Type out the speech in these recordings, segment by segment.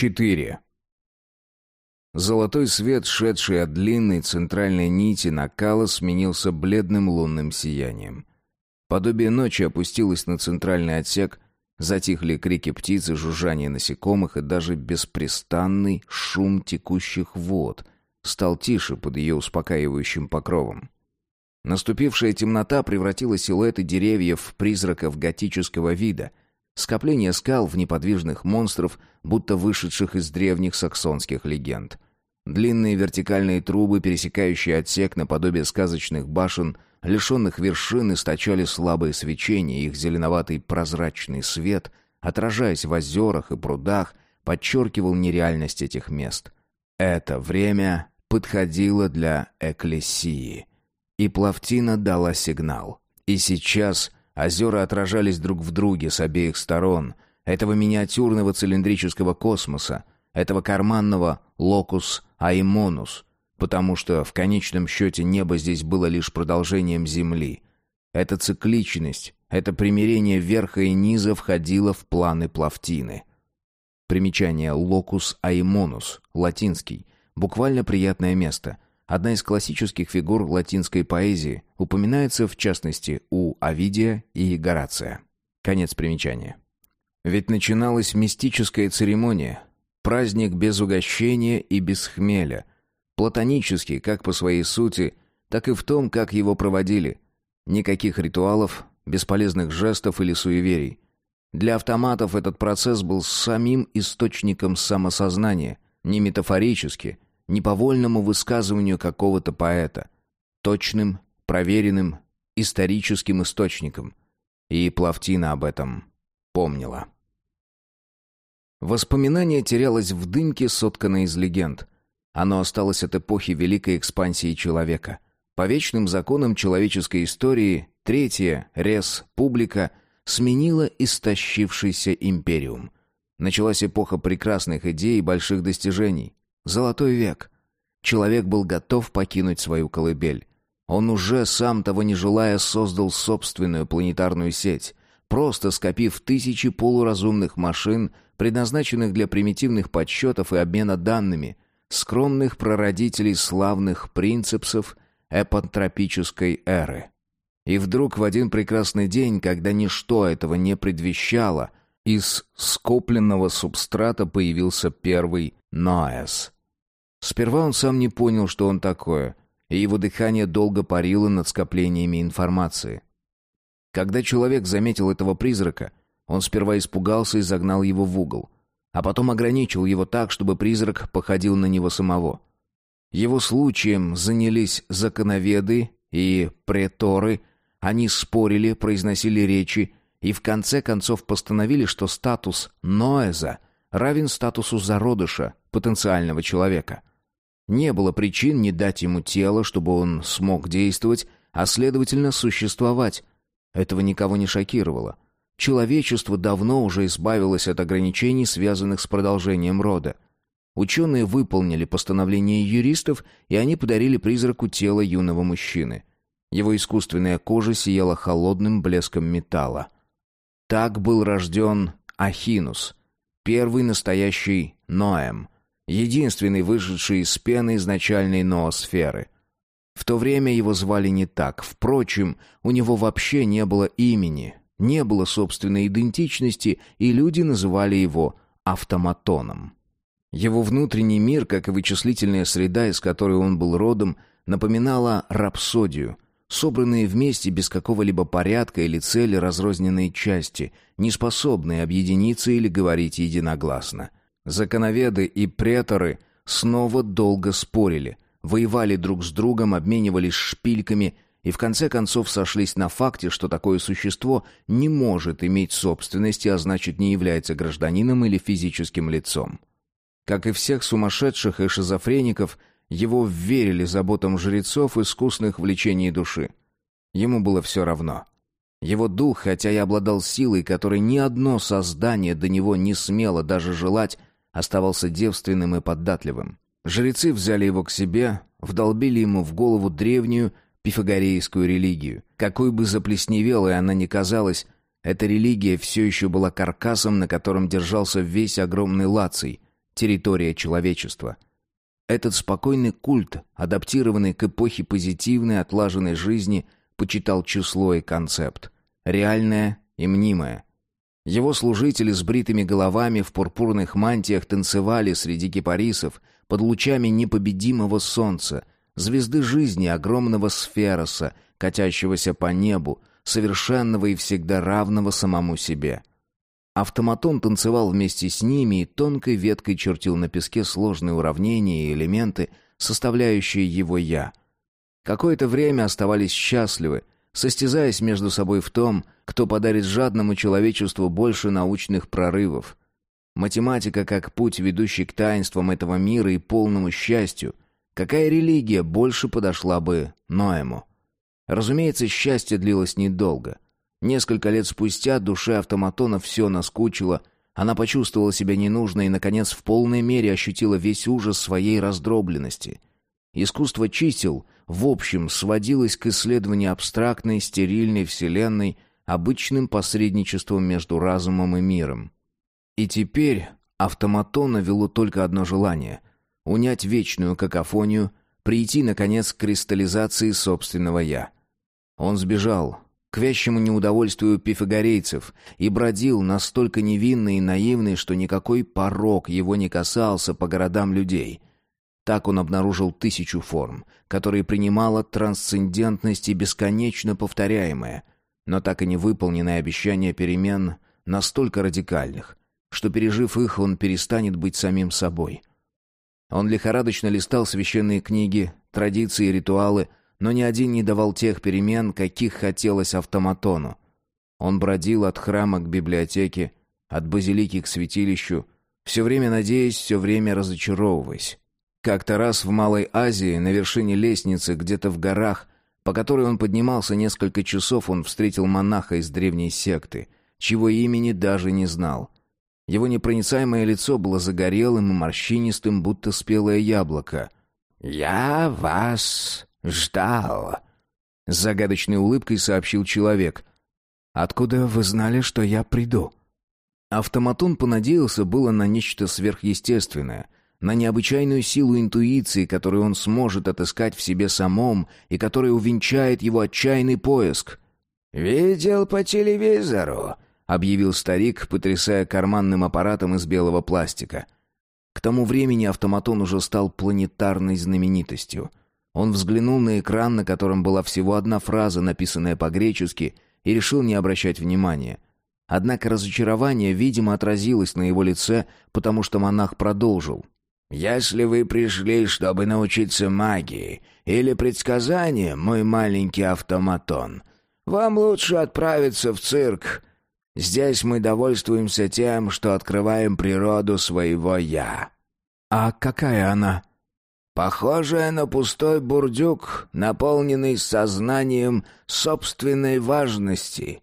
4. Золотой свет, шедший от длинной центральной нити накала, сменился бледным лунным сиянием. Подобие ночи опустилось на центральный отсек, затихли крики птиц и жужжание насекомых, и даже беспрестанный шум текущих вод стал тише под ее успокаивающим покровом. Наступившая темнота превратила силуэты деревьев в призраков готического вида — Скопление скал в неподвижных монстров, будто вышедших из древних саксонских легенд. Длинные вертикальные трубы, пересекающие отсек наподобие сказочных башен, лишенных вершин, источали слабое свечение, их зеленоватый прозрачный свет, отражаясь в озерах и прудах, подчеркивал нереальность этих мест. Это время подходило для эклесии. И Плавтина дала сигнал. И сейчас Озера отражались друг в друге с обеих сторон. Этого миниатюрного цилиндрического космоса, этого карманного локус аймонус, потому что в конечном счете небо здесь было лишь продолжением Земли. Эта цикличность, это примирение верха и низа входило в планы Плавтины. Примечание «локус аймонус», латинский, буквально приятное место — одна из классических фигур латинской поэзии, упоминается в частности у Овидия и Горация. Конец примечания. Ведь начиналась мистическая церемония, праздник без угощения и без хмеля, платонический как по своей сути, так и в том, как его проводили. Никаких ритуалов, бесполезных жестов или суеверий. Для автоматов этот процесс был самим источником самосознания, не метафорически – не по вольному высказыванию какого-то поэта, точным, проверенным, историческим источником. И Плавтина об этом помнила. Воспоминание терялось в дымке, сотканной из легенд. Оно осталось от эпохи великой экспансии человека. По вечным законам человеческой истории третья, рез, публика, сменила истощившийся империум. Началась эпоха прекрасных идей и больших достижений. Золотой век. Человек был готов покинуть свою колыбель. Он уже, сам того не желая, создал собственную планетарную сеть, просто скопив тысячи полуразумных машин, предназначенных для примитивных подсчетов и обмена данными, скромных прародителей славных принципсов эпантропической эры. И вдруг в один прекрасный день, когда ничто этого не предвещало, из скопленного субстрата появился первый Ноэс. Сперва он сам не понял, что он такое, и его дыхание долго парило над скоплениями информации. Когда человек заметил этого призрака, он сперва испугался и загнал его в угол, а потом ограничил его так, чтобы призрак походил на него самого. Его случаем занялись законоведы и преторы, они спорили, произносили речи и в конце концов постановили, что статус Ноэза равен статусу зародыша, потенциального человека. Не было причин не дать ему тело, чтобы он смог действовать, а следовательно существовать. Этого никого не шокировало. Человечество давно уже избавилось от ограничений, связанных с продолжением рода. Ученые выполнили постановление юристов, и они подарили призраку тело юного мужчины. Его искусственная кожа сияла холодным блеском металла. Так был рожден Ахинус, первый настоящий Ноэм, единственный вышедший из пены изначальной ноосферы. В то время его звали не так. Впрочем, у него вообще не было имени, не было собственной идентичности, и люди называли его автоматоном. Его внутренний мир, как и вычислительная среда, из которой он был родом, напоминала рапсодию — собранные вместе без какого-либо порядка или цели разрозненные части, не способные объединиться или говорить единогласно. Законоведы и преторы снова долго спорили, воевали друг с другом, обменивались шпильками и в конце концов сошлись на факте, что такое существо не может иметь собственности, а значит не является гражданином или физическим лицом. Как и всех сумасшедших и шизофреников – его верили заботам жрецов искусных влечений души. Ему было все равно. Его дух, хотя и обладал силой, которой ни одно создание до него не смело даже желать, оставался девственным и податливым. Жрецы взяли его к себе, вдолбили ему в голову древнюю пифагорейскую религию. Какой бы заплесневелой она ни казалась, эта религия все еще была каркасом, на котором держался весь огромный лаций, территория человечества. Этот спокойный культ, адаптированный к эпохе позитивной отлаженной жизни, почитал число и концепт. Реальное и мнимое. Его служители с бритыми головами в пурпурных мантиях танцевали среди кипарисов под лучами непобедимого солнца, звезды жизни огромного сфероса, катящегося по небу, совершенного и всегда равного самому себе. Автоматон танцевал вместе с ними и тонкой веткой чертил на песке сложные уравнения и элементы, составляющие его «я». Какое-то время оставались счастливы, состязаясь между собой в том, кто подарит жадному человечеству больше научных прорывов. Математика как путь, ведущий к таинствам этого мира и полному счастью. Какая религия больше подошла бы Ноему? Разумеется, счастье длилось недолго. Несколько лет спустя душе автоматона все наскучило, она почувствовала себя ненужной и, наконец, в полной мере ощутила весь ужас своей раздробленности. Искусство чисел, в общем, сводилось к исследованию абстрактной, стерильной вселенной, обычным посредничеством между разумом и миром. И теперь автоматона вело только одно желание — унять вечную какофонию, прийти, наконец, к кристаллизации собственного «я». Он сбежал, к вящему неудовольствию пифагорейцев, и бродил настолько невинный и наивный, что никакой порог его не касался по городам людей. Так он обнаружил тысячу форм, которые принимала трансцендентность и бесконечно повторяемое, но так и не выполненное обещание перемен настолько радикальных, что, пережив их, он перестанет быть самим собой. Он лихорадочно листал священные книги, традиции и ритуалы — но ни один не давал тех перемен, каких хотелось автоматону. Он бродил от храма к библиотеке, от базилики к святилищу, все время надеясь, все время разочаровываясь. Как-то раз в Малой Азии, на вершине лестницы, где-то в горах, по которой он поднимался несколько часов, он встретил монаха из древней секты, чего имени даже не знал. Его непроницаемое лицо было загорелым и морщинистым, будто спелое яблоко. «Я вас «Ждал», — с загадочной улыбкой сообщил человек. «Откуда вы знали, что я приду?» Автоматон понадеялся было на нечто сверхъестественное, на необычайную силу интуиции, которую он сможет отыскать в себе самом и которая увенчает его отчаянный поиск. «Видел по телевизору», — объявил старик, потрясая карманным аппаратом из белого пластика. К тому времени автоматон уже стал планетарной знаменитостью. Он взглянул на экран, на котором была всего одна фраза, написанная по-гречески, и решил не обращать внимания. Однако разочарование, видимо, отразилось на его лице, потому что монах продолжил. «Если вы пришли, чтобы научиться магии или предсказаниям, мой маленький автоматон, вам лучше отправиться в цирк. Здесь мы довольствуемся тем, что открываем природу своего «я». «А какая она?» Похожая на пустой бурдюк, наполненный сознанием собственной важности.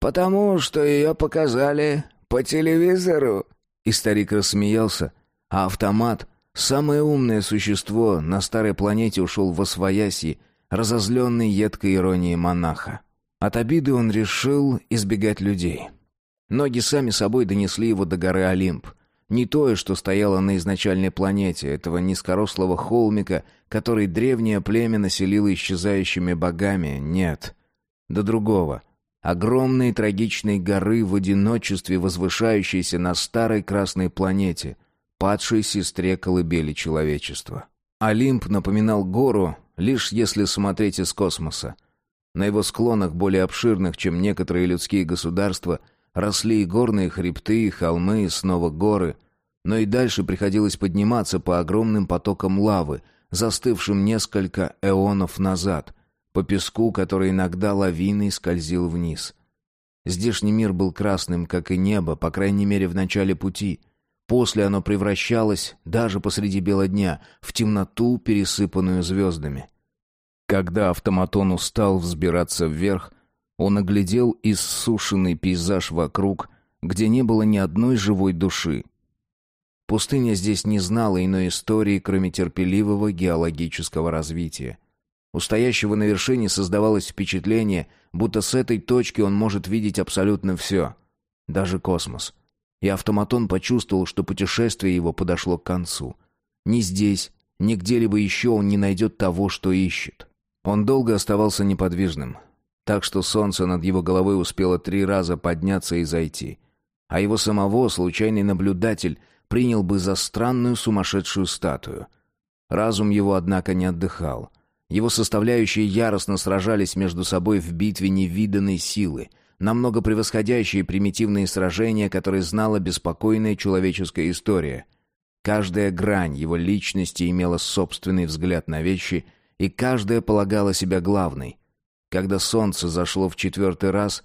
Потому что ее показали по телевизору. И старик рассмеялся, а автомат, самое умное существо на старой планете, ушел во свояси, разозленный едкой иронией монаха. От обиды он решил избегать людей. Ноги сами собой донесли его до горы Олимп — не то, что стояло на изначальной планете, этого низкорослого холмика, который древнее племя населило исчезающими богами, нет. До другого. Огромной трагичной горы в одиночестве, возвышающейся на старой красной планете, падшей сестре колыбели человечества. Олимп напоминал гору, лишь если смотреть из космоса. На его склонах, более обширных, чем некоторые людские государства, росли и горные хребты, и холмы, и снова горы, но и дальше приходилось подниматься по огромным потокам лавы, застывшим несколько эонов назад, по песку, который иногда лавиной скользил вниз. Здешний мир был красным, как и небо, по крайней мере в начале пути. После оно превращалось, даже посреди бела дня, в темноту, пересыпанную звездами. Когда автоматон устал взбираться вверх, он оглядел иссушенный пейзаж вокруг, где не было ни одной живой души. Пустыня здесь не знала иной истории, кроме терпеливого геологического развития. У стоящего на вершине создавалось впечатление, будто с этой точки он может видеть абсолютно все. Даже космос. И автоматон почувствовал, что путешествие его подошло к концу. Ни здесь, ни где-либо еще он не найдет того, что ищет. Он долго оставался неподвижным, так что солнце над его головой успело три раза подняться и зайти. А его самого случайный наблюдатель принял бы за странную сумасшедшую статую. Разум его, однако, не отдыхал. Его составляющие яростно сражались между собой в битве невиданной силы, намного превосходящие примитивные сражения, которые знала беспокойная человеческая история. Каждая грань его личности имела собственный взгляд на вещи, и каждая полагала себя главной. Когда солнце зашло в четвертый раз,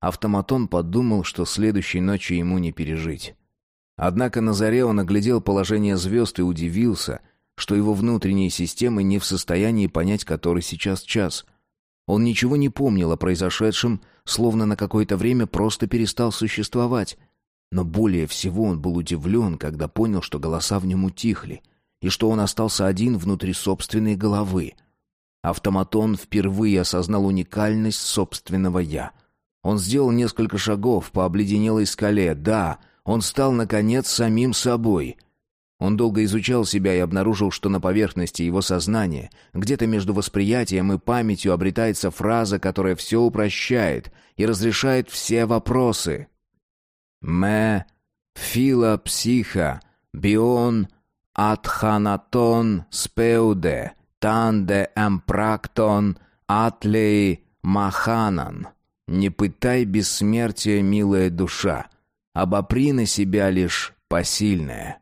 автоматон подумал, что следующей ночи ему не пережить. Однако на заре он оглядел положение звезд и удивился, что его внутренние системы не в состоянии понять, который сейчас час. Он ничего не помнил о произошедшем, словно на какое-то время просто перестал существовать. Но более всего он был удивлен, когда понял, что голоса в нем утихли, и что он остался один внутри собственной головы. Автоматон впервые осознал уникальность собственного «я». Он сделал несколько шагов по обледенелой скале. Да, он стал, наконец, самим собой. Он долго изучал себя и обнаружил, что на поверхности его сознания, где-то между восприятием и памятью обретается фраза, которая все упрощает и разрешает все вопросы. «Ме фила психа бион атханатон спеуде танде эмпрактон атлей маханан». «Не пытай бессмертия, милая душа, обопри на себя лишь посильное».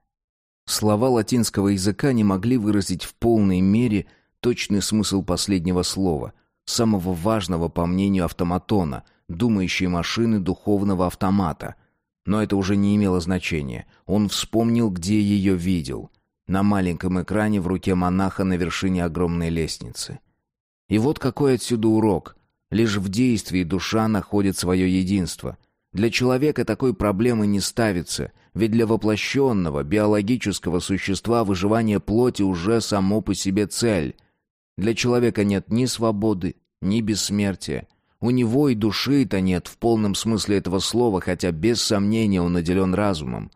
Слова латинского языка не могли выразить в полной мере точный смысл последнего слова, самого важного по мнению автоматона, думающей машины духовного автомата. Но это уже не имело значения. Он вспомнил, где ее видел. На маленьком экране в руке монаха на вершине огромной лестницы. И вот какой отсюда урок. Лишь в действии душа находит свое единство. Для человека такой проблемы не ставится, ведь для воплощенного биологического существа выживание плоти уже само по себе цель. Для человека нет ни свободы, ни бессмертия. У него и души-то нет в полном смысле этого слова, хотя без сомнения он наделен разумом.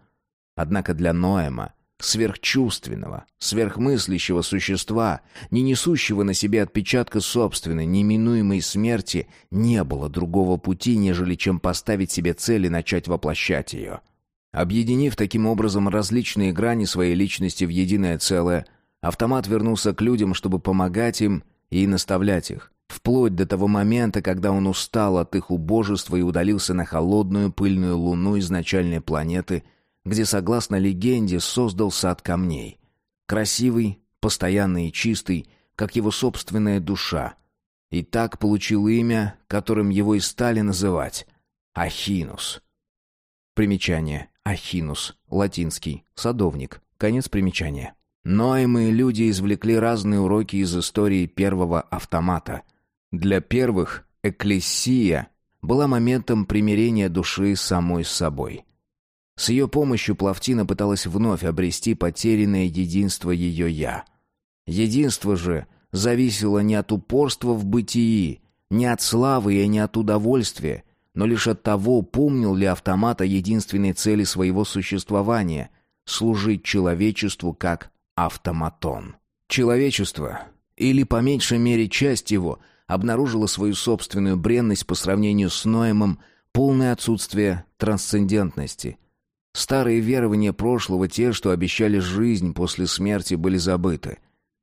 Однако для Ноэма сверхчувственного, сверхмыслящего существа, не несущего на себе отпечатка собственной, неминуемой смерти, не было другого пути, нежели чем поставить себе цель и начать воплощать ее. Объединив таким образом различные грани своей личности в единое целое, автомат вернулся к людям, чтобы помогать им и наставлять их, вплоть до того момента, когда он устал от их убожества и удалился на холодную пыльную луну изначальной планеты – где, согласно легенде, создал сад камней. Красивый, постоянный и чистый, как его собственная душа. И так получил имя, которым его и стали называть — Ахинус. Примечание. Ахинус. Латинский. Садовник. Конец примечания. Но и мы, люди, извлекли разные уроки из истории первого автомата. Для первых «Экклесия» была моментом примирения души самой с собой. С ее помощью Плавтина пыталась вновь обрести потерянное единство ее «я». Единство же зависело не от упорства в бытии, не от славы и не от удовольствия, но лишь от того, помнил ли автомат о единственной цели своего существования — служить человечеству как автоматон. Человечество, или по меньшей мере часть его, обнаружило свою собственную бренность по сравнению с Ноемом, полное отсутствие трансцендентности — Старые верования прошлого, те, что обещали жизнь после смерти, были забыты.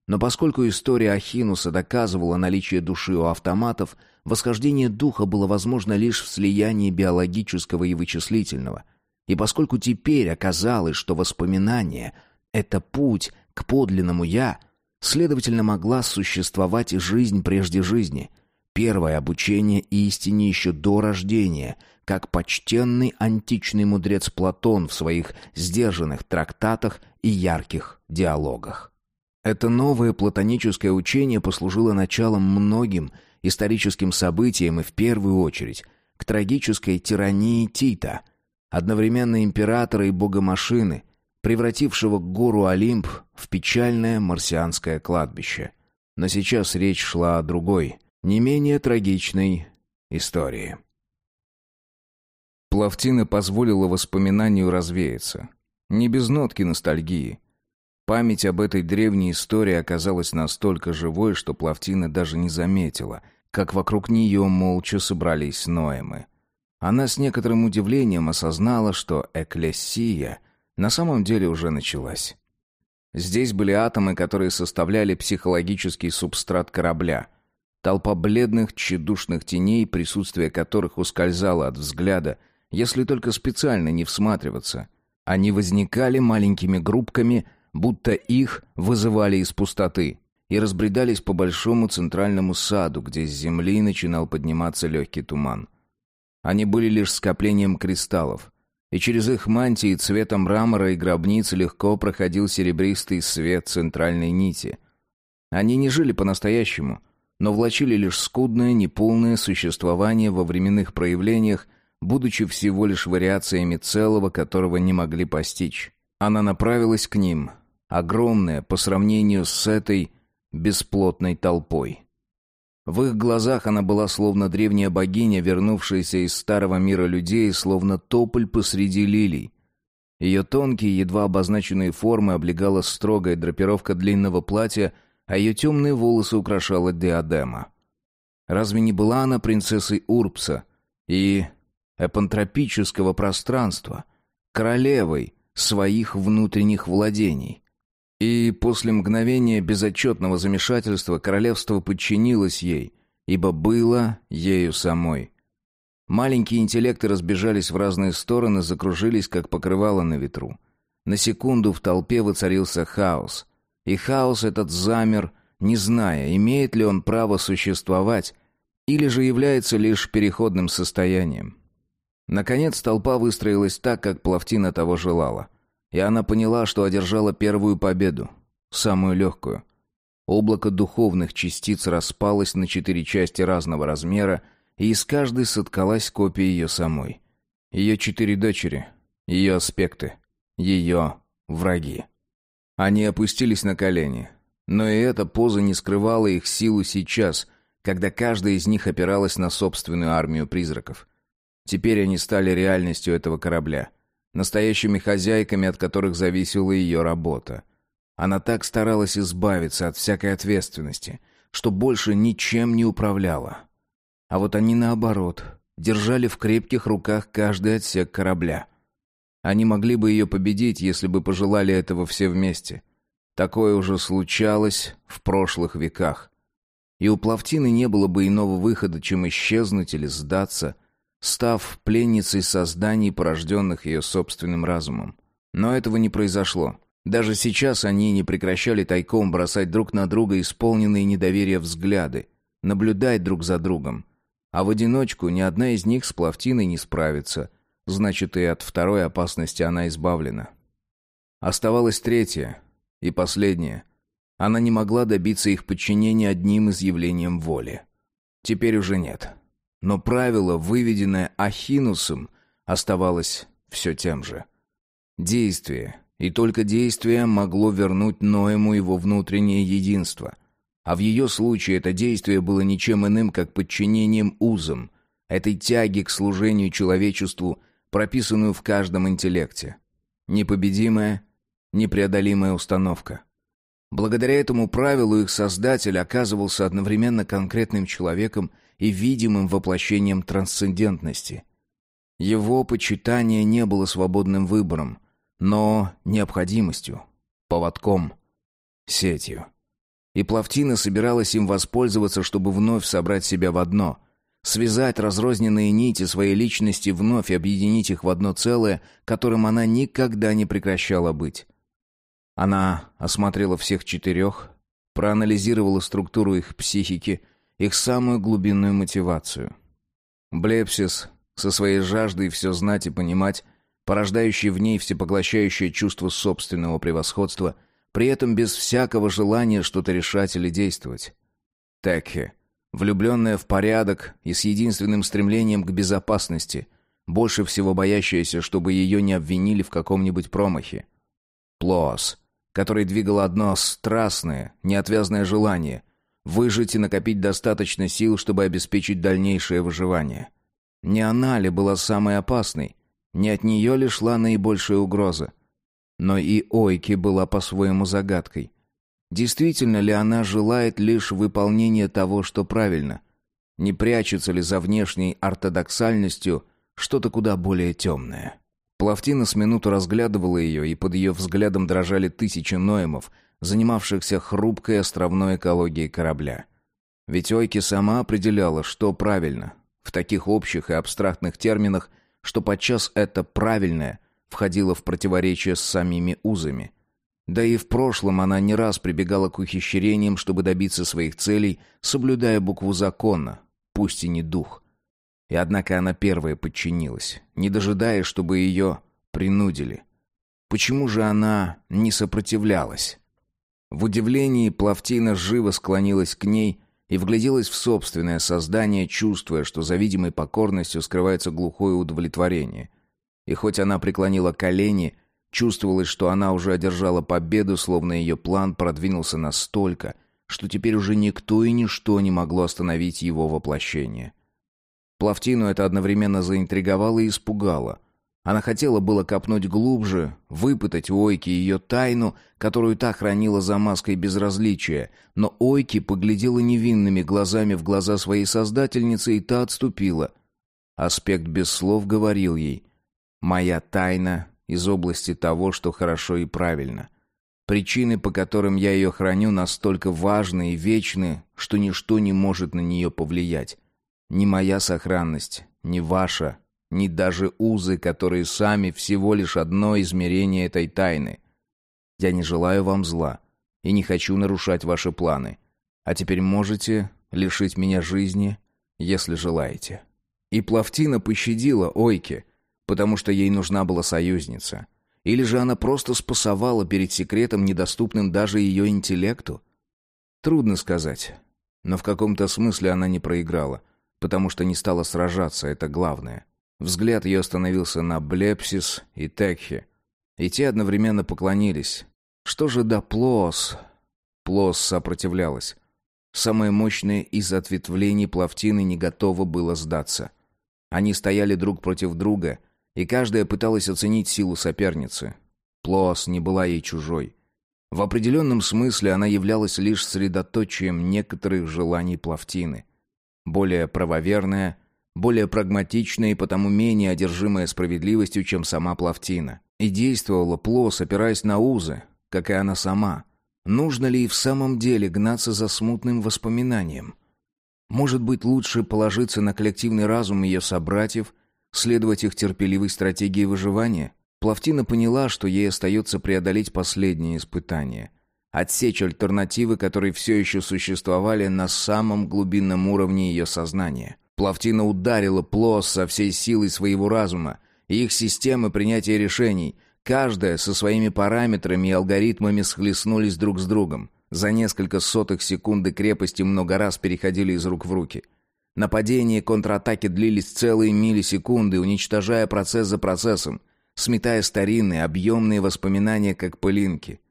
Но поскольку история Ахинуса доказывала наличие души у автоматов, восхождение духа было возможно лишь в слиянии биологического и вычислительного. И поскольку теперь оказалось, что воспоминание — это путь к подлинному «я», следовательно, могла существовать и жизнь прежде жизни — Первое обучение истине еще до рождения, как почтенный античный мудрец Платон в своих сдержанных трактатах и ярких диалогах. Это новое платоническое учение послужило началом многим историческим событиям и в первую очередь к трагической тирании Тита, одновременно императора и бога машины, превратившего гору Олимп в печальное марсианское кладбище. Но сейчас речь шла о другой, не менее трагичной истории. Плавтина позволила воспоминанию развеяться. Не без нотки ностальгии. Память об этой древней истории оказалась настолько живой, что Плавтина даже не заметила, как вокруг нее молча собрались Ноэмы. Она с некоторым удивлением осознала, что эклессия на самом деле уже началась. Здесь были атомы, которые составляли психологический субстрат корабля. Толпа бледных, тщедушных теней, присутствие которых ускользало от взгляда, если только специально не всматриваться. Они возникали маленькими группками, будто их вызывали из пустоты, и разбредались по большому центральному саду, где с земли начинал подниматься легкий туман. Они были лишь скоплением кристаллов, и через их мантии цвета мрамора и гробниц легко проходил серебристый свет центральной нити. Они не жили по-настоящему, но влачили лишь скудное, неполное существование во временных проявлениях, будучи всего лишь вариациями целого, которого не могли постичь. Она направилась к ним, огромная по сравнению с этой бесплотной толпой. В их глазах она была словно древняя богиня, вернувшаяся из старого мира людей, словно тополь посреди лилий. Ее тонкие, едва обозначенные формы облегала строгая драпировка длинного платья, а ее темные волосы украшала диадема. Разве не была она принцессой Урбса и эпантропического пространства, королевой своих внутренних владений? И после мгновения безотчетного замешательства королевство подчинилось ей, ибо было ею самой. Маленькие интеллекты разбежались в разные стороны, закружились, как покрывало на ветру. На секунду в толпе воцарился хаос. И хаос этот замер, не зная, имеет ли он право существовать, или же является лишь переходным состоянием. Наконец толпа выстроилась так, как Плавтина того желала и она поняла, что одержала первую победу, самую легкую. Облако духовных частиц распалось на четыре части разного размера, и из каждой соткалась копия ее самой. Ее четыре дочери, ее аспекты, ее враги. Они опустились на колени, но и эта поза не скрывала их силу сейчас, когда каждая из них опиралась на собственную армию призраков. Теперь они стали реальностью этого корабля — настоящими хозяйками, от которых зависела ее работа. Она так старалась избавиться от всякой ответственности, что больше ничем не управляла. А вот они наоборот, держали в крепких руках каждый отсек корабля. Они могли бы ее победить, если бы пожелали этого все вместе. Такое уже случалось в прошлых веках. И у Плавтины не было бы иного выхода, чем исчезнуть или сдаться – став пленницей созданий, порожденных ее собственным разумом. Но этого не произошло. Даже сейчас они не прекращали тайком бросать друг на друга исполненные недоверия взгляды, наблюдать друг за другом. А в одиночку ни одна из них с Плавтиной не справится, значит и от второй опасности она избавлена. Оставалась третья и последняя. Она не могла добиться их подчинения одним изъявлением воли. Теперь уже нет. Но правило, выведенное Ахинусом, оставалось все тем же. Действие, и только действие могло вернуть Ноему его внутреннее единство. А в ее случае это действие было ничем иным, как подчинением узам, этой тяги к служению человечеству, прописанную в каждом интеллекте. Непобедимая, непреодолимая установка. Благодаря этому правилу их создатель оказывался одновременно конкретным человеком и видимым воплощением трансцендентности. Его почитание не было свободным выбором, но необходимостью, поводком, сетью. И Плавтина собиралась им воспользоваться, чтобы вновь собрать себя в одно, связать разрозненные нити своей личности вновь объединить их в одно целое, которым она никогда не прекращала быть. Она осмотрела всех четырех, проанализировала структуру их психики – их самую глубинную мотивацию. Блепсис со своей жаждой все знать и понимать, порождающей в ней всепоглощающее чувство собственного превосходства, при этом без всякого желания что-то решать или действовать. Текхе, влюбленная в порядок и с единственным стремлением к безопасности, больше всего боящаяся, чтобы ее не обвинили в каком-нибудь промахе. Плоас, который двигало одно страстное, неотвязное желание — Выжить и накопить достаточно сил, чтобы обеспечить дальнейшее выживание. Не она ли была самой опасной? Не от нее ли шла наибольшая угроза? Но и Ойки была по-своему загадкой. Действительно ли она желает лишь выполнения того, что правильно? Не прячется ли за внешней ортодоксальностью что-то куда более темное? Плавтина с минуту разглядывала ее, и под ее взглядом дрожали тысячи ноемов, занимавшихся хрупкой островной экологией корабля. Ведь Ойки сама определяла, что правильно, в таких общих и абстрактных терминах, что подчас это «правильное» входило в противоречие с самими узами. Да и в прошлом она не раз прибегала к ухищрениям, чтобы добиться своих целей, соблюдая букву закона, пусть и не дух. И однако она первая подчинилась, не дожидаясь, чтобы ее принудили. Почему же она не сопротивлялась? В удивлении Плавтина живо склонилась к ней и вгляделась в собственное создание, чувствуя, что за видимой покорностью скрывается глухое удовлетворение. И хоть она преклонила колени, чувствовалось, что она уже одержала победу, словно ее план продвинулся настолько, что теперь уже никто и ничто не могло остановить его воплощение. Плавтину это одновременно заинтриговало и испугало. Она хотела было копнуть глубже, выпытать у Ойки ее тайну, которую та хранила за маской безразличия, но Ойки поглядела невинными глазами в глаза своей создательницы, и та отступила. Аспект без слов говорил ей «Моя тайна из области того, что хорошо и правильно. Причины, по которым я ее храню, настолько важны и вечны, что ничто не может на нее повлиять. Ни моя сохранность, ни ваша, ни даже узы, которые сами всего лишь одно измерение этой тайны. Я не желаю вам зла и не хочу нарушать ваши планы. А теперь можете лишить меня жизни, если желаете». И Плавтина пощадила Ойке, потому что ей нужна была союзница. Или же она просто спасовала перед секретом, недоступным даже ее интеллекту? Трудно сказать. Но в каком-то смысле она не проиграла, потому что не стала сражаться, это главное. Взгляд ее остановился на Блепсис и Текхе. И те одновременно поклонились. Что же до Плос? Плос сопротивлялась. Самое мощное из ответвлений плавтины не готово было сдаться. Они стояли друг против друга, и каждая пыталась оценить силу соперницы. Плоас не была ей чужой. В определенном смысле она являлась лишь средоточием некоторых желаний Плавтины. Более правоверная, более прагматичная и потому менее одержимая справедливостью, чем сама Плавтина. И действовала Плос, опираясь на узы, как и она сама. Нужно ли и в самом деле гнаться за смутным воспоминанием? Может быть, лучше положиться на коллективный разум ее собратьев – Следовать их терпеливой стратегии выживания? Плавтина поняла, что ей остается преодолеть последнее испытание. Отсечь альтернативы, которые все еще существовали на самом глубинном уровне ее сознания. Плавтина ударила Плос со всей силой своего разума, их системы принятия решений, каждая со своими параметрами и алгоритмами схлестнулись друг с другом. За несколько сотых секунды крепости много раз переходили из рук в руки – Нападения и контратаки длились целые миллисекунды, уничтожая процесс за процессом, сметая старинные, объемные воспоминания, как пылинки.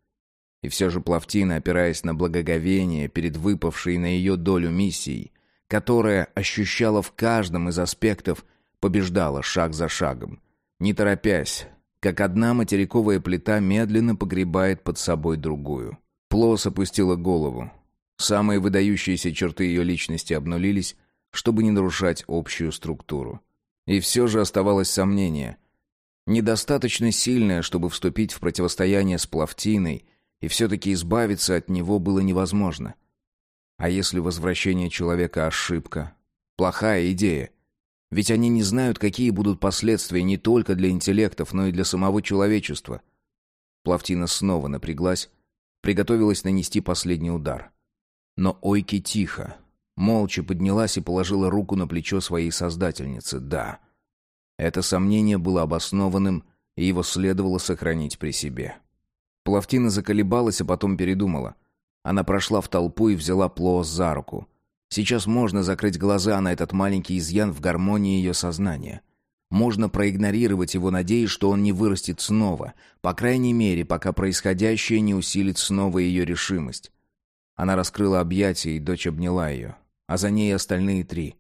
И все же Плавтина, опираясь на благоговение перед выпавшей на ее долю миссией, которая ощущала в каждом из аспектов, побеждала шаг за шагом, не торопясь, как одна материковая плита медленно погребает под собой другую. Плос опустила голову. Самые выдающиеся черты ее личности обнулились, чтобы не нарушать общую структуру. И все же оставалось сомнение. Недостаточно сильное, чтобы вступить в противостояние с Плавтиной, и все-таки избавиться от него было невозможно. А если возвращение человека ошибка? Плохая идея. Ведь они не знают, какие будут последствия не только для интеллектов, но и для самого человечества. Плавтина снова напряглась, приготовилась нанести последний удар. Но Ойки тихо, Молча поднялась и положила руку на плечо своей создательницы. Да, это сомнение было обоснованным, и его следовало сохранить при себе. Плавтина заколебалась, а потом передумала. Она прошла в толпу и взяла Плоос за руку. Сейчас можно закрыть глаза на этот маленький изъян в гармонии ее сознания. Можно проигнорировать его, надеясь, что он не вырастет снова, по крайней мере, пока происходящее не усилит снова ее решимость. Она раскрыла объятия, и дочь обняла ее а за ней остальные три.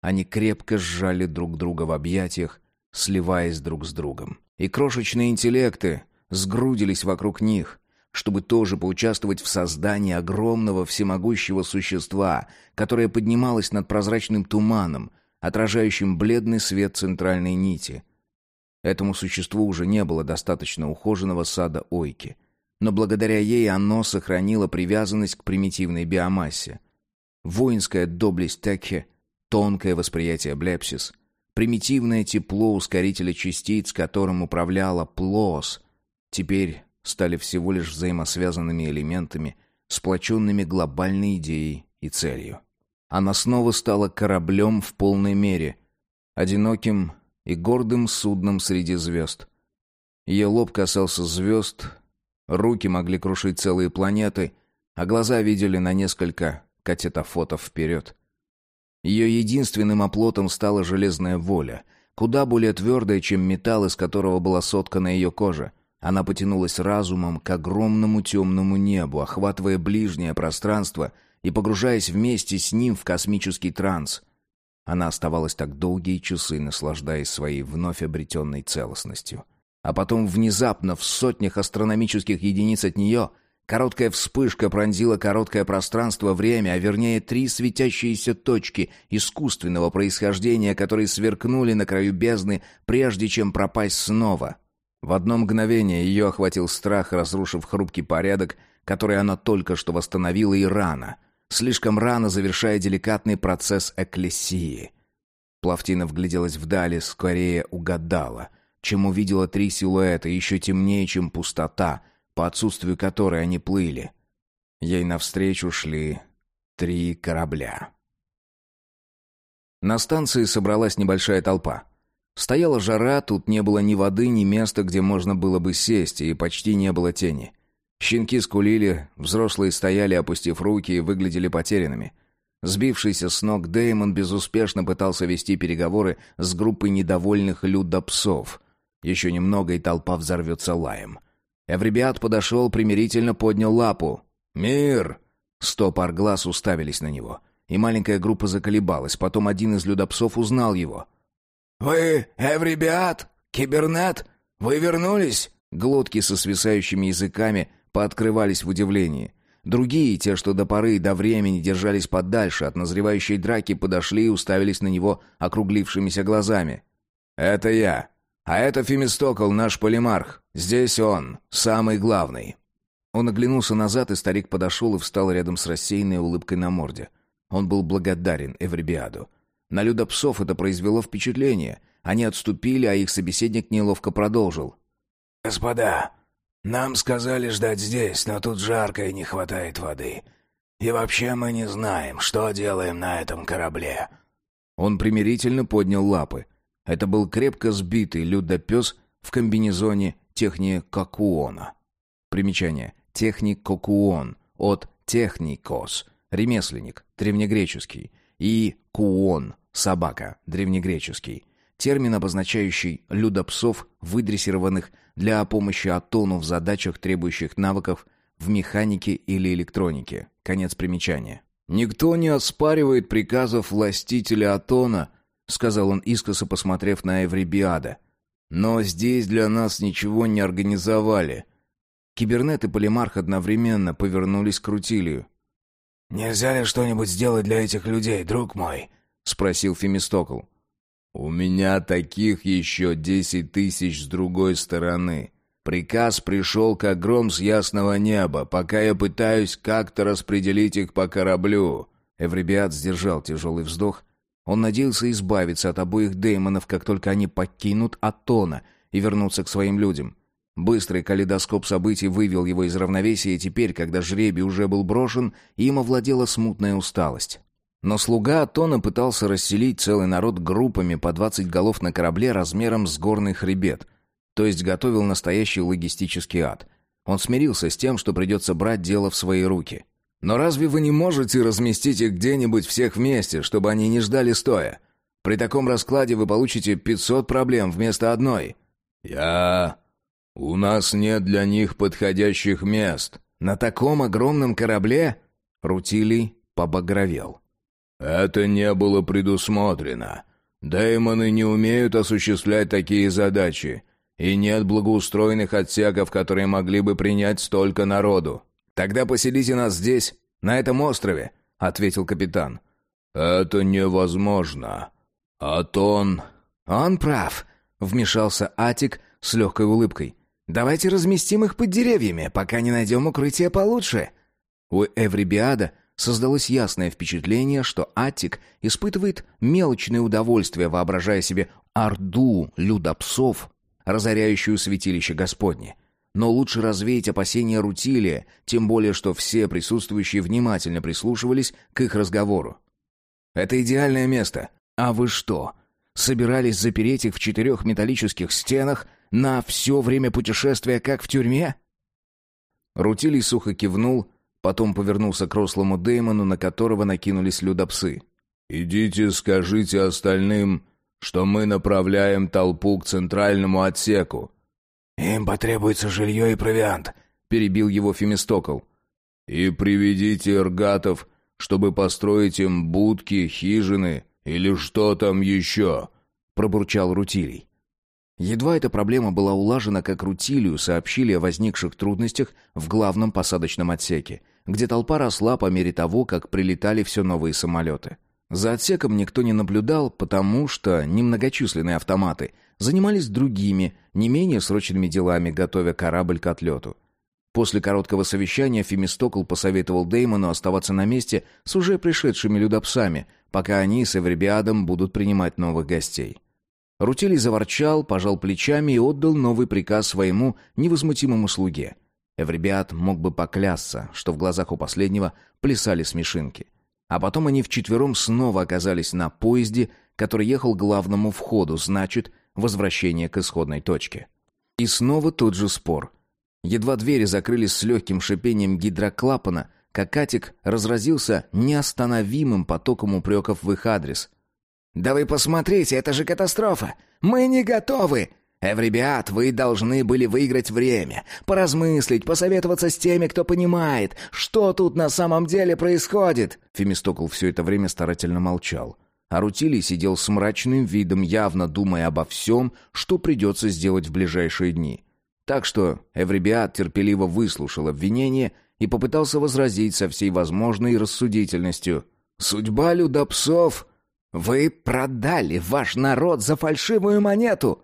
Они крепко сжали друг друга в объятиях, сливаясь друг с другом. И крошечные интеллекты сгрудились вокруг них, чтобы тоже поучаствовать в создании огромного всемогущего существа, которое поднималось над прозрачным туманом, отражающим бледный свет центральной нити. Этому существу уже не было достаточно ухоженного сада Ойки, но благодаря ей оно сохранило привязанность к примитивной биомассе. Воинская доблесть Текхе, тонкое восприятие Блепсис, примитивное тепло ускорителя частиц, которым управляла Плос, теперь стали всего лишь взаимосвязанными элементами, сплоченными глобальной идеей и целью. Она снова стала кораблем в полной мере, одиноким и гордым судном среди звезд. Ее лоб касался звезд, руки могли крушить целые планеты, а глаза видели на несколько катетофотов вперед. Ее единственным оплотом стала железная воля, куда более твердая, чем металл, из которого была соткана ее кожа — она потянулась разумом к огромному темному небу, охватывая ближнее пространство и погружаясь вместе с ним в космический транс. Она оставалась так долгие часы, наслаждаясь своей вновь обретенной целостностью. А потом внезапно в сотнях астрономических единиц от нее короткая вспышка пронзила короткое пространство-время, а вернее три светящиеся точки искусственного происхождения, которые сверкнули на краю бездны, прежде чем пропасть снова — в одно мгновение ее охватил страх, разрушив хрупкий порядок, который она только что восстановила и рано, слишком рано завершая деликатный процесс экклесии. Плавтина вгляделась вдали, скорее угадала, чем увидела три силуэта, еще темнее, чем пустота, по отсутствию которой они плыли. Ей навстречу шли три корабля. На станции собралась небольшая толпа. Стояла жара, тут не было ни воды, ни места, где можно было бы сесть, и почти не было тени. Щенки скулили, взрослые стояли, опустив руки, и выглядели потерянными. Сбившийся с ног Дэймон безуспешно пытался вести переговоры с группой недовольных людопсов. Еще немного, и толпа взорвется лаем. Эвребиат подошел, примирительно поднял лапу. «Мир!» Сто пар глаз уставились на него. И маленькая группа заколебалась. Потом один из людопсов узнал его. «Вы Эврибиат? Кибернет? Вы вернулись?» Глотки со свисающими языками пооткрывались в удивлении. Другие, те, что до поры и до времени держались подальше от назревающей драки, подошли и уставились на него округлившимися глазами. «Это я. А это Фемистокл, наш полимарх. Здесь он, самый главный». Он оглянулся назад, и старик подошел и встал рядом с рассеянной улыбкой на морде. Он был благодарен Эврибиаду. На людопсов это произвело впечатление. Они отступили, а их собеседник неловко продолжил. «Господа, нам сказали ждать здесь, но тут жарко и не хватает воды. И вообще мы не знаем, что делаем на этом корабле». Он примирительно поднял лапы. Это был крепко сбитый людопес в комбинезоне техникокуона. Примечание. Техникокуон от техникос. Ремесленник. Древнегреческий. И куон собака, древнегреческий. Термин, обозначающий людопсов, выдрессированных для помощи Атону в задачах, требующих навыков в механике или электронике. Конец примечания. «Никто не оспаривает приказов властителя Атона», — сказал он искоса, посмотрев на Эврибиада. «Но здесь для нас ничего не организовали». Кибернет и Полимарх одновременно повернулись к Рутилию. «Нельзя ли что-нибудь сделать для этих людей, друг мой?» — спросил Фемистокл. «У меня таких еще десять тысяч с другой стороны. Приказ пришел как гром с ясного неба, пока я пытаюсь как-то распределить их по кораблю». Эвребиат сдержал тяжелый вздох. Он надеялся избавиться от обоих демонов, как только они покинут Атона и вернутся к своим людям. Быстрый калейдоскоп событий вывел его из равновесия, и теперь, когда жребий уже был брошен, им овладела смутная усталость. Но слуга Атона пытался расселить целый народ группами по 20 голов на корабле размером с горный хребет, то есть готовил настоящий логистический ад. Он смирился с тем, что придется брать дело в свои руки. «Но разве вы не можете разместить их где-нибудь всех вместе, чтобы они не ждали стоя? При таком раскладе вы получите 500 проблем вместо одной». «Я... У нас нет для них подходящих мест». «На таком огромном корабле?» Рутилий побагровел. «Это не было предусмотрено. Дэймоны не умеют осуществлять такие задачи, и нет благоустроенных отсеков, которые могли бы принять столько народу». «Тогда поселите нас здесь, на этом острове», — ответил капитан. «Это невозможно. Атон...» «Он прав», — вмешался Атик с легкой улыбкой. «Давайте разместим их под деревьями, пока не найдем укрытие получше». У Эврибиада создалось ясное впечатление, что Атик испытывает мелочное удовольствие, воображая себе орду людопсов, разоряющую святилище Господне. Но лучше развеять опасения Рутилия, тем более, что все присутствующие внимательно прислушивались к их разговору. «Это идеальное место. А вы что, собирались запереть их в четырех металлических стенах на все время путешествия, как в тюрьме?» Рутилий сухо кивнул, потом повернулся к рослому Деймону, на которого накинулись людопсы. «Идите скажите остальным, что мы направляем толпу к центральному отсеку. «Им потребуется жилье и провиант», — перебил его Фемистокл. «И приведите эргатов, чтобы построить им будки, хижины или что там еще», — пробурчал Рутилий. Едва эта проблема была улажена, как Рутилию сообщили о возникших трудностях в главном посадочном отсеке, где толпа росла по мере того, как прилетали все новые самолеты. За отсеком никто не наблюдал, потому что немногочисленные автоматы занимались другими, не менее срочными делами, готовя корабль к отлету. После короткого совещания Фемистокл посоветовал Деймону оставаться на месте с уже пришедшими людопсами, пока они с Эвребиадом будут принимать новых гостей. Рутилий заворчал, пожал плечами и отдал новый приказ своему невозмутимому слуге. Эвребиад мог бы поклясться, что в глазах у последнего плясали смешинки. А потом они вчетвером снова оказались на поезде, который ехал к главному входу, значит, возвращение к исходной точке. И снова тот же спор. Едва двери закрылись с легким шипением гидроклапана, как Атик разразился неостановимым потоком упреков в их адрес. «Да вы посмотрите, это же катастрофа! Мы не готовы! Эвребиат, вы должны были выиграть время, поразмыслить, посоветоваться с теми, кто понимает, что тут на самом деле происходит!» Фемистокл все это время старательно молчал. А Рутилий сидел с мрачным видом, явно думая обо всем, что придется сделать в ближайшие дни. Так что Эвребиат терпеливо выслушал обвинение и попытался возразить со всей возможной рассудительностью. «Судьба людопсов! Вы продали ваш народ за фальшивую монету!»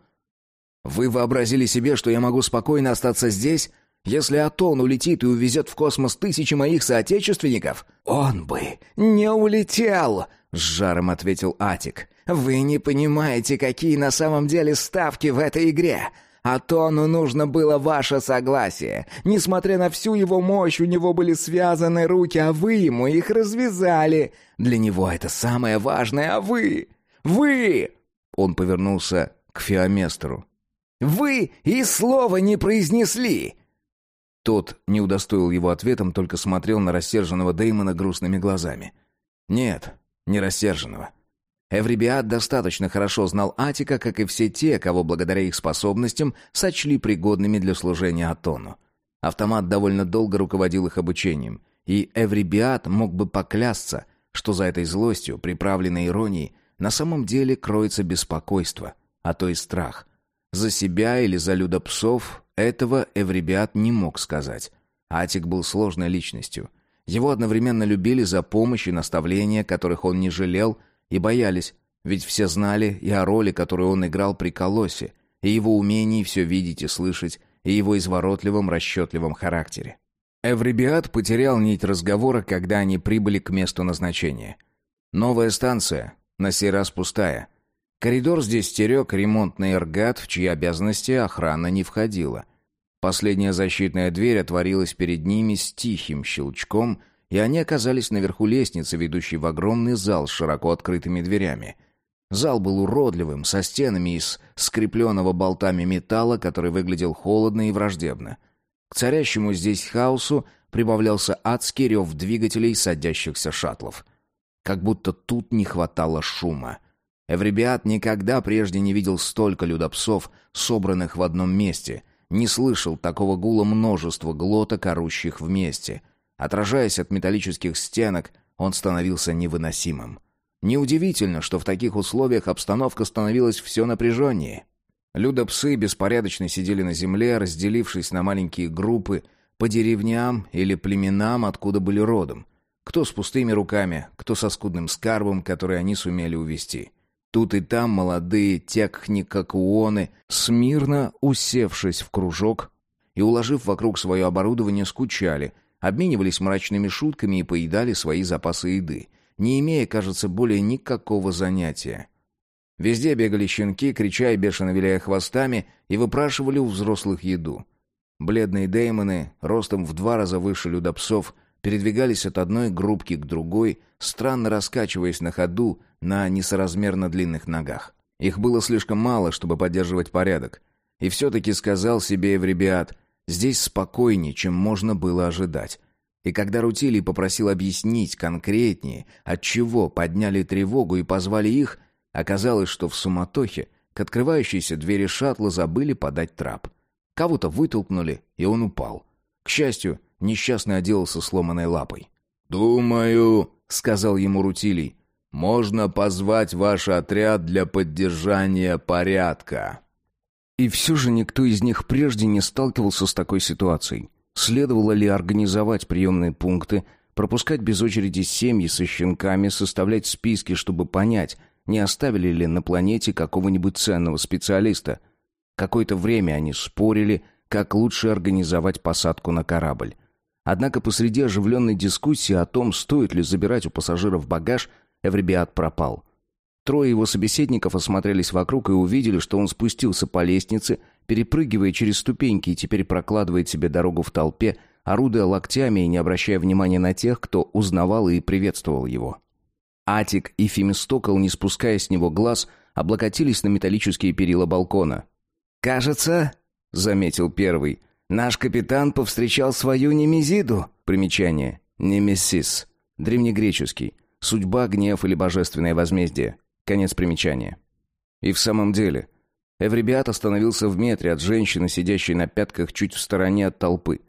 «Вы вообразили себе, что я могу спокойно остаться здесь, если Атон улетит и увезет в космос тысячи моих соотечественников?» «Он бы не улетел!» — с жаром ответил Атик. «Вы не понимаете, какие на самом деле ставки в этой игре. А Тону нужно было ваше согласие. Несмотря на всю его мощь, у него были связаны руки, а вы ему их развязали. Для него это самое важное, а вы... Вы...» Он повернулся к Феоместру. «Вы и слова не произнесли!» Тот не удостоил его ответом, только смотрел на рассерженного Деймона грустными глазами. «Нет, не рассерженного. Эврибиад достаточно хорошо знал Атика, как и все те, кого благодаря их способностям сочли пригодными для служения Атону. Автомат довольно долго руководил их обучением, и Эврибиад мог бы поклясться, что за этой злостью, приправленной иронией, на самом деле кроется беспокойство, а то и страх. За себя или за людопсов этого Эврибиад не мог сказать. Атик был сложной личностью — его одновременно любили за помощь и наставления, которых он не жалел, и боялись, ведь все знали и о роли, которую он играл при Колосе, и его умении все видеть и слышать, и его изворотливом, расчетливом характере. Эврибиат потерял нить разговора, когда они прибыли к месту назначения. Новая станция, на сей раз пустая. Коридор здесь стерег ремонтный эргат, в чьи обязанности охрана не входила — Последняя защитная дверь отворилась перед ними с тихим щелчком, и они оказались наверху лестницы, ведущей в огромный зал с широко открытыми дверями. Зал был уродливым, со стенами из скрепленного болтами металла, который выглядел холодно и враждебно. К царящему здесь хаосу прибавлялся адский рев двигателей садящихся шаттлов. Как будто тут не хватало шума. Эвребиат никогда прежде не видел столько людопсов, собранных в одном месте — не слышал такого гула множества глоток, орущих вместе. Отражаясь от металлических стенок, он становился невыносимым. Неудивительно, что в таких условиях обстановка становилась все напряженнее. Людопсы беспорядочно сидели на земле, разделившись на маленькие группы по деревням или племенам, откуда были родом. Кто с пустыми руками, кто со скудным скарбом, который они сумели увести. Тут и там молодые техникакуоны, смирно усевшись в кружок и уложив вокруг свое оборудование, скучали, обменивались мрачными шутками и поедали свои запасы еды, не имея, кажется, более никакого занятия. Везде бегали щенки, крича и бешено виляя хвостами, и выпрашивали у взрослых еду. Бледные деймоны, ростом в два раза выше людопсов, передвигались от одной группки к другой, странно раскачиваясь на ходу на несоразмерно длинных ногах. Их было слишком мало, чтобы поддерживать порядок. И все-таки сказал себе Эвребиат, здесь спокойнее, чем можно было ожидать. И когда Рутилий попросил объяснить конкретнее, от чего подняли тревогу и позвали их, Оказалось, что в суматохе к открывающейся двери шаттла забыли подать трап. Кого-то вытолкнули, и он упал. К счастью, несчастный отделался сломанной лапой. «Думаю», — сказал ему Рутилий, — «можно позвать ваш отряд для поддержания порядка». И все же никто из них прежде не сталкивался с такой ситуацией. Следовало ли организовать приемные пункты, пропускать без очереди семьи со щенками, составлять списки, чтобы понять, не оставили ли на планете какого-нибудь ценного специалиста. Какое-то время они спорили, как лучше организовать посадку на корабль. Однако посреди оживленной дискуссии о том, стоит ли забирать у пассажиров багаж, Эвребиат пропал. Трое его собеседников осмотрелись вокруг и увидели, что он спустился по лестнице, перепрыгивая через ступеньки и теперь прокладывает себе дорогу в толпе, орудуя локтями и не обращая внимания на тех, кто узнавал и приветствовал его. Атик и Фемистокл, не спуская с него глаз, облокотились на металлические перила балкона. «Кажется, — заметил первый, — наш капитан повстречал свою Немезиду». Примечание. Немесис. Древнегреческий. Судьба, гнев или божественное возмездие. Конец примечания. И в самом деле, Эвребиат остановился в метре от женщины, сидящей на пятках чуть в стороне от толпы.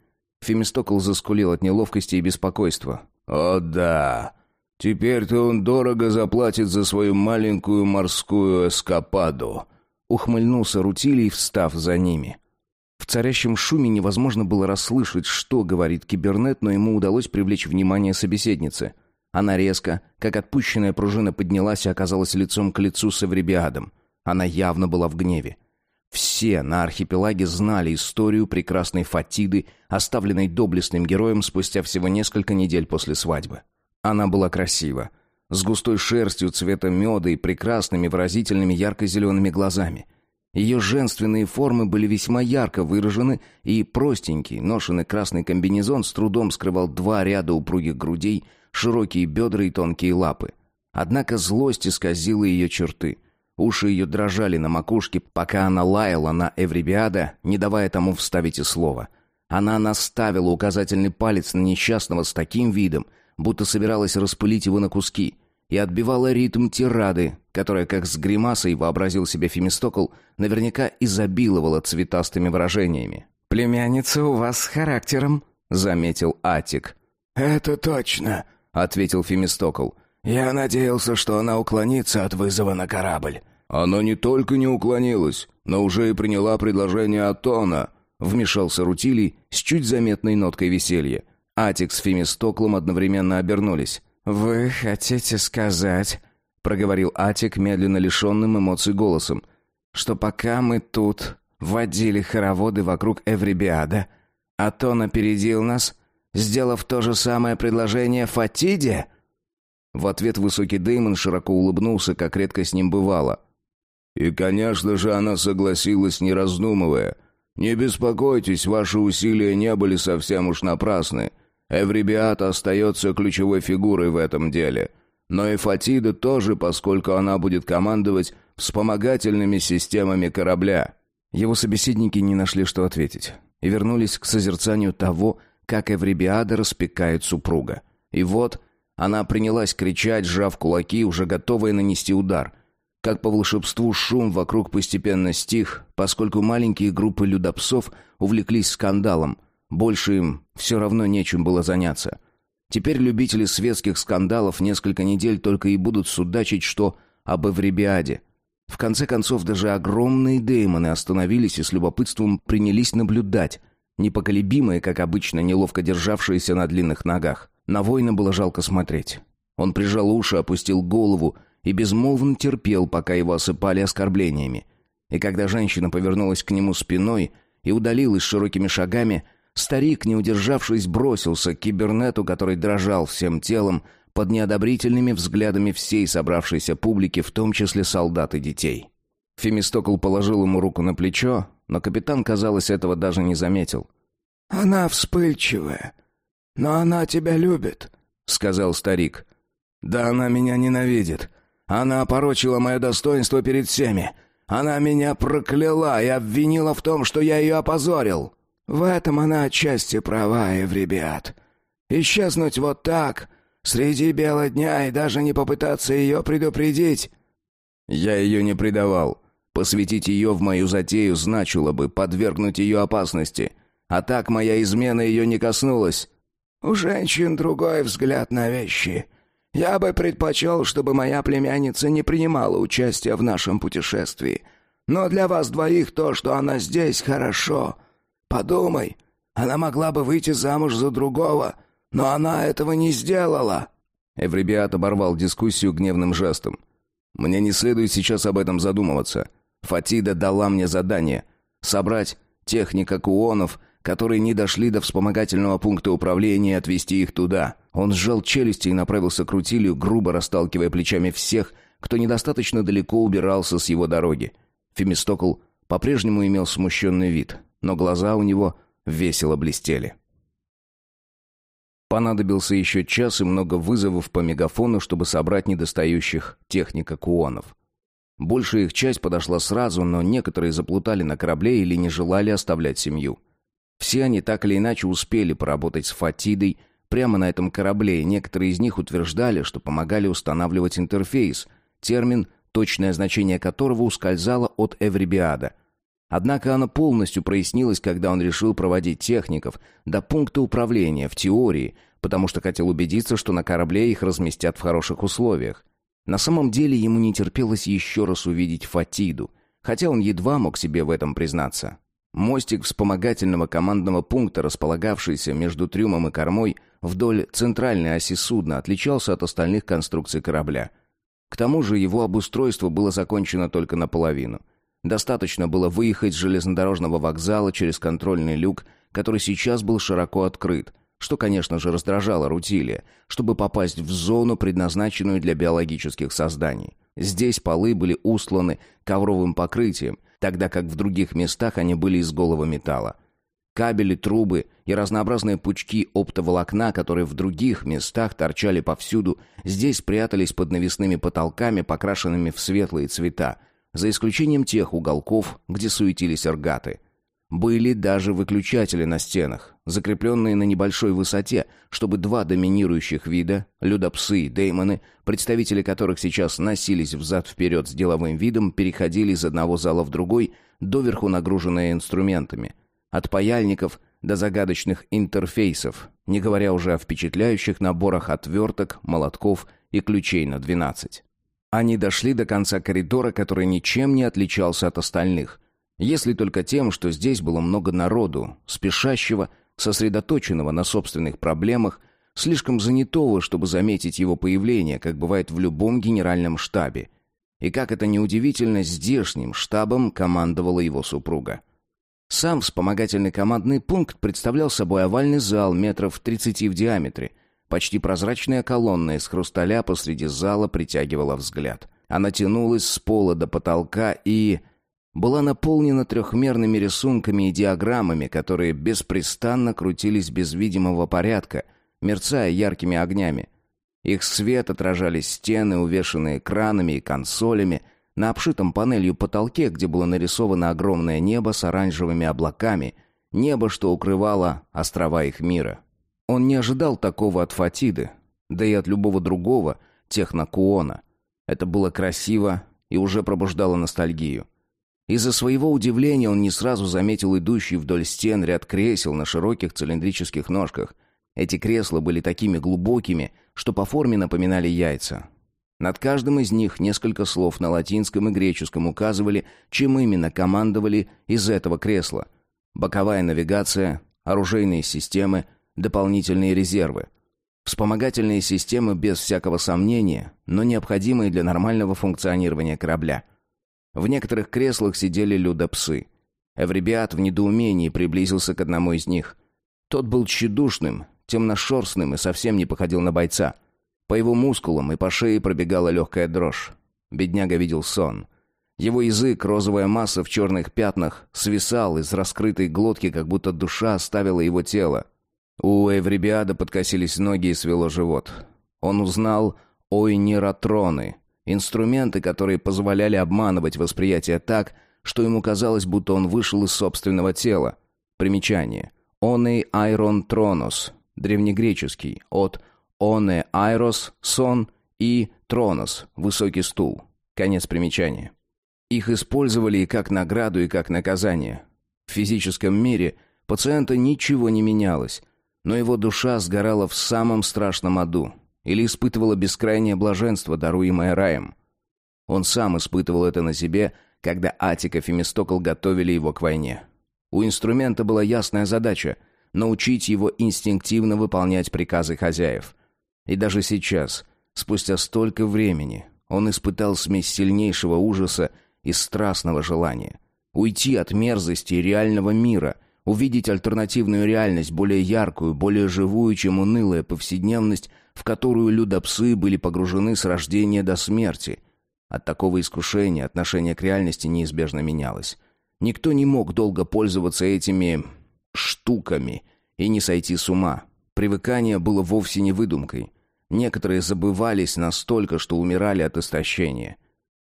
Фемистокл заскулил от неловкости и беспокойства. «О да, Теперь-то он дорого заплатит за свою маленькую морскую эскападу. Ухмыльнулся Рутилий, встав за ними. Царящем шуме невозможно было расслышать, что говорит кибернет, но ему удалось привлечь внимание собеседницы. Она резко, как отпущенная пружина, поднялась и оказалась лицом к лицу с Эвребиадом. Она явно была в гневе. Все на архипелаге знали историю прекрасной Фатиды, оставленной доблестным героем спустя всего несколько недель после свадьбы. Она была красива, с густой шерстью цвета меда и прекрасными выразительными ярко-зелеными глазами. Ее женственные формы были весьма ярко выражены, и простенький, ношенный красный комбинезон с трудом скрывал два ряда упругих грудей, широкие бедра и тонкие лапы. Однако злость исказила ее черты. Уши ее дрожали на макушке, пока она лаяла на Эврибиада, не давая тому вставить и слова. Она наставила указательный палец на несчастного с таким видом, будто собиралась распылить его на куски, и отбивала ритм тирады, которая, как с гримасой вообразил себе Фемистокл, наверняка изобиловала цветастыми выражениями. «Племянница у вас с характером», — заметил Атик. «Это точно», — ответил Фемистокл. «Я надеялся, что она уклонится от вызова на корабль». «Она не только не уклонилась, но уже и приняла предложение Атона», — вмешался Рутилий с чуть заметной ноткой веселья. Атик с Фемистоклом одновременно обернулись. «Вы хотите сказать...» — проговорил Атик медленно лишенным эмоций голосом. «Что пока мы тут водили хороводы вокруг Эврибиада, Атон опередил нас, сделав то же самое предложение Фатиде?» В ответ высокий Деймон широко улыбнулся, как редко с ним бывало. «И, конечно же, она согласилась, не раздумывая. Не беспокойтесь, ваши усилия не были совсем уж напрасны. Эврибиата остается ключевой фигурой в этом деле. Но и Фатида тоже, поскольку она будет командовать вспомогательными системами корабля. Его собеседники не нашли, что ответить, и вернулись к созерцанию того, как Эврибиада распекает супруга. И вот она принялась кричать, сжав кулаки, уже готовая нанести удар. Как по волшебству шум вокруг постепенно стих, поскольку маленькие группы людопсов увлеклись скандалом – больше им все равно нечем было заняться. Теперь любители светских скандалов несколько недель только и будут судачить, что об Эвребиаде. В конце концов, даже огромные деймоны остановились и с любопытством принялись наблюдать, непоколебимые, как обычно, неловко державшиеся на длинных ногах. На воина было жалко смотреть. Он прижал уши, опустил голову и безмолвно терпел, пока его осыпали оскорблениями. И когда женщина повернулась к нему спиной и удалилась широкими шагами, старик, не удержавшись, бросился к кибернету, который дрожал всем телом под неодобрительными взглядами всей собравшейся публики, в том числе солдат и детей. Фемистокл положил ему руку на плечо, но капитан, казалось, этого даже не заметил. «Она вспыльчивая, но она тебя любит», — сказал старик. «Да она меня ненавидит. Она опорочила мое достоинство перед всеми. Она меня прокляла и обвинила в том, что я ее опозорил». «В этом она отчасти права, Эвребиат. Исчезнуть вот так, среди бела дня, и даже не попытаться ее предупредить...» «Я ее не предавал. Посвятить ее в мою затею значило бы подвергнуть ее опасности. А так моя измена ее не коснулась». «У женщин другой взгляд на вещи. Я бы предпочел, чтобы моя племянница не принимала участия в нашем путешествии. Но для вас двоих то, что она здесь, хорошо. Подумай, она могла бы выйти замуж за другого, но она этого не сделала». Эвребиат оборвал дискуссию гневным жестом. «Мне не следует сейчас об этом задумываться. Фатида дала мне задание — собрать техника куонов — которые не дошли до вспомогательного пункта управления и отвезти их туда. Он сжал челюсти и направился к Рутилию, грубо расталкивая плечами всех, кто недостаточно далеко убирался с его дороги. Фемистокл по-прежнему имел смущенный вид, но глаза у него весело блестели. Понадобился еще час и много вызовов по мегафону, чтобы собрать недостающих техника куонов. Большая их часть подошла сразу, но некоторые заплутали на корабле или не желали оставлять семью. Все они так или иначе успели поработать с Фатидой прямо на этом корабле, и некоторые из них утверждали, что помогали устанавливать интерфейс, термин, точное значение которого ускользало от Эврибиада. Однако оно полностью прояснилось, когда он решил проводить техников до пункта управления в теории, потому что хотел убедиться, что на корабле их разместят в хороших условиях. На самом деле ему не терпелось еще раз увидеть Фатиду, хотя он едва мог себе в этом признаться. Мостик вспомогательного командного пункта, располагавшийся между трюмом и кормой вдоль центральной оси судна, отличался от остальных конструкций корабля. К тому же его обустройство было закончено только наполовину. Достаточно было выехать с железнодорожного вокзала через контрольный люк, который сейчас был широко открыт, что, конечно же, раздражало Рутилия, чтобы попасть в зону, предназначенную для биологических созданий. Здесь полы были усланы ковровым покрытием – тогда как в других местах они были из голого металла. Кабели, трубы и разнообразные пучки оптоволокна, которые в других местах торчали повсюду, здесь прятались под навесными потолками, покрашенными в светлые цвета, за исключением тех уголков, где суетились аргаты. Были даже выключатели на стенах, закрепленные на небольшой высоте, чтобы два доминирующих вида, людопсы и деймоны, представители которых сейчас носились взад-вперед с деловым видом, переходили из одного зала в другой, доверху нагруженные инструментами. От паяльников до загадочных интерфейсов, не говоря уже о впечатляющих наборах отверток, молотков и ключей на 12. Они дошли до конца коридора, который ничем не отличался от остальных – если только тем, что здесь было много народу, спешащего, сосредоточенного на собственных проблемах, слишком занятого, чтобы заметить его появление, как бывает в любом генеральном штабе. И как это неудивительно, здешним штабом командовала его супруга. Сам вспомогательный командный пункт представлял собой овальный зал метров 30 в диаметре. Почти прозрачная колонна из хрусталя посреди зала притягивала взгляд. Она тянулась с пола до потолка и была наполнена трехмерными рисунками и диаграммами, которые беспрестанно крутились без видимого порядка, мерцая яркими огнями. Их свет отражали стены, увешанные экранами и консолями, на обшитом панелью потолке, где было нарисовано огромное небо с оранжевыми облаками, небо, что укрывало острова их мира. Он не ожидал такого от Фатиды, да и от любого другого технокуона. Это было красиво и уже пробуждало ностальгию. Из-за своего удивления он не сразу заметил идущий вдоль стен ряд кресел на широких цилиндрических ножках. Эти кресла были такими глубокими, что по форме напоминали яйца. Над каждым из них несколько слов на латинском и греческом указывали, чем именно командовали из этого кресла. Боковая навигация, оружейные системы, дополнительные резервы. Вспомогательные системы без всякого сомнения, но необходимые для нормального функционирования корабля. В некоторых креслах сидели людопсы. Эвребиат в недоумении приблизился к одному из них. Тот был тщедушным, темношерстным и совсем не походил на бойца – по его мускулам и по шее пробегала легкая дрожь. Бедняга видел сон. Его язык, розовая масса в черных пятнах, свисал из раскрытой глотки, как будто душа оставила его тело. У Эвребиада подкосились ноги и свело живот. Он узнал ойниротроны, инструменты, которые позволяли обманывать восприятие так, что ему казалось, будто он вышел из собственного тела. Примечание. Оней айрон тронос, древнегреческий, от Оне Айрос, Сон и Тронос, высокий стул. Конец примечания. Их использовали и как награду, и как наказание. В физическом мире пациента ничего не менялось, но его душа сгорала в самом страшном аду или испытывала бескрайнее блаженство, даруемое раем. Он сам испытывал это на себе, когда Атика и Фемистокл готовили его к войне. У инструмента была ясная задача — научить его инстинктивно выполнять приказы хозяев. И даже сейчас, спустя столько времени, он испытал смесь сильнейшего ужаса и страстного желания. Уйти от мерзости реального мира, увидеть альтернативную реальность, более яркую, более живую, чем унылая повседневность, в которую людопсы были погружены с рождения до смерти. От такого искушения отношение к реальности неизбежно менялось. Никто не мог долго пользоваться этими штуками и не сойти с ума. Привыкание было вовсе не выдумкой. Некоторые забывались настолько, что умирали от истощения.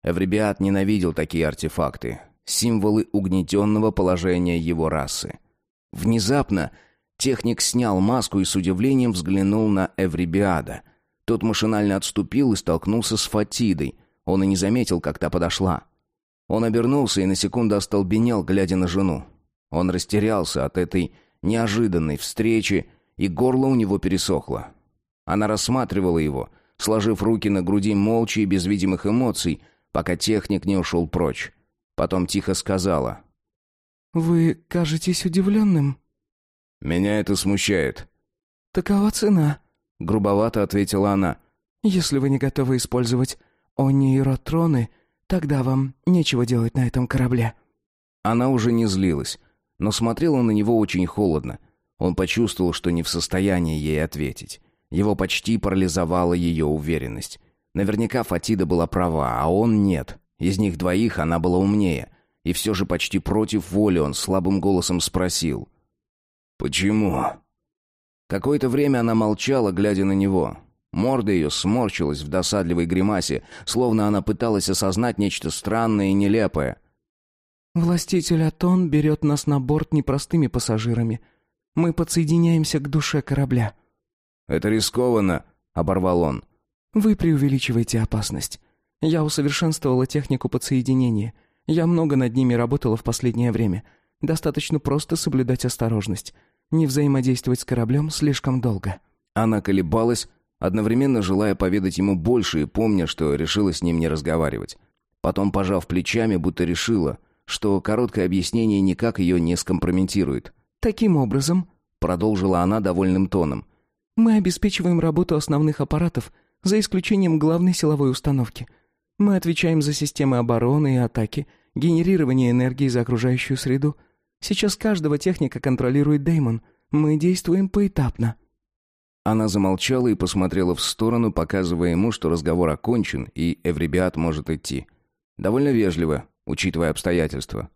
Эвребиат ненавидел такие артефакты, символы угнетенного положения его расы. Внезапно техник снял маску и с удивлением взглянул на Эвребиада. Тот машинально отступил и столкнулся с Фатидой. Он и не заметил, как та подошла. Он обернулся и на секунду остолбенел, глядя на жену. Он растерялся от этой неожиданной встречи, и горло у него пересохло. Она рассматривала его, сложив руки на груди молча и без видимых эмоций, пока техник не ушел прочь. Потом тихо сказала. «Вы кажетесь удивленным?» «Меня это смущает». «Такова цена», — грубовато ответила она. «Если вы не готовы использовать онейротроны, тогда вам нечего делать на этом корабле». Она уже не злилась, но смотрела на него очень холодно. Он почувствовал, что не в состоянии ей ответить. Его почти парализовала ее уверенность. Наверняка Фатида была права, а он нет. Из них двоих она была умнее. И все же почти против воли он слабым голосом спросил. «Почему?» Какое-то время она молчала, глядя на него. Морда ее сморщилась в досадливой гримасе, словно она пыталась осознать нечто странное и нелепое. «Властитель Атон берет нас на борт непростыми пассажирами. Мы подсоединяемся к душе корабля». «Это рискованно», — оборвал он. «Вы преувеличиваете опасность. Я усовершенствовала технику подсоединения. Я много над ними работала в последнее время. Достаточно просто соблюдать осторожность. Не взаимодействовать с кораблем слишком долго». Она колебалась, одновременно желая поведать ему больше и помня, что решила с ним не разговаривать. Потом, пожав плечами, будто решила, что короткое объяснение никак ее не скомпрометирует. «Таким образом», — продолжила она довольным тоном, мы обеспечиваем работу основных аппаратов, за исключением главной силовой установки. Мы отвечаем за системы обороны и атаки, генерирование энергии за окружающую среду. Сейчас каждого техника контролирует Деймон. Мы действуем поэтапно». Она замолчала и посмотрела в сторону, показывая ему, что разговор окончен, и Эвребиат может идти. Довольно вежливо, учитывая обстоятельства.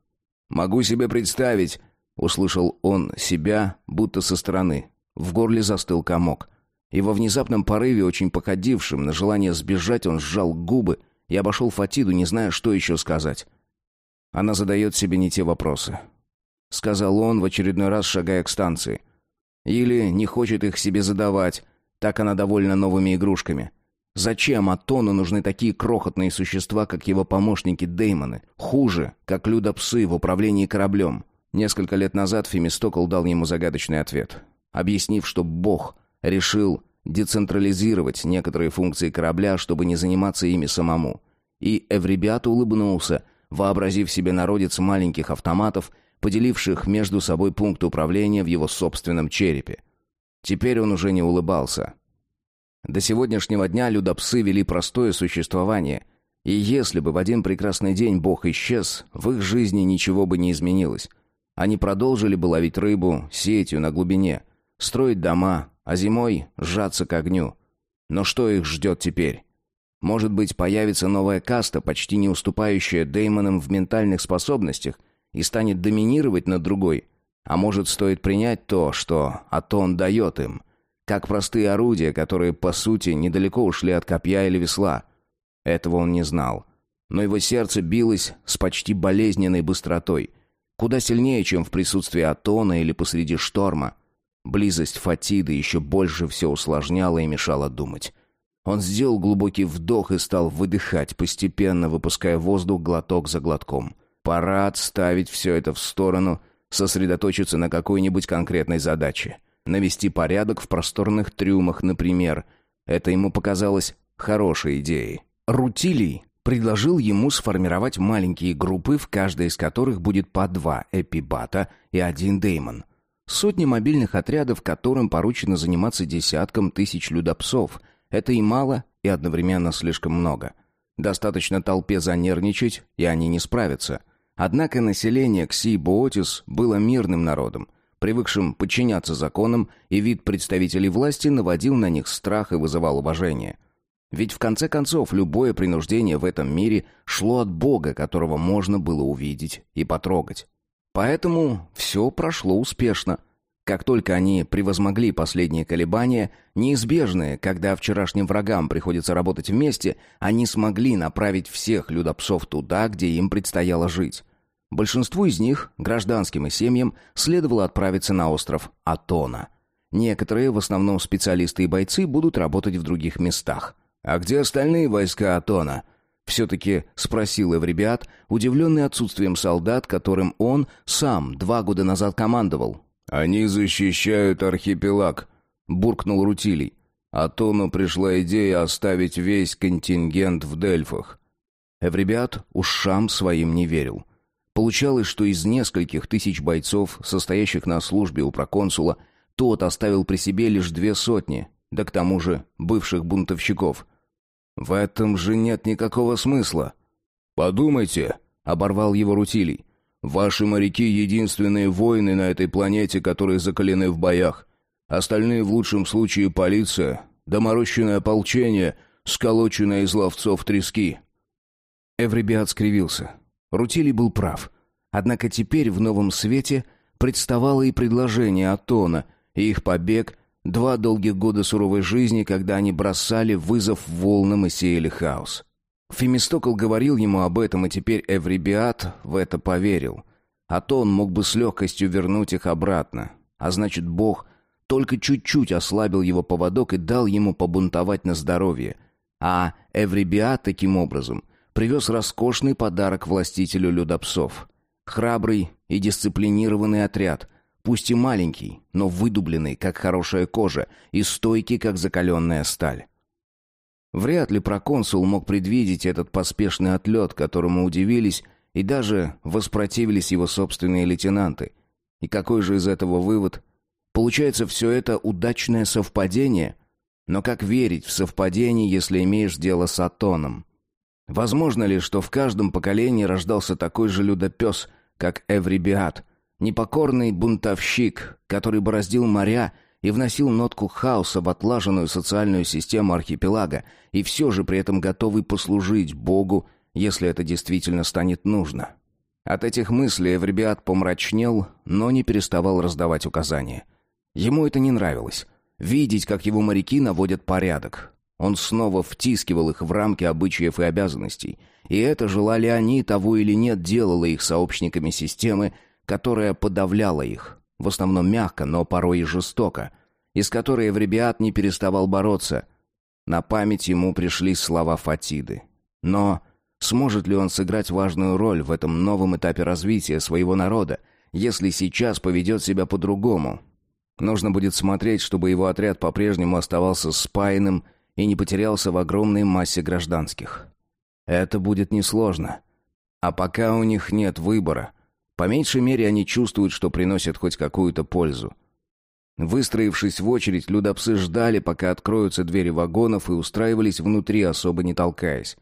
«Могу себе представить», — услышал он себя, будто со стороны. В горле застыл комок. И во внезапном порыве, очень походившем на желание сбежать, он сжал губы и обошел Фатиду, не зная, что еще сказать. Она задает себе не те вопросы. Сказал он, в очередной раз шагая к станции. Или не хочет их себе задавать, так она довольна новыми игрушками. Зачем Атону нужны такие крохотные существа, как его помощники Деймоны? Хуже, как людопсы в управлении кораблем. Несколько лет назад Фемистокл дал ему загадочный ответ объяснив, что Бог решил децентрализировать некоторые функции корабля, чтобы не заниматься ими самому. И Эвребиат улыбнулся, вообразив себе народец маленьких автоматов, поделивших между собой пункт управления в его собственном черепе. Теперь он уже не улыбался. До сегодняшнего дня людопсы вели простое существование, и если бы в один прекрасный день Бог исчез, в их жизни ничего бы не изменилось. Они продолжили бы ловить рыбу сетью на глубине, строить дома, а зимой сжаться к огню. Но что их ждет теперь? Может быть, появится новая каста, почти не уступающая Деймонам в ментальных способностях, и станет доминировать над другой. А может, стоит принять то, что Атон дает им, как простые орудия, которые, по сути, недалеко ушли от копья или весла. Этого он не знал. Но его сердце билось с почти болезненной быстротой. Куда сильнее, чем в присутствии Атона или посреди шторма. Близость Фатиды еще больше все усложняла и мешала думать. Он сделал глубокий вдох и стал выдыхать, постепенно выпуская воздух глоток за глотком. Пора отставить все это в сторону, сосредоточиться на какой-нибудь конкретной задаче. Навести порядок в просторных трюмах, например. Это ему показалось хорошей идеей. Рутилий предложил ему сформировать маленькие группы, в каждой из которых будет по два эпибата и один деймон. Сотни мобильных отрядов, которым поручено заниматься десятком тысяч людопсов. Это и мало, и одновременно слишком много. Достаточно толпе занервничать, и они не справятся. Однако население Кси-Боотис было мирным народом, привыкшим подчиняться законам, и вид представителей власти наводил на них страх и вызывал уважение – ведь в конце концов любое принуждение в этом мире шло от Бога, которого можно было увидеть и потрогать. Поэтому все прошло успешно. Как только они превозмогли последние колебания, неизбежные, когда вчерашним врагам приходится работать вместе, они смогли направить всех людопсов туда, где им предстояло жить. Большинству из них, гражданским и семьям, следовало отправиться на остров Атона. Некоторые, в основном специалисты и бойцы, будут работать в других местах. «А где остальные войска Атона?» Все-таки спросил Эвребиат, удивленный отсутствием солдат, которым он сам два года назад командовал. «Они защищают архипелаг», — буркнул Рутилий. Атону пришла идея оставить весь контингент в Дельфах. Эвребиат ушам своим не верил. Получалось, что из нескольких тысяч бойцов, состоящих на службе у проконсула, тот оставил при себе лишь две сотни, да к тому же бывших бунтовщиков. В этом же нет никакого смысла. Подумайте, оборвал его Рутилий. Ваши моряки единственные воины на этой планете, которые закалены в боях. Остальные в лучшем случае полиция, доморощенное ополчение, сколоченное из ловцов трески. Эвребиат скривился. Рутилий был прав. Однако теперь в новом свете представало и предложение Атона, и их побег Два долгих года суровой жизни, когда они бросали вызов волнам и сеяли хаос. Фемистокл говорил ему об этом, и теперь Эврибиат в это поверил. А то он мог бы с легкостью вернуть их обратно. А значит, Бог только чуть-чуть ослабил его поводок и дал ему побунтовать на здоровье. А Эврибиат таким образом привез роскошный подарок властителю людопсов. Храбрый и дисциплинированный отряд — Пусть и маленький, но выдубленный, как хорошая кожа, и стойкий, как закаленная сталь. Вряд ли проконсул мог предвидеть этот поспешный отлет, которому удивились и даже воспротивились его собственные лейтенанты. И какой же из этого вывод? Получается, все это удачное совпадение? Но как верить в совпадение, если имеешь дело с Атоном? Возможно ли, что в каждом поколении рождался такой же людопес, как Эврибиат, Непокорный бунтовщик, который бороздил моря и вносил нотку хаоса в отлаженную социальную систему архипелага, и все же при этом готовый послужить Богу, если это действительно станет нужно. От этих мыслей Эвребиат помрачнел, но не переставал раздавать указания. Ему это не нравилось. Видеть, как его моряки наводят порядок. Он снова втискивал их в рамки обычаев и обязанностей. И это, желали они того или нет, делало их сообщниками системы, которая подавляла их, в основном мягко, но порой и жестоко, из которой Евребиат не переставал бороться. На память ему пришли слова Фатиды. Но сможет ли он сыграть важную роль в этом новом этапе развития своего народа, если сейчас поведет себя по-другому? Нужно будет смотреть, чтобы его отряд по-прежнему оставался спаянным и не потерялся в огромной массе гражданских. Это будет несложно. А пока у них нет выбора. По меньшей мере они чувствуют, что приносят хоть какую-то пользу. Выстроившись в очередь, людопсы ждали, пока откроются двери вагонов и устраивались внутри, особо не толкаясь.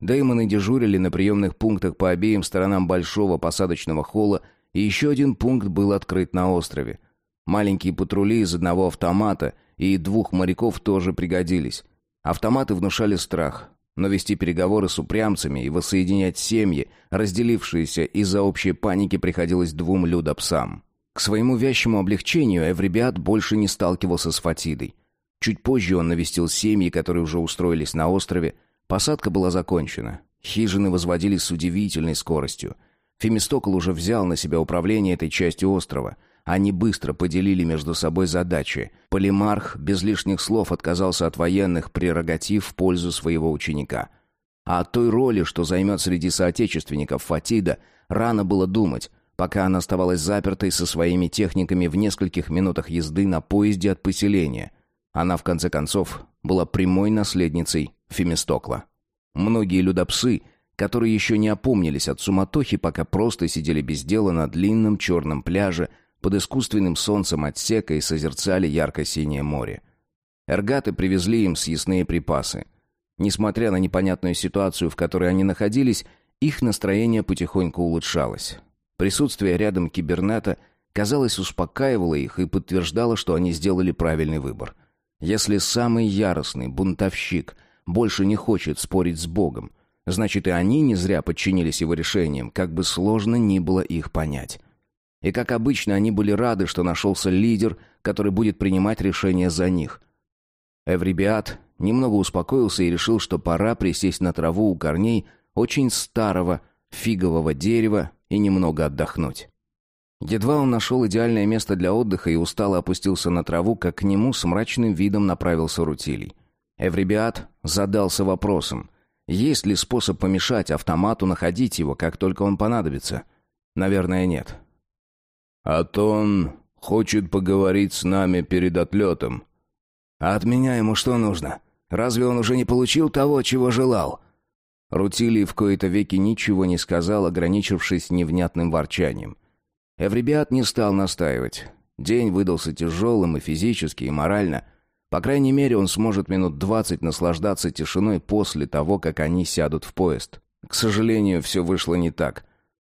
Дэймоны дежурили на приемных пунктах по обеим сторонам большого посадочного холла, и еще один пункт был открыт на острове. Маленькие патрули из одного автомата и двух моряков тоже пригодились. Автоматы внушали страх, но вести переговоры с упрямцами и воссоединять семьи, разделившиеся из-за общей паники, приходилось двум людопсам. К своему вящему облегчению Эвребиат больше не сталкивался с Фатидой. Чуть позже он навестил семьи, которые уже устроились на острове. Посадка была закончена. Хижины возводились с удивительной скоростью. Фемистокл уже взял на себя управление этой частью острова. Они быстро поделили между собой задачи. Полимарх без лишних слов отказался от военных прерогатив в пользу своего ученика. А о той роли, что займет среди соотечественников Фатида, рано было думать пока она оставалась запертой со своими техниками в нескольких минутах езды на поезде от поселения. Она, в конце концов, была прямой наследницей Фемистокла. Многие людопсы, которые еще не опомнились от суматохи, пока просто сидели без дела на длинном черном пляже под искусственным солнцем отсека и созерцали ярко-синее море. Эргаты привезли им съестные припасы. Несмотря на непонятную ситуацию, в которой они находились, их настроение потихоньку улучшалось. Присутствие рядом кибернета, казалось, успокаивало их и подтверждало, что они сделали правильный выбор. Если самый яростный бунтовщик больше не хочет спорить с Богом, значит и они не зря подчинились его решениям, как бы сложно ни было их понять. И как обычно, они были рады, что нашелся лидер, который будет принимать решения за них. Эврибиат немного успокоился и решил, что пора присесть на траву у корней очень старого фигового дерева и немного отдохнуть. Едва он нашел идеальное место для отдыха и устало опустился на траву, как к нему с мрачным видом направился Рутилий. Эврибиат задался вопросом, есть ли способ помешать автомату находить его, как только он понадобится? Наверное, нет. «А то он хочет поговорить с нами перед отлетом». «А от меня ему что нужно? Разве он уже не получил того, чего желал?» Рутилий в кои-то веки ничего не сказал, ограничившись невнятным ворчанием. Эвребиат не стал настаивать. День выдался тяжелым и физически, и морально. По крайней мере, он сможет минут двадцать наслаждаться тишиной после того, как они сядут в поезд. К сожалению, все вышло не так.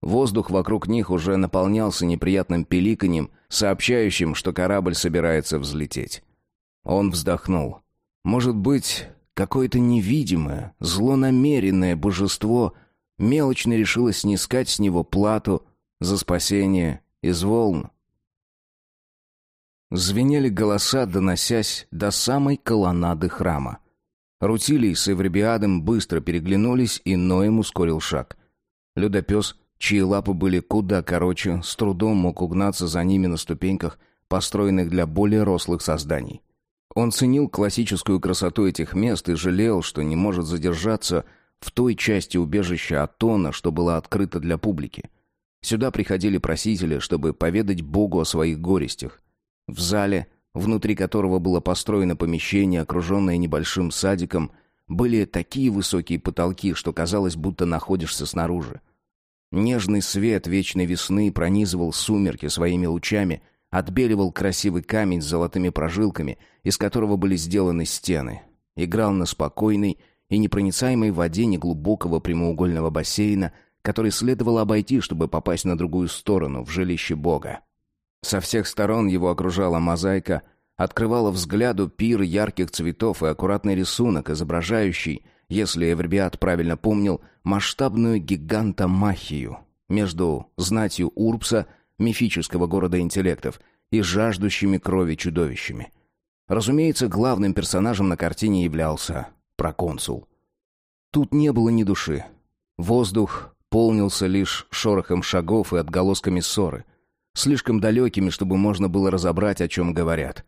Воздух вокруг них уже наполнялся неприятным пиликаньем, сообщающим, что корабль собирается взлететь. Он вздохнул. Может быть, Какое-то невидимое, злонамеренное божество мелочно решило снискать с него плату за спасение из волн. Звенели голоса, доносясь до самой колоннады храма. Рутилий с Эвребиадом быстро переглянулись, и Ноем ускорил шаг. Людопес, чьи лапы были куда короче, с трудом мог угнаться за ними на ступеньках, построенных для более рослых созданий. Он ценил классическую красоту этих мест и жалел, что не может задержаться в той части убежища Атона, что была открыта для публики. Сюда приходили просители, чтобы поведать Богу о своих горестях. В зале, внутри которого было построено помещение, окруженное небольшим садиком, были такие высокие потолки, что казалось, будто находишься снаружи. Нежный свет вечной весны пронизывал сумерки своими лучами – Отбеливал красивый камень с золотыми прожилками, из которого были сделаны стены. Играл на спокойной и непроницаемой воде неглубокого прямоугольного бассейна, который следовало обойти, чтобы попасть на другую сторону, в жилище Бога. Со всех сторон его окружала мозаика, открывала взгляду пир ярких цветов и аккуратный рисунок, изображающий, если Эвербиат правильно помнил, масштабную гигантомахию между знатью Урбса – мифического города интеллектов, и жаждущими крови чудовищами. Разумеется, главным персонажем на картине являлся проконсул. Тут не было ни души. Воздух полнился лишь шорохом шагов и отголосками ссоры, слишком далекими, чтобы можно было разобрать, о чем говорят.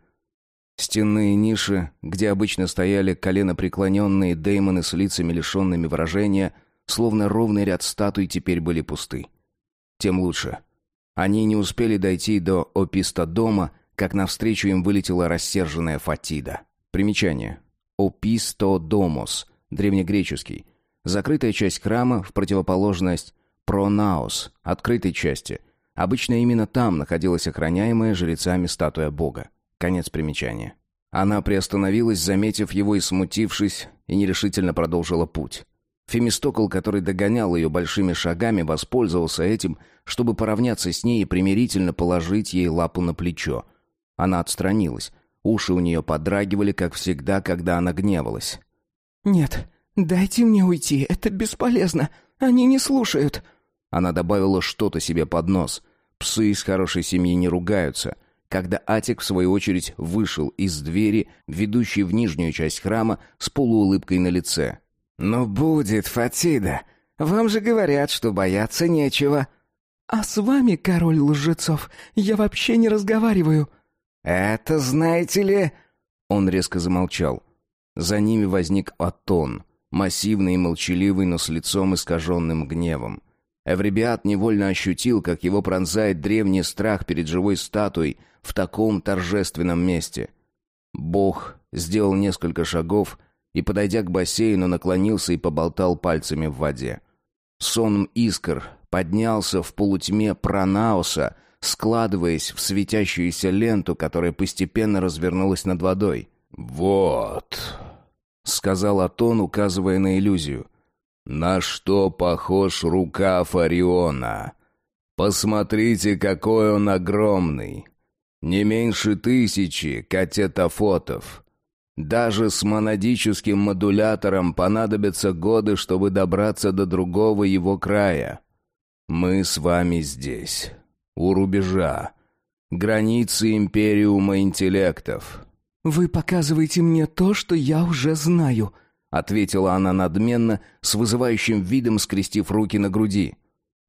Стенные ниши, где обычно стояли коленопреклоненные деймоны с лицами лишенными выражения, словно ровный ряд статуй, теперь были пусты. Тем лучше. Они не успели дойти до опистодома, как навстречу им вылетела рассерженная Фатида. Примечание. «Описто домос», древнегреческий. Закрытая часть храма в противоположность пронаос, открытой части. Обычно именно там находилась охраняемая жрецами статуя бога. Конец примечания. Она приостановилась, заметив его и смутившись, и нерешительно продолжила путь. Фемистокл, который догонял ее большими шагами, воспользовался этим, чтобы поравняться с ней и примирительно положить ей лапу на плечо. Она отстранилась. Уши у нее подрагивали, как всегда, когда она гневалась. «Нет, дайте мне уйти, это бесполезно. Они не слушают». Она добавила что-то себе под нос. Псы из хорошей семьи не ругаются. Когда Атик, в свою очередь, вышел из двери, ведущей в нижнюю часть храма, с полуулыбкой на лице. «Ну будет, Фатида. Вам же говорят, что бояться нечего». «А с вами, король лжецов, я вообще не разговариваю». «Это, знаете ли...» Он резко замолчал. За ними возник Атон, массивный и молчаливый, но с лицом искаженным гневом. Эвребиат невольно ощутил, как его пронзает древний страх перед живой статуей в таком торжественном месте. Бог сделал несколько шагов и, подойдя к бассейну, наклонился и поболтал пальцами в воде. Сон искр поднялся в полутьме Пранаоса, складываясь в светящуюся ленту, которая постепенно развернулась над водой. «Вот», — сказал Атон, указывая на иллюзию, — «на что похож рукав Ориона? Посмотрите, какой он огромный! Не меньше тысячи катетофотов. Даже с монадическим модулятором понадобятся годы, чтобы добраться до другого его края. Мы с вами здесь, у рубежа, границы империума интеллектов. «Вы показываете мне то, что я уже знаю», — ответила она надменно, с вызывающим видом скрестив руки на груди.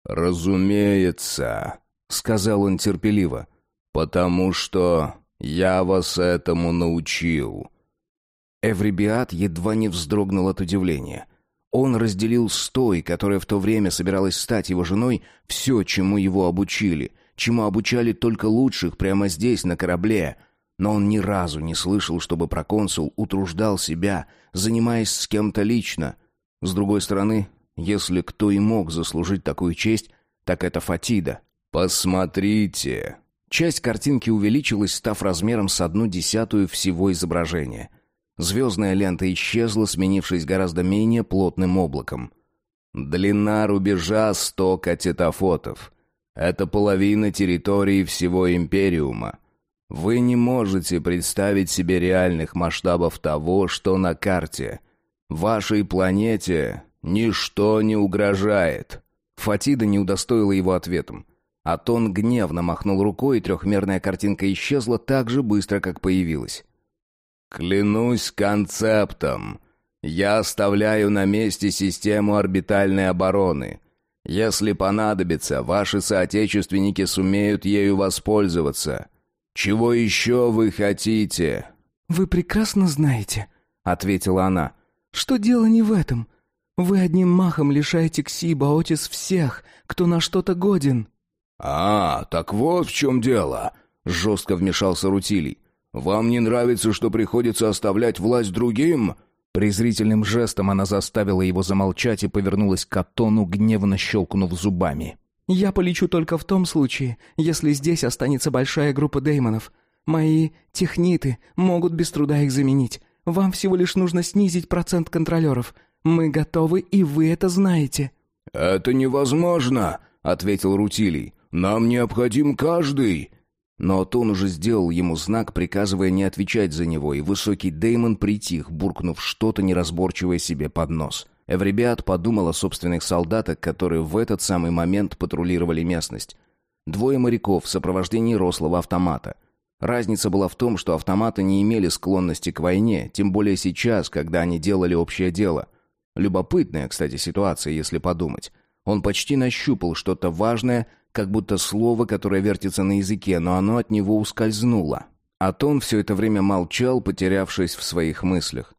«Разумеется», — сказал он терпеливо, — «потому что я вас этому научил». Эврибиат едва не вздрогнул от удивления. Он разделил с той, которая в то время собиралась стать его женой, все, чему его обучили, чему обучали только лучших прямо здесь, на корабле. Но он ни разу не слышал, чтобы проконсул утруждал себя, занимаясь с кем-то лично. С другой стороны, если кто и мог заслужить такую честь, так это Фатида. «Посмотрите!» Часть картинки увеличилась, став размером с одну десятую всего изображения. Звездная лента исчезла, сменившись гораздо менее плотным облаком. Длина рубежа сто катетофотов. Это половина территории всего Империума. Вы не можете представить себе реальных масштабов того, что на карте. Вашей планете ничто не угрожает. Фатида не удостоила его ответом. Атон гневно махнул рукой, и трехмерная картинка исчезла так же быстро, как появилась. Клянусь концептом. Я оставляю на месте систему орбитальной обороны. Если понадобится, ваши соотечественники сумеют ею воспользоваться. Чего еще вы хотите? Вы прекрасно знаете, ответила она, что дело не в этом. Вы одним махом лишаете Ксиба Отис всех, кто на что-то годен. А, так вот в чем дело, жестко вмешался Рутилий. Вам не нравится, что приходится оставлять власть другим?» Презрительным жестом она заставила его замолчать и повернулась к Атону, гневно щелкнув зубами. «Я полечу только в том случае, если здесь останется большая группа деймонов. Мои техниты могут без труда их заменить. Вам всего лишь нужно снизить процент контролеров. Мы готовы, и вы это знаете». «Это невозможно», — ответил Рутилий. «Нам необходим каждый». Но Атон уже сделал ему знак, приказывая не отвечать за него, и высокий Деймон притих, буркнув что-то неразборчивое себе под нос. Эвребиат подумал о собственных солдатах, которые в этот самый момент патрулировали местность. Двое моряков в сопровождении рослого автомата. Разница была в том, что автоматы не имели склонности к войне, тем более сейчас, когда они делали общее дело. Любопытная, кстати, ситуация, если подумать. Он почти нащупал что-то важное, как будто слово, которое вертится на языке, но оно от него ускользнуло. Атон все это время молчал, потерявшись в своих мыслях.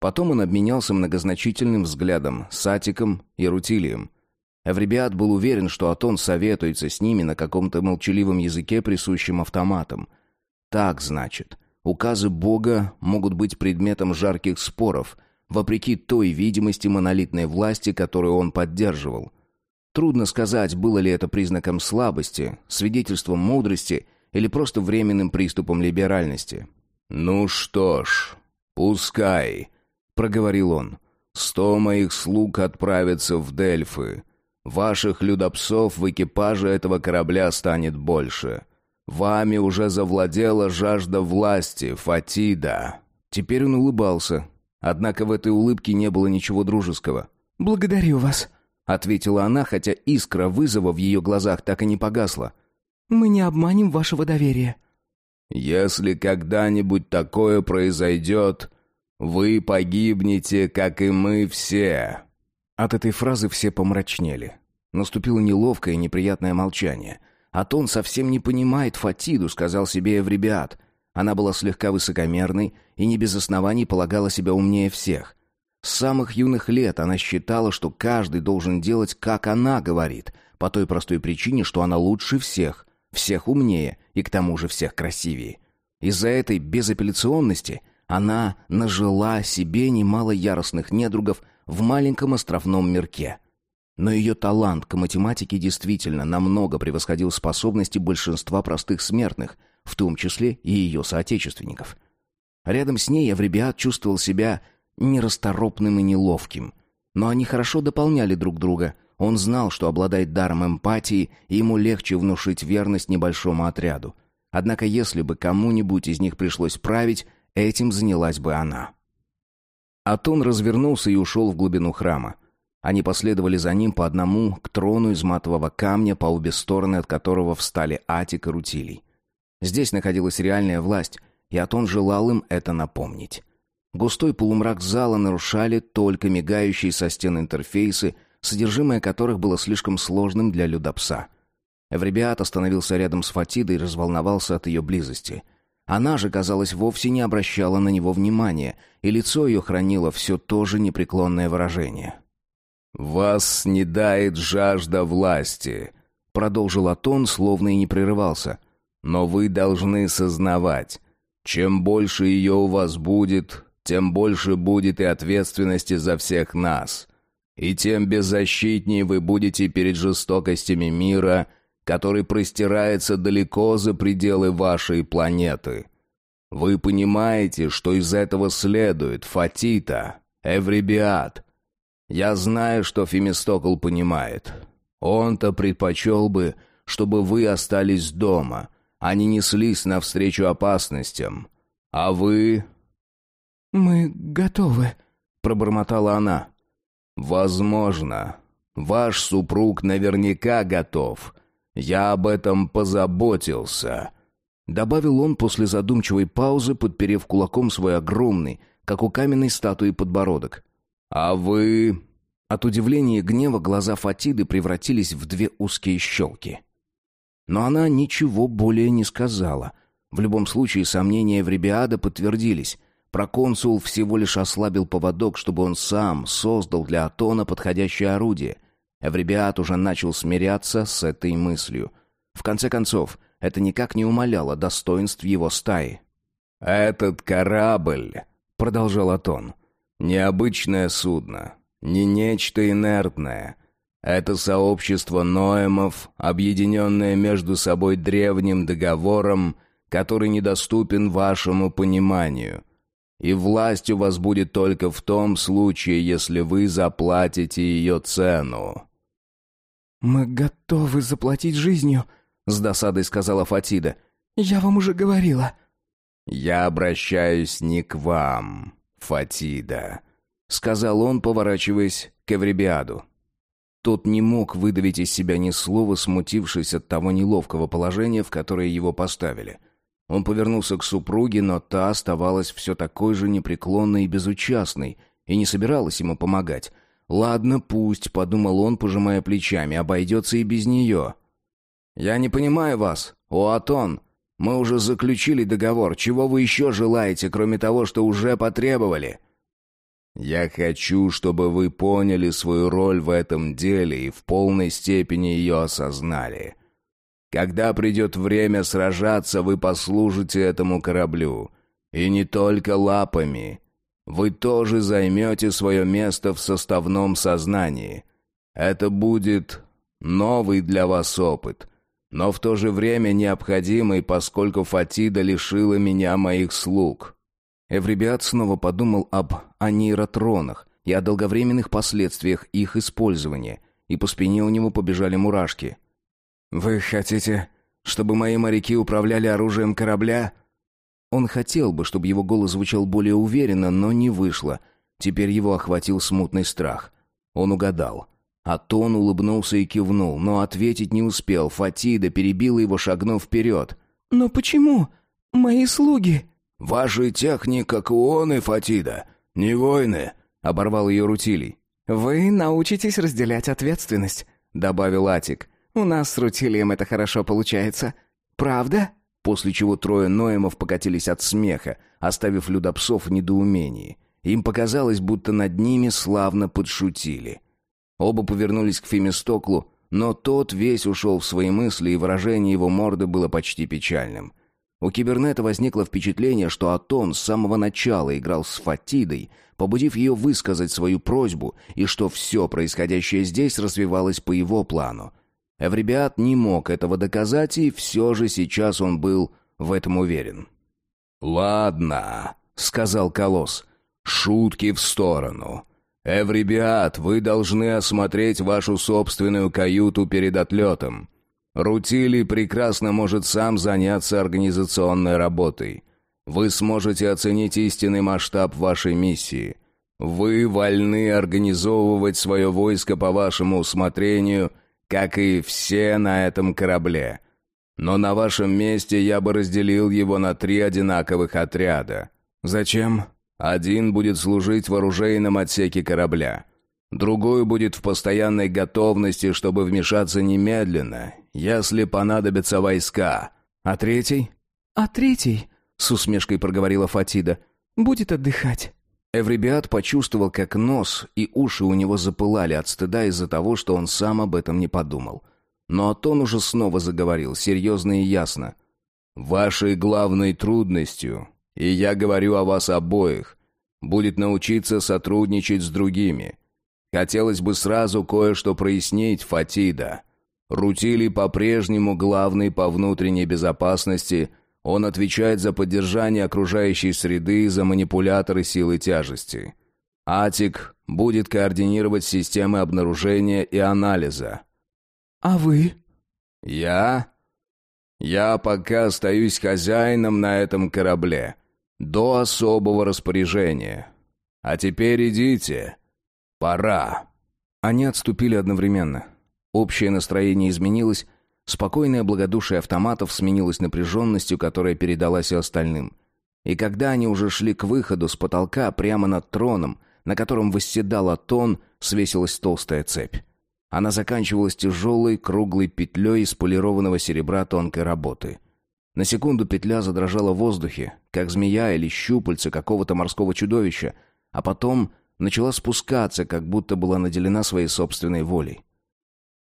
Потом он обменялся многозначительным взглядом с Атиком и Рутилием. Эвребиат был уверен, что Атон советуется с ними на каком-то молчаливом языке, присущем автоматам. Так, значит, указы Бога могут быть предметом жарких споров, вопреки той видимости монолитной власти, которую он поддерживал. Трудно сказать, было ли это признаком слабости, свидетельством мудрости или просто временным приступом либеральности. «Ну что ж, пускай», — проговорил он, — «сто моих слуг отправятся в Дельфы. Ваших людопсов в экипаже этого корабля станет больше. Вами уже завладела жажда власти, Фатида». Теперь он улыбался, однако в этой улыбке не было ничего дружеского. «Благодарю вас», — ответила она, хотя искра вызова в ее глазах так и не погасла. «Мы не обманем вашего доверия». «Если когда-нибудь такое произойдет, вы погибнете, как и мы все». От этой фразы все помрачнели. Наступило неловкое и неприятное молчание. А то он совсем не понимает Фатиду, сказал себе Эвребиат. Она была слегка высокомерной и не без оснований полагала себя умнее всех. С самых юных лет она считала, что каждый должен делать, как она говорит, по той простой причине, что она лучше всех, всех умнее и к тому же всех красивее. Из-за этой безапелляционности она нажила себе немало яростных недругов в маленьком островном мирке. Но ее талант к математике действительно намного превосходил способности большинства простых смертных, в том числе и ее соотечественников. Рядом с ней Авребиат чувствовал себя нерасторопным и неловким. Но они хорошо дополняли друг друга — он знал, что обладает даром эмпатии, и ему легче внушить верность небольшому отряду. Однако если бы кому-нибудь из них пришлось править, этим занялась бы она. Атон развернулся и ушел в глубину храма. Они последовали за ним по одному к трону из матового камня, по обе стороны от которого встали Атик и Рутилий. Здесь находилась реальная власть, и Атон желал им это напомнить. Густой полумрак зала нарушали только мигающие со стен интерфейсы, содержимое которых было слишком сложным для людопса. Эвребиат остановился рядом с Фатидой и разволновался от ее близости. Она же, казалось, вовсе не обращала на него внимания, и лицо ее хранило все то же непреклонное выражение. «Вас снедает жажда власти», — продолжил Атон, словно и не прерывался. «Но вы должны сознавать, чем больше ее у вас будет, тем больше будет и ответственности за всех нас и тем беззащитнее вы будете перед жестокостями мира, который простирается далеко за пределы вашей планеты. Вы понимаете, что из этого следует, Фатита, Эврибиат. Я знаю, что Фемистокл понимает. Он-то предпочел бы, чтобы вы остались дома, а не неслись навстречу опасностям. А вы...» «Мы готовы», — пробормотала она. «Возможно. Ваш супруг наверняка готов. Я об этом позаботился», — добавил он после задумчивой паузы, подперев кулаком свой огромный, как у каменной статуи, подбородок. «А вы...» От удивления и гнева глаза Фатиды превратились в две узкие щелки. Но она ничего более не сказала. В любом случае, сомнения в Ребиада подтвердились. Проконсул всего лишь ослабил поводок, чтобы он сам создал для Атона подходящее орудие. Эвребиат уже начал смиряться с этой мыслью. В конце концов, это никак не умаляло достоинств его стаи. «Этот корабль», — продолжал Атон, — «необычное судно, не нечто инертное. Это сообщество Ноэмов, объединенное между собой древним договором, который недоступен вашему пониманию» и власть у вас будет только в том случае, если вы заплатите ее цену». «Мы готовы заплатить жизнью», — с досадой сказала Фатида. «Я вам уже говорила». «Я обращаюсь не к вам, Фатида», — сказал он, поворачиваясь к Эвребиаду. Тот не мог выдавить из себя ни слова, смутившись от того неловкого положения, в которое его поставили — он повернулся к супруге, но та оставалась все такой же непреклонной и безучастной, и не собиралась ему помогать. «Ладно, пусть», — подумал он, пожимая плечами, — «обойдется и без нее». «Я не понимаю вас, Уатон. Мы уже заключили договор. Чего вы еще желаете, кроме того, что уже потребовали?» «Я хочу, чтобы вы поняли свою роль в этом деле и в полной степени ее осознали. Когда придет время сражаться, вы послужите этому кораблю. И не только лапами. Вы тоже займете свое место в составном сознании. Это будет новый для вас опыт, но в то же время необходимый, поскольку Фатида лишила меня моих слуг». Эвребиат снова подумал об аниротронах и о долговременных последствиях их использования, и по спине у него побежали мурашки. «Вы хотите, чтобы мои моряки управляли оружием корабля?» Он хотел бы, чтобы его голос звучал более уверенно, но не вышло. Теперь его охватил смутный страх. Он угадал. Атон улыбнулся и кивнул, но ответить не успел. Фатида перебила его, шагнув вперед. «Но почему? Мои слуги...» «Ваши техника Куоны, Фатида, не войны», — оборвал ее Рутилий. «Вы научитесь разделять ответственность», — добавил Атик. «У нас с Рутилием это хорошо получается. Правда?» После чего трое Ноемов покатились от смеха, оставив людопсов в недоумении. Им показалось, будто над ними славно подшутили. Оба повернулись к Фемистоклу, но тот весь ушел в свои мысли, и выражение его морды было почти печальным. У Кибернета возникло впечатление, что Атон с самого начала играл с Фатидой, побудив ее высказать свою просьбу, и что все происходящее здесь развивалось по его плану. Эвребиат не мог этого доказать, и все же сейчас он был в этом уверен. «Ладно», — сказал Колосс, — «шутки в сторону. «Эвребиат, вы должны осмотреть вашу собственную каюту перед отлетом. Рутили прекрасно может сам заняться организационной работой. Вы сможете оценить истинный масштаб вашей миссии. Вы вольны организовывать свое войско по вашему усмотрению, как и все на этом корабле. Но на вашем месте я бы разделил его на три одинаковых отряда. Зачем? Один будет служить в оружейном отсеке корабля. Другой будет в постоянной готовности, чтобы вмешаться немедленно, если понадобятся войска. А третий? А третий, с усмешкой проговорила Фатида, будет отдыхать. Эвребиат почувствовал, как нос и уши у него запылали от стыда из-за того, что он сам об этом не подумал. Но Атон уже снова заговорил, серьезно и ясно. «Вашей главной трудностью и я говорю о вас обоих, будет научиться сотрудничать с другими. Хотелось бы сразу кое-что прояснить, Фатида. Рутили по-прежнему главный по внутренней безопасности, он отвечает за поддержание окружающей среды и за манипуляторы силы тяжести. Атик будет координировать системы обнаружения и анализа. «А вы?» «Я?» «Я пока остаюсь хозяином на этом корабле до особого распоряжения. А теперь идите. Пора». Они отступили одновременно. Общее настроение изменилось, спокойное благодушие автоматов сменилось напряженностью, которая передалась и остальным. И когда они уже шли к выходу с потолка прямо над троном, на котором восседал Атон, свесилась толстая цепь. Она заканчивалась тяжелой круглой петлей из полированного серебра тонкой работы — на секунду петля задрожала в воздухе, как змея или щупальце какого-то морского чудовища, а потом начала спускаться, как будто была наделена своей собственной волей.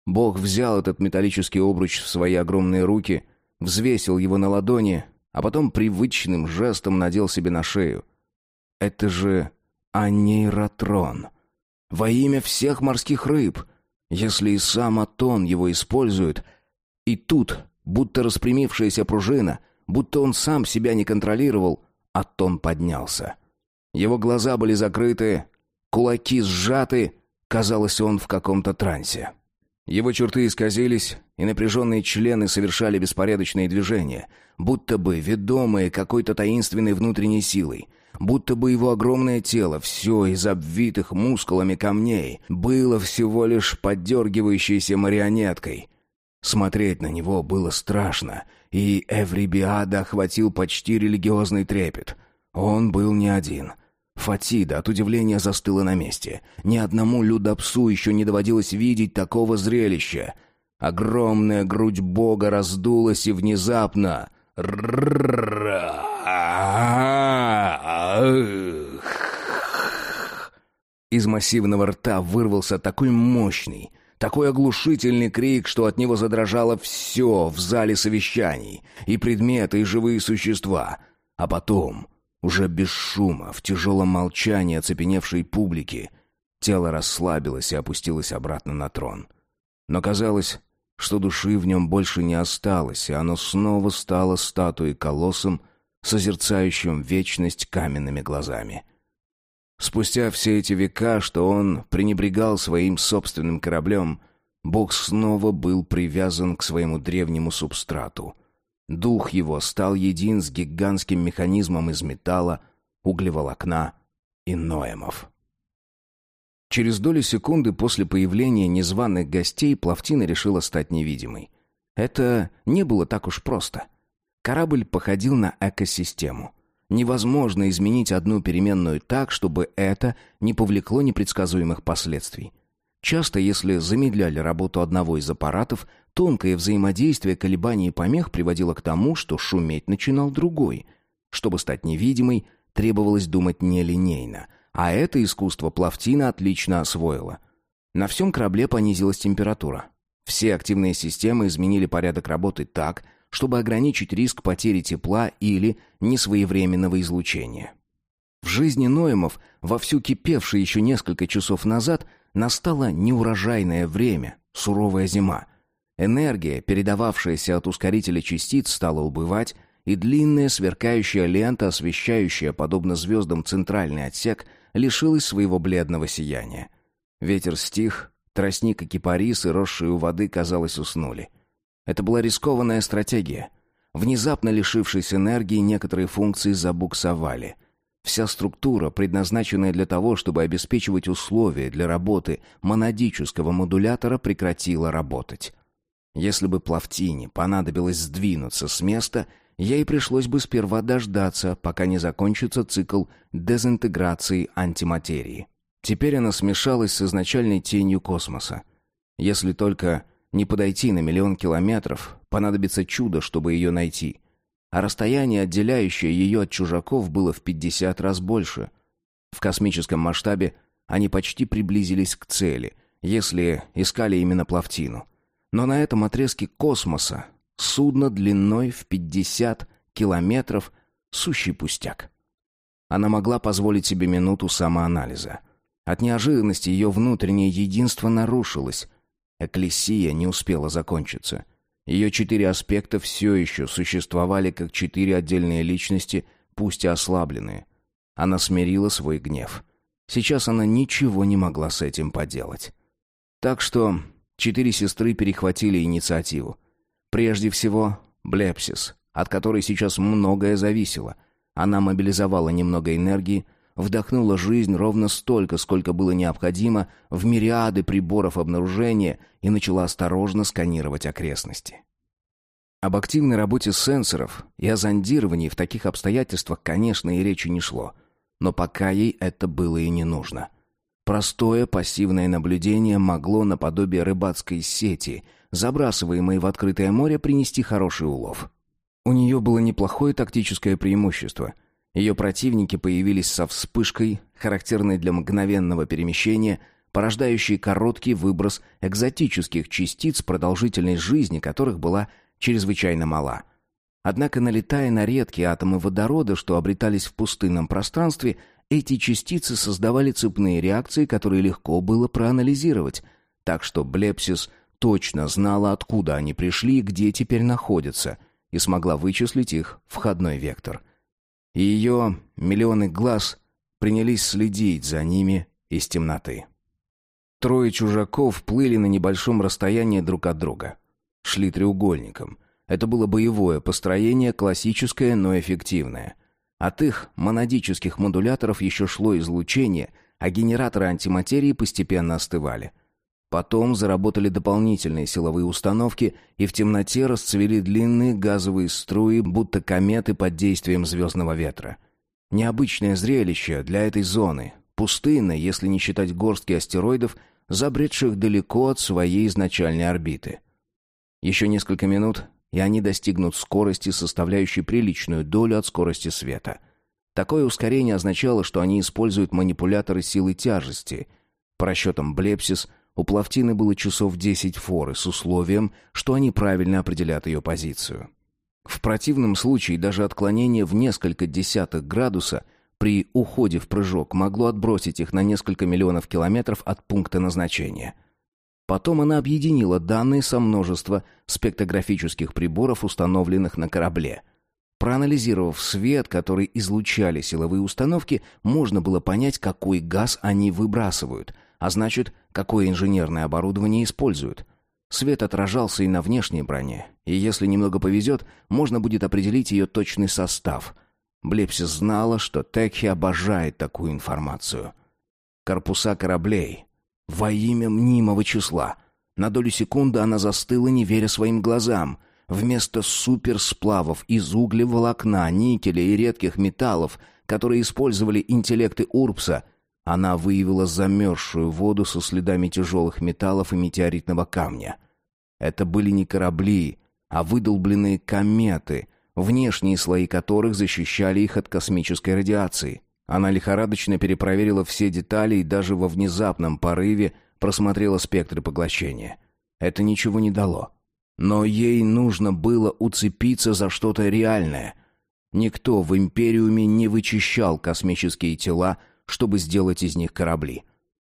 Бог взял этот металлический обруч в свои огромные руки, взвесил его на ладони, а потом привычным жестом надел себе на шею. Это же анейротрон. Во имя всех морских рыб. Если и сам Атон его использует... И тут будто распрямившаяся пружина, будто он сам себя не контролировал, Аттон поднялся. Его глаза были закрыты, кулаки сжаты, казалось, он в каком-то трансе. Его черты исказились, и напряженные члены совершали беспорядочные движения, будто бы ведомые какой-то таинственной внутренней силой, будто бы его огромное тело, все из обвитых мускулами камней, было всего лишь поддергивающейся марионеткой, Смотреть на него было страшно, и Эврибиада охватил почти религиозный трепет. Он был не один. Фатида от удивления застыла на месте. Ни одному людопсу еще не доводилось видеть такого зрелища. Огромная грудь бога раздулась и внезапно... Из массивного рта вырвался такой мощный, Такой оглушительный крик, что от него задрожало все в зале совещаний, и предметы, и живые существа. А потом, уже без шума, в тяжелом молчании оцепеневшей публики, тело расслабилось и опустилось обратно на трон. Но казалось, что души в нем больше не осталось, и оно снова стало статуей колоссом, созерцающим вечность каменными глазами. Спустя все эти века, что он пренебрегал своим собственным кораблем, Бог снова был привязан к своему древнему субстрату. Дух его стал един с гигантским механизмом из металла, углеволокна и ноемов. Через доли секунды после появления незваных гостей Плавтина решила стать невидимой. Это не было так уж просто. Корабль походил на экосистему. Невозможно изменить одну переменную так, чтобы это не повлекло непредсказуемых последствий. Часто, если замедляли работу одного из аппаратов, тонкое взаимодействие колебаний и помех приводило к тому, что шуметь начинал другой. Чтобы стать невидимой, требовалось думать нелинейно, а это искусство Плавтина отлично освоила. На всем корабле понизилась температура. Все активные системы изменили порядок работы так, чтобы ограничить риск потери тепла или несвоевременного излучения. В жизни Ноемов, вовсю кипевшей еще несколько часов назад, настало неурожайное время, суровая зима. Энергия, передававшаяся от ускорителя частиц, стала убывать, и длинная сверкающая лента, освещающая, подобно звездам, центральный отсек, лишилась своего бледного сияния. Ветер стих, тростник и кипарисы, росшие у воды, казалось, уснули. Это была рискованная стратегия. Внезапно лишившись энергии, некоторые функции забуксовали. Вся структура, предназначенная для того, чтобы обеспечивать условия для работы монадического модулятора, прекратила работать. Если бы Плавтине понадобилось сдвинуться с места, ей пришлось бы сперва дождаться, пока не закончится цикл дезинтеграции антиматерии. Теперь она смешалась с изначальной тенью космоса. Если только не подойти на миллион километров, понадобится чудо, чтобы ее найти. А расстояние, отделяющее ее от чужаков, было в 50 раз больше. В космическом масштабе они почти приблизились к цели, если искали именно плавтину. Но на этом отрезке космоса судно длиной в 50 километров — сущий пустяк. Она могла позволить себе минуту самоанализа. От неожиданности ее внутреннее единство нарушилось, Экклесия не успела закончиться. Ее четыре аспекта все еще существовали как четыре отдельные личности, пусть и ослабленные. Она смирила свой гнев. Сейчас она ничего не могла с этим поделать. Так что четыре сестры перехватили инициативу. Прежде всего, Блепсис, от которой сейчас многое зависело. Она мобилизовала немного энергии, вдохнула жизнь ровно столько, сколько было необходимо в мириады приборов обнаружения и начала осторожно сканировать окрестности. Об активной работе сенсоров и о зондировании в таких обстоятельствах, конечно, и речи не шло. Но пока ей это было и не нужно. Простое пассивное наблюдение могло наподобие рыбацкой сети, забрасываемой в открытое море, принести хороший улов. У нее было неплохое тактическое преимущество. Ее противники появились со вспышкой, характерной для мгновенного перемещения, порождающей короткий выброс экзотических частиц, продолжительность жизни которых была чрезвычайно мала. Однако, налетая на редкие атомы водорода, что обретались в пустынном пространстве, эти частицы создавали цепные реакции, которые легко было проанализировать, так что Блепсис точно знала, откуда они пришли и где теперь находятся, и смогла вычислить их входной вектор — и ее миллионы глаз принялись следить за ними из темноты. Трое чужаков плыли на небольшом расстоянии друг от друга. Шли треугольником. Это было боевое построение, классическое, но эффективное. От их монадических модуляторов еще шло излучение, а генераторы антиматерии постепенно остывали – Потом заработали дополнительные силовые установки, и в темноте расцвели длинные газовые струи, будто кометы под действием звездного ветра. Необычное зрелище для этой зоны. Пустынно, если не считать горстки астероидов, забредших далеко от своей изначальной орбиты. Еще несколько минут, и они достигнут скорости, составляющей приличную долю от скорости света. Такое ускорение означало, что они используют манипуляторы силы тяжести. По расчетам Блепсис – У плавтины было часов десять форы с условием, что они правильно определят ее позицию. В противном случае даже отклонение в несколько десятых градуса при уходе в прыжок могло отбросить их на несколько миллионов километров от пункта назначения. Потом она объединила данные со множества спектрографических приборов, установленных на корабле. Проанализировав свет, который излучали силовые установки, можно было понять, какой газ они выбрасывают, а значит, какое инженерное оборудование используют. Свет отражался и на внешней броне, и если немного повезет, можно будет определить ее точный состав. Блепсис знала, что Текхи обожает такую информацию. Корпуса кораблей, во имя мнимого числа. На долю секунды она застыла, не веря своим глазам. Вместо суперсплавов из угля, волокна, никеля и редких металлов, которые использовали интеллекты Урбса, она выявила замерзшую воду со следами тяжелых металлов и метеоритного камня. Это были не корабли, а выдолбленные кометы, внешние слои которых защищали их от космической радиации. Она лихорадочно перепроверила все детали и даже во внезапном порыве просмотрела спектры поглощения. Это ничего не дало. Но ей нужно было уцепиться за что-то реальное. Никто в Империуме не вычищал космические тела, чтобы сделать из них корабли.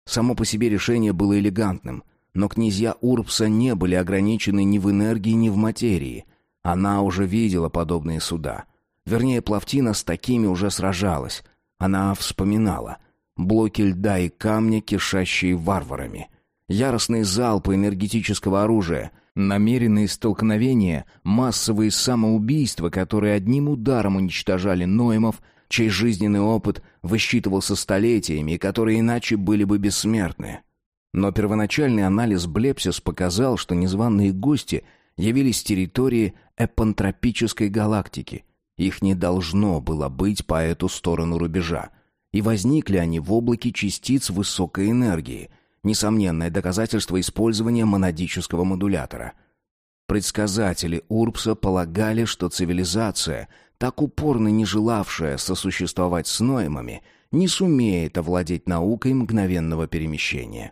Само по себе решение было элегантным, но князья Урбса не были ограничены ни в энергии, ни в материи. Она уже видела подобные суда. Вернее, Плавтина с такими уже сражалась — она вспоминала. Блоки льда и камня, кишащие варварами. Яростные залпы энергетического оружия. Намеренные столкновения, массовые самоубийства, которые одним ударом уничтожали Ноемов, чей жизненный опыт высчитывался столетиями которые иначе были бы бессмертны. Но первоначальный анализ Блепсис показал, что незваные гости явились с территории эпантропической галактики, их не должно было быть по эту сторону рубежа. И возникли они в облаке частиц высокой энергии. Несомненное доказательство использования монадического модулятора. Предсказатели Урбса полагали, что цивилизация, так упорно не желавшая сосуществовать с Ноемами, не сумеет овладеть наукой мгновенного перемещения.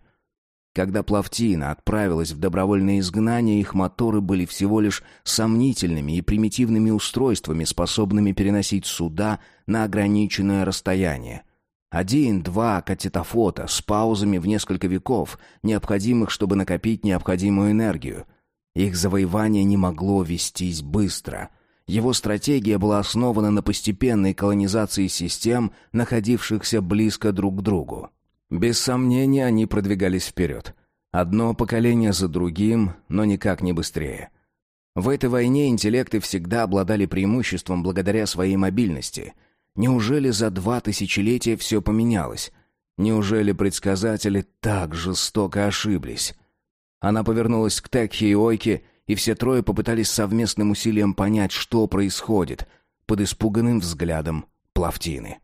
Когда Плавтина отправилась в добровольное изгнание, их моторы были всего лишь сомнительными и примитивными устройствами, способными переносить суда на ограниченное расстояние. Один-два катетофота с паузами в несколько веков, необходимых, чтобы накопить необходимую энергию. Их завоевание не могло вестись быстро. Его стратегия была основана на постепенной колонизации систем, находившихся близко друг к другу. Без сомнения, они продвигались вперед. Одно поколение за другим, но никак не быстрее. В этой войне интеллекты всегда обладали преимуществом благодаря своей мобильности. Неужели за два тысячелетия все поменялось? Неужели предсказатели так жестоко ошиблись? Она повернулась к Текхе и Ойке, и все трое попытались совместным усилием понять, что происходит, под испуганным взглядом Плавтины.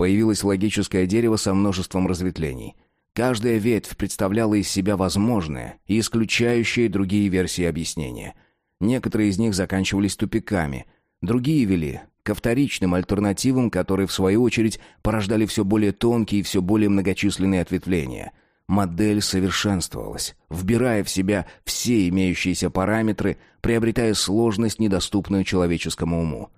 Появилось логическое дерево со множеством разветвлений. Каждая ветвь представляла из себя возможное и исключающее другие версии объяснения. Некоторые из них заканчивались тупиками, другие вели ко вторичным альтернативам, которые, в свою очередь, порождали все более тонкие и все более многочисленные ответвления. Модель совершенствовалась, вбирая в себя все имеющиеся параметры, приобретая сложность, недоступную человеческому уму.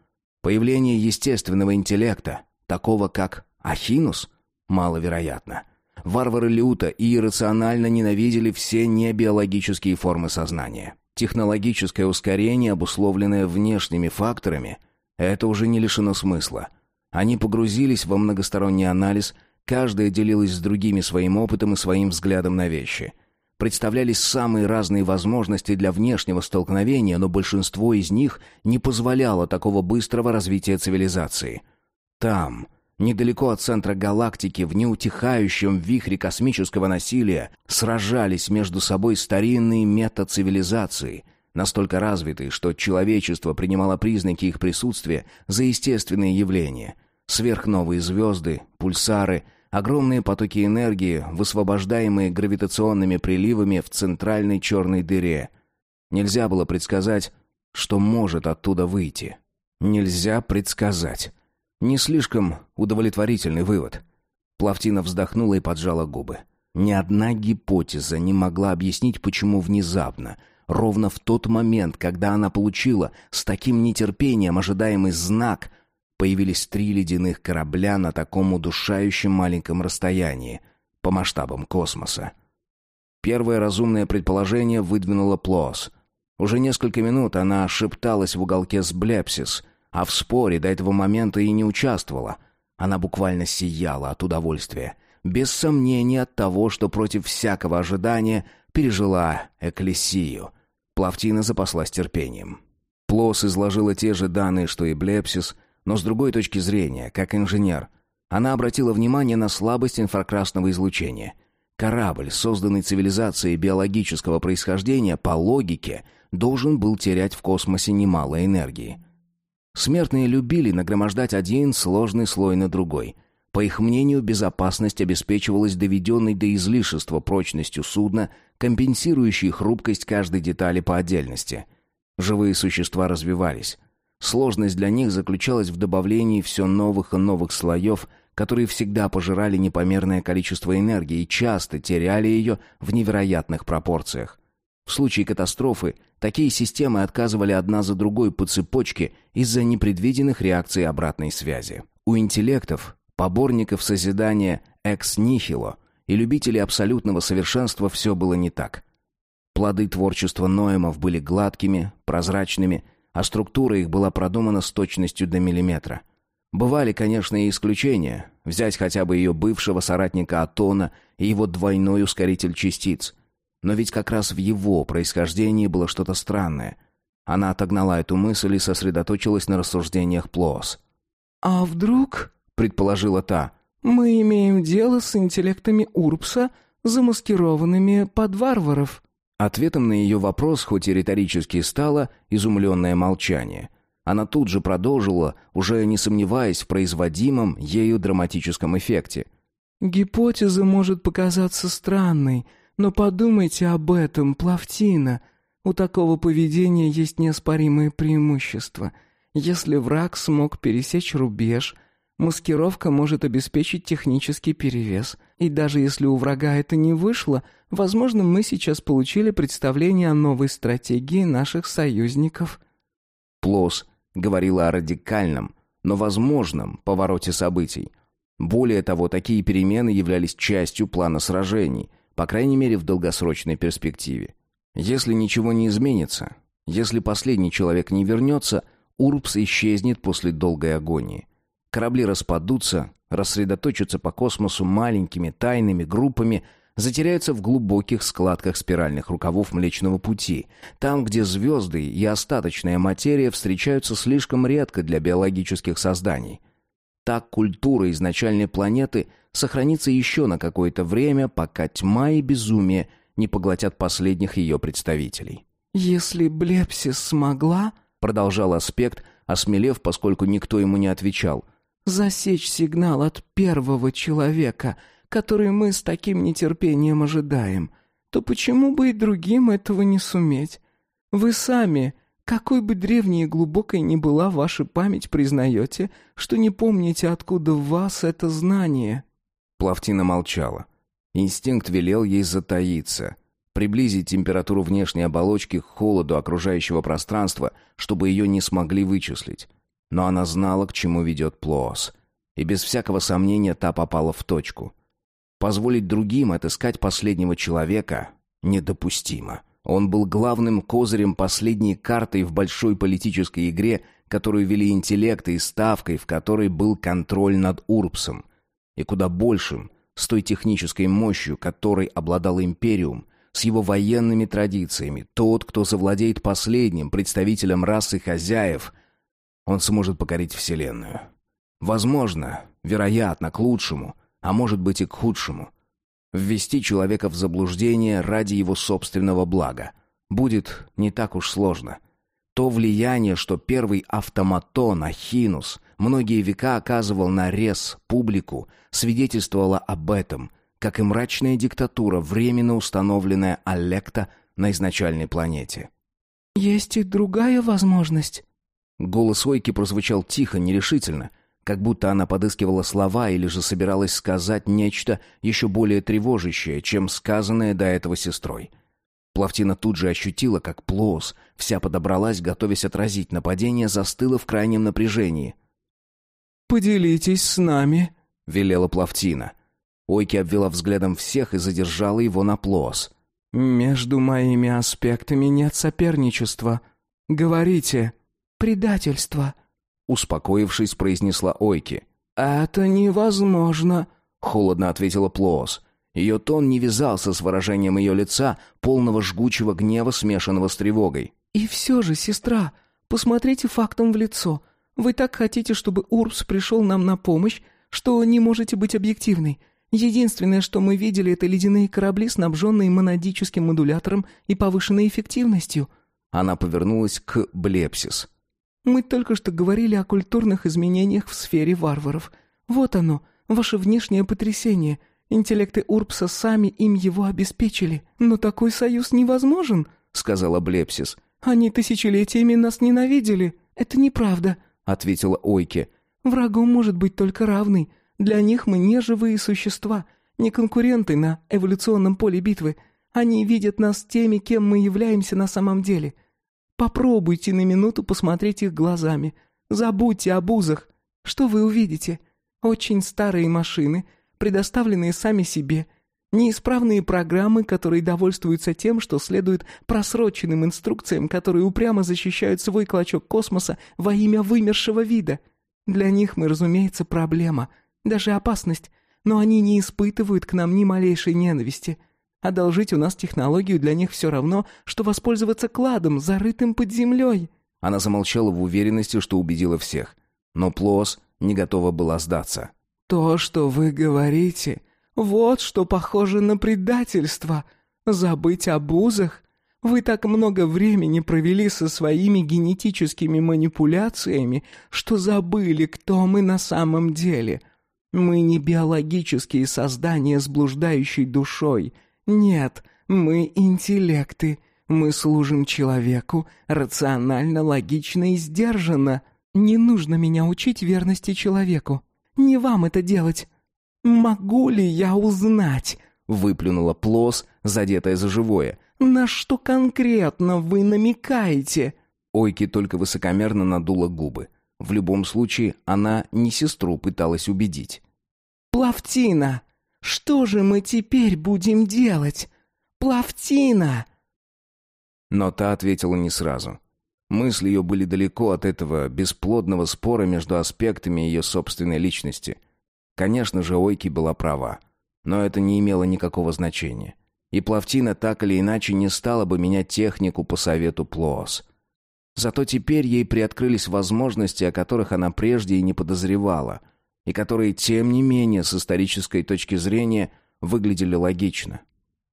Появление естественного интеллекта, Такого, как Ахинус, маловероятно. Варвары люто и иррационально ненавидели все небиологические формы сознания. Технологическое ускорение, обусловленное внешними факторами, это уже не лишено смысла. Они погрузились во многосторонний анализ, каждая делилась с другими своим опытом и своим взглядом на вещи. Представлялись самые разные возможности для внешнего столкновения, но большинство из них не позволяло такого быстрого развития цивилизации – там, недалеко от центра галактики, в неутихающем вихре космического насилия, сражались между собой старинные метацивилизации, настолько развитые, что человечество принимало признаки их присутствия за естественные явления. Сверхновые звезды, пульсары, огромные потоки энергии, высвобождаемые гравитационными приливами в центральной черной дыре. Нельзя было предсказать, что может оттуда выйти. Нельзя предсказать. Не слишком удовлетворительный вывод. Плавтина вздохнула и поджала губы. Ни одна гипотеза не могла объяснить, почему внезапно, ровно в тот момент, когда она получила с таким нетерпением ожидаемый знак, появились три ледяных корабля на таком удушающем маленьком расстоянии, по масштабам космоса. Первое разумное предположение выдвинуло Плос. Уже несколько минут она шепталась в уголке с Блепсис, а в споре до этого момента и не участвовала. Она буквально сияла от удовольствия без сомнения от того, что против всякого ожидания пережила Экклесию. Плавтина запаслась терпением. Плос изложила те же данные, что и Блепсис, но с другой точки зрения, как инженер. Она обратила внимание на слабость инфракрасного излучения. Корабль, созданный цивилизацией биологического происхождения, по логике, должен был терять в космосе немало энергии. Смертные любили нагромождать один сложный слой на другой – по их мнению, безопасность обеспечивалась доведенной до излишества прочностью судна, компенсирующей хрупкость каждой детали по отдельности. Живые существа развивались. Сложность для них заключалась в добавлении все новых и новых слоев, которые всегда пожирали непомерное количество энергии и часто теряли ее в невероятных пропорциях. В случае катастрофы такие системы отказывали одна за другой по цепочке из-за непредвиденных реакций обратной связи. У интеллектов поборников созидания экс-нихило и любителей абсолютного совершенства все было не так. Плоды творчества Ноемов были гладкими, прозрачными, а структура их была продумана с точностью до миллиметра. Бывали, конечно, и исключения. Взять хотя бы ее бывшего соратника Атона и его двойной ускоритель частиц. Но ведь как раз в его происхождении было что-то странное. Она отогнала эту мысль и сосредоточилась на рассуждениях Плоос. «А вдруг...» предположила та. «Мы имеем дело с интеллектами Урбса, замаскированными под варваров». Ответом на ее вопрос, хоть и риторически, стало изумленное молчание. Она тут же продолжила, уже не сомневаясь в производимом ею драматическом эффекте. «Гипотеза может показаться странной, но подумайте об этом, Плавтина. У такого поведения есть неоспоримые преимущества. Если враг смог пересечь рубеж, Маскировка может обеспечить технический перевес. И даже если у врага это не вышло, возможно, мы сейчас получили представление о новой стратегии наших союзников. Плос говорила о радикальном, но возможном повороте событий. Более того, такие перемены являлись частью плана сражений, по крайней мере в долгосрочной перспективе. Если ничего не изменится, если последний человек не вернется, Урбс исчезнет после долгой агонии. Корабли распадутся, рассредоточатся по космосу маленькими тайными группами, затеряются в глубоких складках спиральных рукавов Млечного Пути, там, где звезды и остаточная материя встречаются слишком редко для биологических созданий. Так культура изначальной планеты сохранится еще на какое-то время, пока тьма и безумие не поглотят последних ее представителей. «Если Блепсис смогла...» — продолжал аспект, осмелев, поскольку никто ему не отвечал засечь сигнал от первого человека, который мы с таким нетерпением ожидаем, то почему бы и другим этого не суметь? Вы сами, какой бы древней и глубокой ни была ваша память, признаете, что не помните, откуда в вас это знание?» Плавтина молчала. Инстинкт велел ей затаиться, приблизить температуру внешней оболочки к холоду окружающего пространства, чтобы ее не смогли вычислить но она знала, к чему ведет Плоос. И без всякого сомнения та попала в точку. Позволить другим отыскать последнего человека недопустимо. Он был главным козырем последней картой в большой политической игре, которую вели интеллект и ставкой, в которой был контроль над Урбсом. И куда большим, с той технической мощью, которой обладал Империум, с его военными традициями, тот, кто завладеет последним представителем расы хозяев, он сможет покорить Вселенную. Возможно, вероятно, к лучшему, а может быть и к худшему. Ввести человека в заблуждение ради его собственного блага будет не так уж сложно. То влияние, что первый автоматон Ахинус многие века оказывал на рез публику, свидетельствовало об этом, как и мрачная диктатура, временно установленная Алекта на изначальной планете. «Есть и другая возможность», Голос Ойки прозвучал тихо, нерешительно. как будто она подыскивала слова или же собиралась сказать нечто еще более тревожащее, чем сказанное до этого сестрой. Плавтина тут же ощутила, как Плоус, вся подобралась, готовясь отразить нападение, застыла в крайнем напряжении. «Поделитесь с нами», — велела Плавтина. Ойки обвела взглядом всех и задержала его на Плоус. «Между моими аспектами нет соперничества. Говорите». «Предательство», — успокоившись, произнесла Ойки. «Это невозможно», — холодно ответила Плоус. Ее тон не вязался с выражением ее лица, полного жгучего гнева, смешанного с тревогой. «И все же, сестра, посмотрите фактом в лицо. Вы так хотите, чтобы Урбс пришел нам на помощь, что не можете быть объективной. Единственное, что мы видели, это ледяные корабли, снабженные монадическим модулятором и повышенной эффективностью». Она повернулась к Блепсис. «Мы только что говорили о культурных изменениях в сфере варваров. Вот оно, ваше внешнее потрясение — Интеллекты Урбса сами им его обеспечили. Но такой союз невозможен, сказала Блепсис. Они тысячелетиями нас ненавидели. Это неправда, ответила Ойке. Врагом может быть только равный. Для них мы не живые существа, не конкуренты на эволюционном поле битвы. Они видят нас теми, кем мы являемся на самом деле. Попробуйте на минуту посмотреть их глазами. Забудьте об узах. Что вы увидите? Очень старые машины — предоставленные сами себе, неисправные программы, которые довольствуются тем, что следуют просроченным инструкциям, которые упрямо защищают свой клочок космоса во имя вымершего вида. Для них мы, разумеется, проблема, даже опасность, но они не испытывают к нам ни малейшей ненависти. Одолжить у нас технологию для них все равно, что воспользоваться кладом, зарытым под землей». Она замолчала в уверенности, что убедила всех. Но Плос не готова была сдаться. «То, что вы говорите, вот что похоже на предательство. Забыть об узах? Вы так много времени провели со своими генетическими манипуляциями, что забыли, кто мы на самом деле. Мы не биологические создания с блуждающей душой. Нет, мы интеллекты». Мы служим человеку рационально, логично и сдержанно. Не нужно меня учить верности человеку. Не вам это делать. Могу ли я узнать?» Выплюнула Плос, задетая за живое. «На что конкретно вы намекаете?» Ойки только высокомерно надула губы. В любом случае, она не сестру пыталась убедить. «Плавтина! Что же мы теперь будем делать? Плавтина!» Но та ответила не сразу. Мысли ее были далеко от этого бесплодного спора между аспектами ее собственной личности. Конечно же, Ойки была права. Но это не имело никакого значения. И Плавтина так или иначе не стала бы менять технику по совету Плоос. Зато теперь ей приоткрылись возможности, о которых она прежде и не подозревала, и которые, тем не менее, с исторической точки зрения, выглядели логично.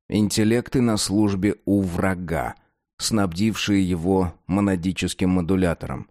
Интеллекты на службе у врага — снабдившие его монадическим модулятором.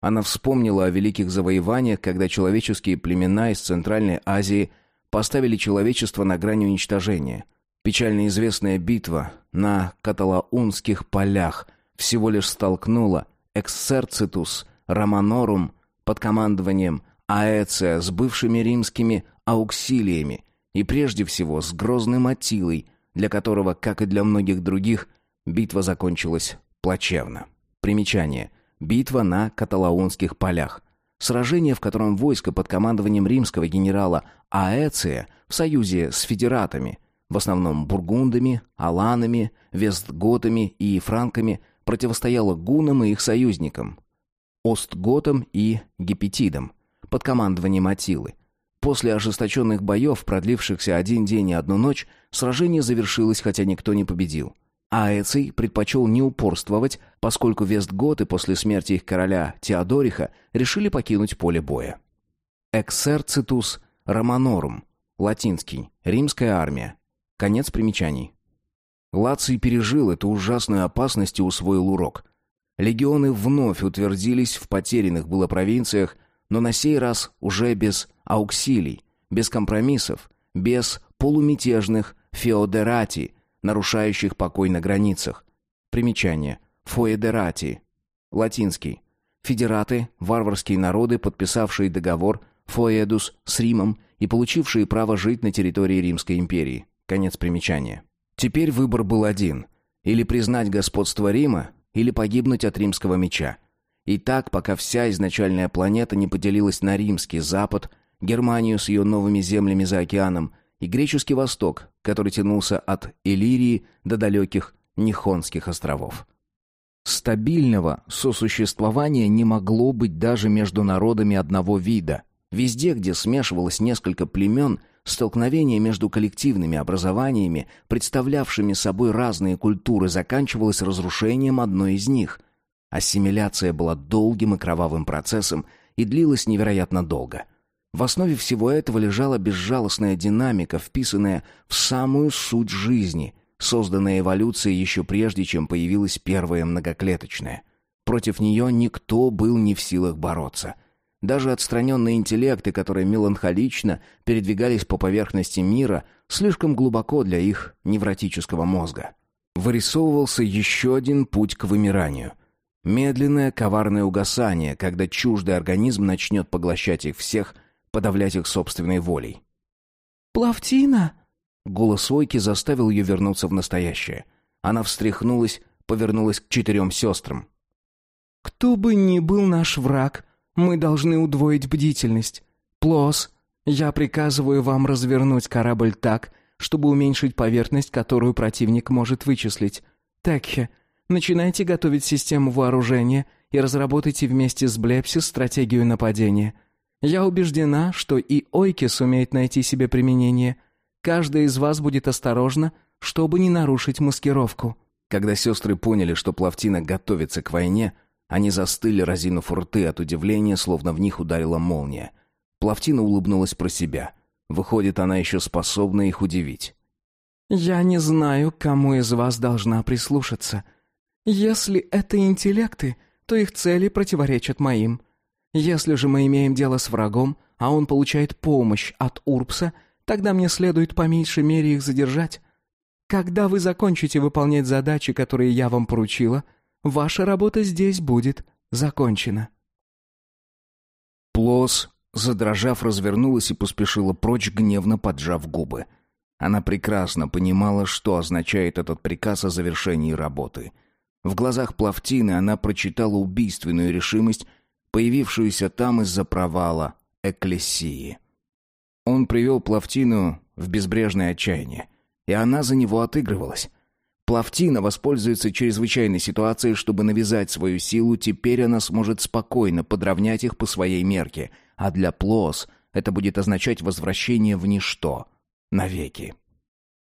Она вспомнила о великих завоеваниях, когда человеческие племена из Центральной Азии поставили человечество на грани уничтожения. Печально известная битва на Каталаунских полях всего лишь столкнула Эксерцитус Романорум под командованием Аэция с бывшими римскими ауксилиями и прежде всего с грозным Атилой, для которого, как и для многих других, Битва закончилась плачевно. Примечание. Битва на Каталаунских полях. Сражение, в котором войско под командованием римского генерала Аэция в союзе с федератами, в основном бургундами, аланами, вестготами и франками, противостояло гунам и их союзникам, остготам и гепетидам, под командованием Атилы. После ожесточенных боев, продлившихся один день и одну ночь, сражение завершилось, хотя никто не победил. А Эций предпочел не упорствовать, поскольку Вестготы после смерти их короля Теодориха решили покинуть поле боя. Exercitus Romanorum, латинский, римская армия. Конец примечаний. Лаций пережил эту ужасную опасность и усвоил урок. Легионы вновь утвердились в потерянных было провинциях, но на сей раз уже без ауксилий, без компромиссов, без полумятежных феодерати, нарушающих покой на границах. Примечание. Фоедерати. Латинский. Федераты, варварские народы, подписавшие договор Фоэдус с Римом и получившие право жить на территории Римской империи. Конец примечания. Теперь выбор был один. Или признать господство Рима, или погибнуть от римского меча. И так, пока вся изначальная планета не поделилась на римский запад, Германию с ее новыми землями за океаном и греческий восток, который тянулся от Иллирии до далеких Нихонских островов. Стабильного сосуществования не могло быть даже между народами одного вида. Везде, где смешивалось несколько племен, столкновение между коллективными образованиями, представлявшими собой разные культуры, заканчивалось разрушением одной из них. Ассимиляция была долгим и кровавым процессом и длилась невероятно долго. В основе всего этого лежала безжалостная динамика, вписанная в самую суть жизни, созданная эволюцией еще прежде, чем появилась первая многоклеточная. Против нее никто был не в силах бороться. Даже отстраненные интеллекты, которые меланхолично передвигались по поверхности мира, слишком глубоко для их невротического мозга. Вырисовывался еще один путь к вымиранию. Медленное коварное угасание, когда чуждый организм начнет поглощать их всех, подавлять их собственной волей. «Плавтина!» Голос Ойки заставил ее вернуться в настоящее. Она встряхнулась, повернулась к четырем сестрам. «Кто бы ни был наш враг, мы должны удвоить бдительность. Плос, я приказываю вам развернуть корабль так, чтобы уменьшить поверхность, которую противник может вычислить. Текхе, начинайте готовить систему вооружения и разработайте вместе с Блепсис стратегию нападения. Я убеждена, что и Ойки сумеет найти себе применение – Каждая из вас будет осторожна, чтобы не нарушить маскировку». Когда сестры поняли, что Плавтина готовится к войне, они застыли, разинув рты от удивления, словно в них ударила молния. Плавтина улыбнулась про себя. Выходит, она еще способна их удивить. «Я не знаю, кому из вас должна прислушаться. Если это интеллекты, то их цели противоречат моим. Если же мы имеем дело с врагом, а он получает помощь от Урпса — Тогда мне следует по меньшей мере их задержать. Когда вы закончите выполнять задачи, которые я вам поручила, ваша работа здесь будет закончена». Плос, задрожав, развернулась и поспешила прочь, гневно поджав губы. Она прекрасно понимала, что означает этот приказ о завершении работы. В глазах Плавтины она прочитала убийственную решимость, появившуюся там из-за провала Экклесии. Он привел Плавтину в безбрежное отчаяние, и она за него отыгрывалась. Плавтина воспользуется чрезвычайной ситуацией, чтобы навязать свою силу, теперь она сможет спокойно подровнять их по своей мерке, а для Плос это будет означать возвращение в ничто. Навеки.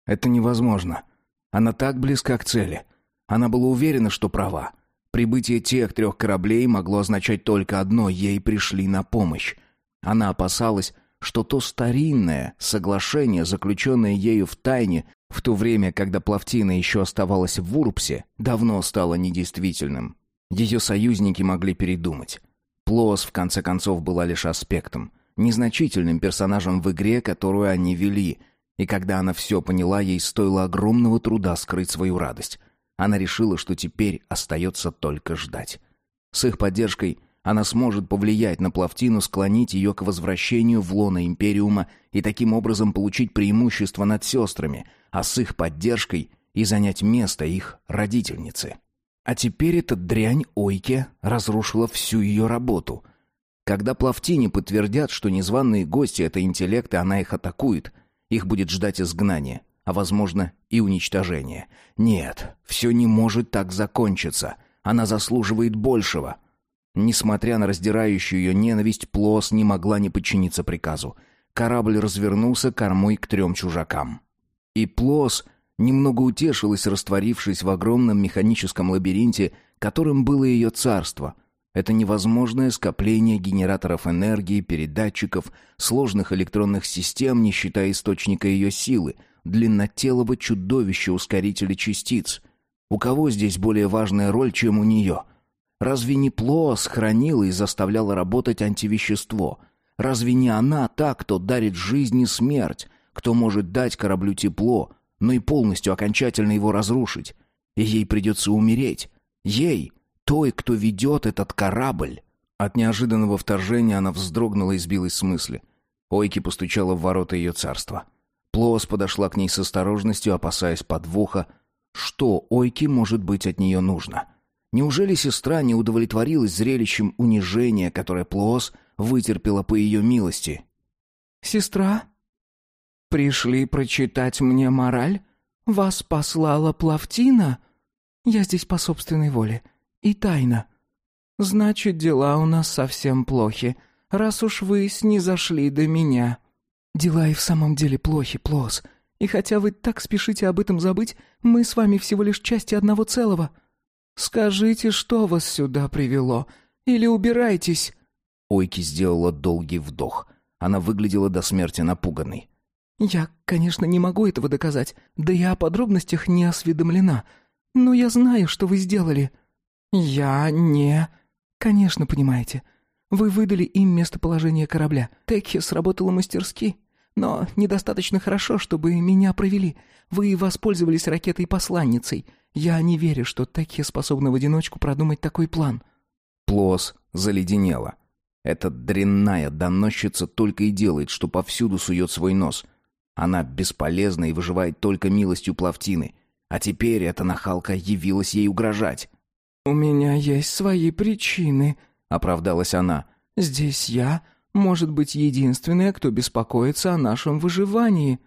Это невозможно. Она так близка к цели. Она была уверена, что права. Прибытие тех трех кораблей могло означать только одно — ей пришли на помощь. Она опасалась, что то старинное соглашение, заключенное ею в тайне, в то время, когда Плавтина еще оставалась в Урпсе, давно стало недействительным. Ее союзники могли передумать. Плос, в конце концов, была лишь аспектом, незначительным персонажем в игре, которую они вели, и когда она все поняла, ей стоило огромного труда скрыть свою радость. Она решила, что теперь остается только ждать. С их поддержкой она сможет повлиять на Плавтину, склонить ее к возвращению в лоно Империума и таким образом получить преимущество над сестрами, а с их поддержкой и занять место их родительницы. А теперь эта дрянь Ойке разрушила всю ее работу. Когда Плавтине подтвердят, что незваные гости — это интеллект, и она их атакует, их будет ждать изгнание, а, возможно, и уничтожение. Нет, все не может так закончиться. Она заслуживает большего — Несмотря на раздирающую ее ненависть, Плос не могла не подчиниться приказу. Корабль развернулся кормой к трем чужакам. И Плос немного утешилась, растворившись в огромном механическом лабиринте, которым было ее царство. Это невозможное скопление генераторов энергии, передатчиков, сложных электронных систем, не считая источника ее силы, длиннотелого чудовища ускорителя частиц. У кого здесь более важная роль, чем у нее — Разве не Плоас хранила и заставляла работать антивещество? Разве не она та, кто дарит жизнь и смерть, кто может дать кораблю тепло, но и полностью окончательно его разрушить? И ей придется умереть. Ей, той, кто ведет этот корабль. От неожиданного вторжения она вздрогнула и сбилась с мысли. Ойки постучала в ворота ее царства. Плоос подошла к ней с осторожностью, опасаясь подвоха. Что Ойки может быть от нее нужно? Неужели сестра не удовлетворилась зрелищем унижения, которое Плоос вытерпела по ее милости? «Сестра, пришли прочитать мне мораль? Вас послала Плавтина? Я здесь по собственной воле. И тайно. Значит, дела у нас совсем плохи, раз уж вы снизошли до меня». «Дела и в самом деле плохи, Плос. И хотя вы так спешите об этом забыть, мы с вами всего лишь части одного целого. Скажите, что вас сюда привело? Или убирайтесь?» Ойки сделала долгий вдох. Она выглядела до смерти напуганной. «Я, конечно, не могу этого доказать, да и о подробностях не осведомлена. Но я знаю, что вы сделали». «Я не...» «Конечно, понимаете. Вы выдали им местоположение корабля. Текхи сработала мастерски, но недостаточно хорошо, чтобы меня провели. Вы воспользовались ракетой-посланницей. Я не верю, что Текхи способна в одиночку продумать такой план». Плос заледенела. Эта дрянная доносчица только и делает, что повсюду сует свой нос. Она бесполезна и выживает только милостью Плавтины. А теперь эта нахалка явилась ей угрожать. «У меня есть свои причины», — оправдалась она. «Здесь я, может быть, единственная, кто беспокоится о нашем выживании».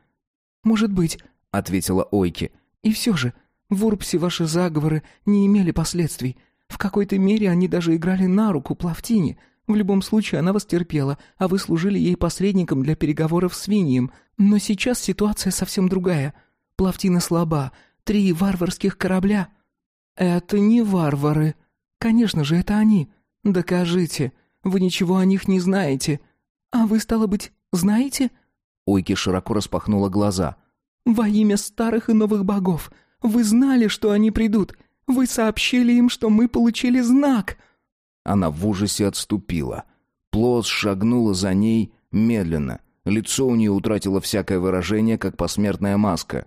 «Может быть», — ответила Ойки. «И все же, в Урпсе ваши заговоры не имели последствий. В какой-то мере они даже играли на руку Плавтине. В любом случае, она вас терпела, а вы служили ей посредником для переговоров с Винием. Но сейчас ситуация совсем другая. Плавтина слаба. Три варварских корабля. Это не варвары. Конечно же, это они. Докажите. Вы ничего о них не знаете. А вы, стало быть, знаете? Ойки широко распахнула глаза. Во имя старых и новых богов. Вы знали, что они придут. Вы сообщили им, что мы получили знак. Она в ужасе отступила. Плос шагнула за ней медленно. Лицо у нее утратило всякое выражение, как посмертная маска.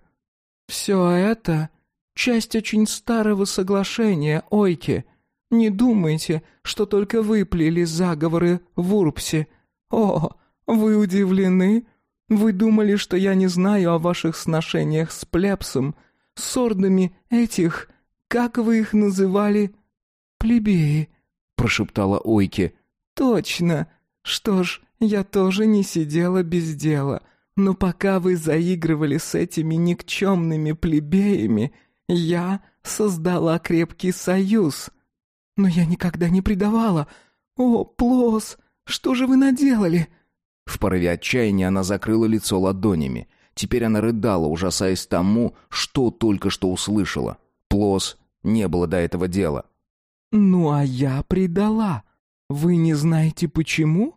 «Все это — часть очень старого соглашения, Ойке. Не думайте, что только вы плели заговоры в Урпсе. О, вы удивлены? Вы думали, что я не знаю о ваших сношениях с плебсом, с ордами этих, как вы их называли, плебеи?» прошептала Ойке. «Точно. Что ж, я тоже не сидела без дела. Но пока вы заигрывали с этими никчемными плебеями, я создала крепкий союз. Но я никогда не предавала. О, Плос, что же вы наделали?» В порыве отчаяния она закрыла лицо ладонями. Теперь она рыдала, ужасаясь тому, что только что услышала. Плос не было до этого дела. «Ну а я предала. Вы не знаете почему?»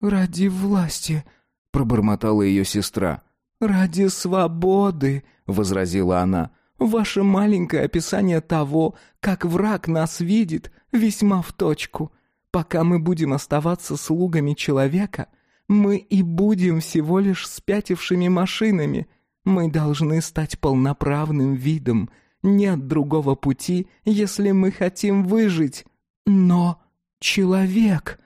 «Ради власти», — пробормотала ее сестра. «Ради свободы», — возразила она. «Ваше маленькое описание того, как враг нас видит, весьма в точку. Пока мы будем оставаться слугами человека, мы и будем всего лишь спятившими машинами. Мы должны стать полноправным видом, нет другого пути, если мы хотим выжить. Но человек...»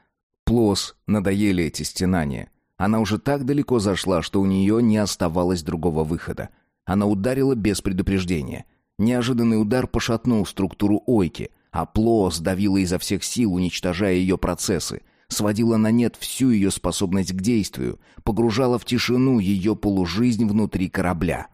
Плос надоели эти стенания. Она уже так далеко зашла, что у нее не оставалось другого выхода. Она ударила без предупреждения. Неожиданный удар пошатнул структуру ойки, а Плос давила изо всех сил, уничтожая ее процессы, сводила на нет всю ее способность к действию, погружала в тишину ее полужизнь внутри корабля.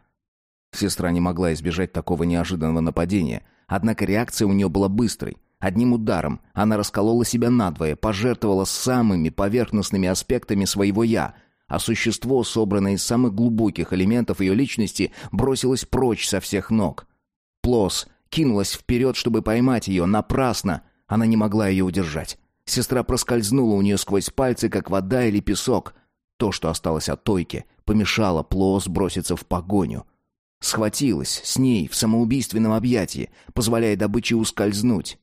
Сестра не могла избежать такого неожиданного нападения, однако реакция у нее была быстрой. Одним ударом она расколола себя надвое, пожертвовала самыми поверхностными аспектами своего «я», а существо, собранное из самых глубоких элементов ее личности, бросилось прочь со всех ног. Плос кинулась вперед, чтобы поймать ее, напрасно. Она не могла ее удержать. Сестра проскользнула у нее сквозь пальцы, как вода или песок. То, что осталось от Тойки, помешало Плос броситься в погоню. Схватилась с ней в самоубийственном объятии, позволяя добыче ускользнуть.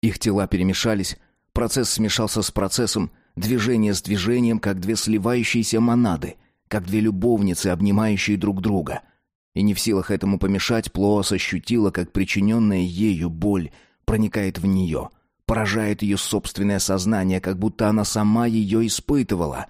Их тела перемешались, процесс смешался с процессом, движение с движением, как две сливающиеся монады, как две любовницы, обнимающие друг друга. И не в силах этому помешать, Плоос ощутила, как причиненная ею боль проникает в нее, Поражает ее собственное сознание, как будто она сама ее испытывала.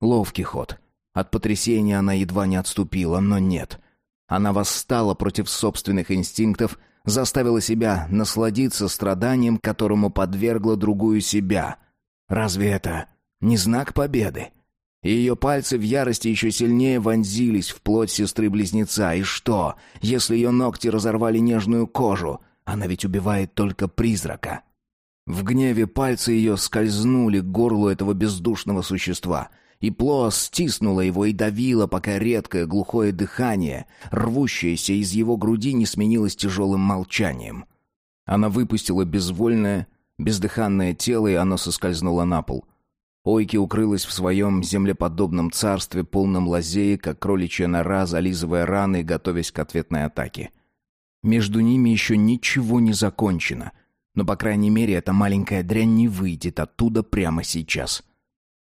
Ловкий ход. От потрясения она едва не отступила, но нет. Она восстала против собственных инстинктов, заставила себя насладиться страданием, которому подвергла другую себя. Разве это не знак победы? Ее пальцы в ярости еще сильнее вонзились в плоть сестры-близнеца. И что, если ее ногти разорвали нежную кожу? Она ведь убивает только призрака. В гневе пальцы ее скользнули к горлу этого бездушного существа — и Пло стиснула его и давила, пока редкое глухое дыхание, рвущееся из его груди, не сменилось тяжелым молчанием. Она выпустила безвольное, бездыханное тело, и оно соскользнуло на пол — Ойки укрылась в своем землеподобном царстве, полном лазеек, как кроличья нора, зализывая раны готовясь к ответной атаке. Между ними еще ничего не закончено, но, по крайней мере, эта маленькая дрянь не выйдет оттуда прямо сейчас.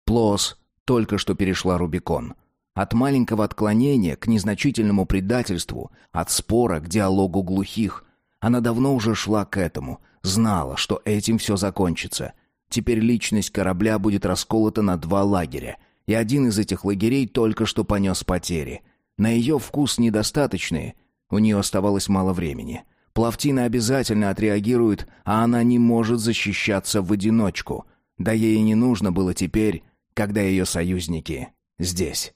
Плос только что перешла Рубикон. От маленького отклонения к незначительному предательству, от спора к диалогу глухих. Она давно уже шла к этому, знала, что этим все закончится — Теперь личность корабля будет расколота на два лагеря, и один из этих лагерей только что понес потери. На ее вкус недостаточные, у нее оставалось мало времени. Плавтина обязательно отреагирует, а она не может защищаться в одиночку. Да ей не нужно было теперь, когда ее союзники здесь.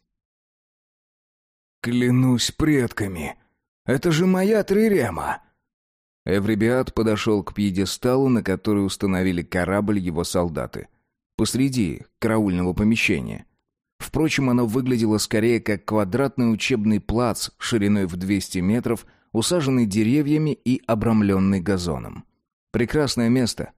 «Клянусь предками, это же моя трирема!» Эврибиат подошел к пьедесталу, на который установили корабль его солдаты. Посреди караульного помещения. Впрочем, оно выглядело скорее как квадратный учебный плац шириной в 200 метров, усаженный деревьями и обрамленный газоном. Прекрасное место.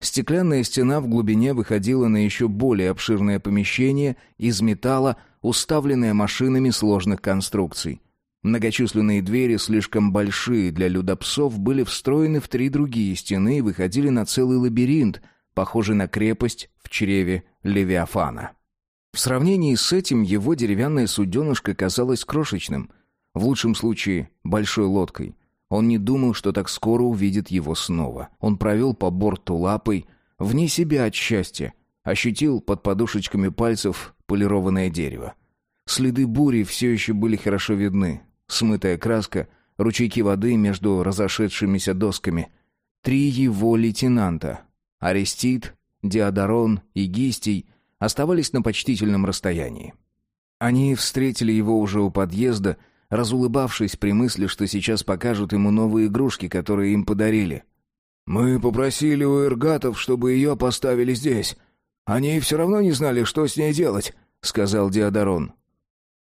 Стеклянная стена в глубине выходила на еще более обширное помещение из металла, уставленное машинами сложных конструкций. Многочисленные двери, слишком большие для людопсов, были встроены в три другие стены и выходили на целый лабиринт, похожий на крепость в чреве Левиафана. В сравнении с этим его деревянное суденышко казалось крошечным, в лучшем случае большой лодкой. Он не думал, что так скоро увидит его снова. Он провел по борту лапой, вне себя от счастья, ощутил под подушечками пальцев полированное дерево. Следы бури все еще были хорошо видны, Смытая краска, ручейки воды между разошедшимися досками. Три его лейтенанта — Арестит, Диодорон и Гистий — оставались на почтительном расстоянии. Они встретили его уже у подъезда, разулыбавшись при мысли, что сейчас покажут ему новые игрушки, которые им подарили. «Мы попросили у эргатов, чтобы ее поставили здесь. Они все равно не знали, что с ней делать», — сказал Диодорон.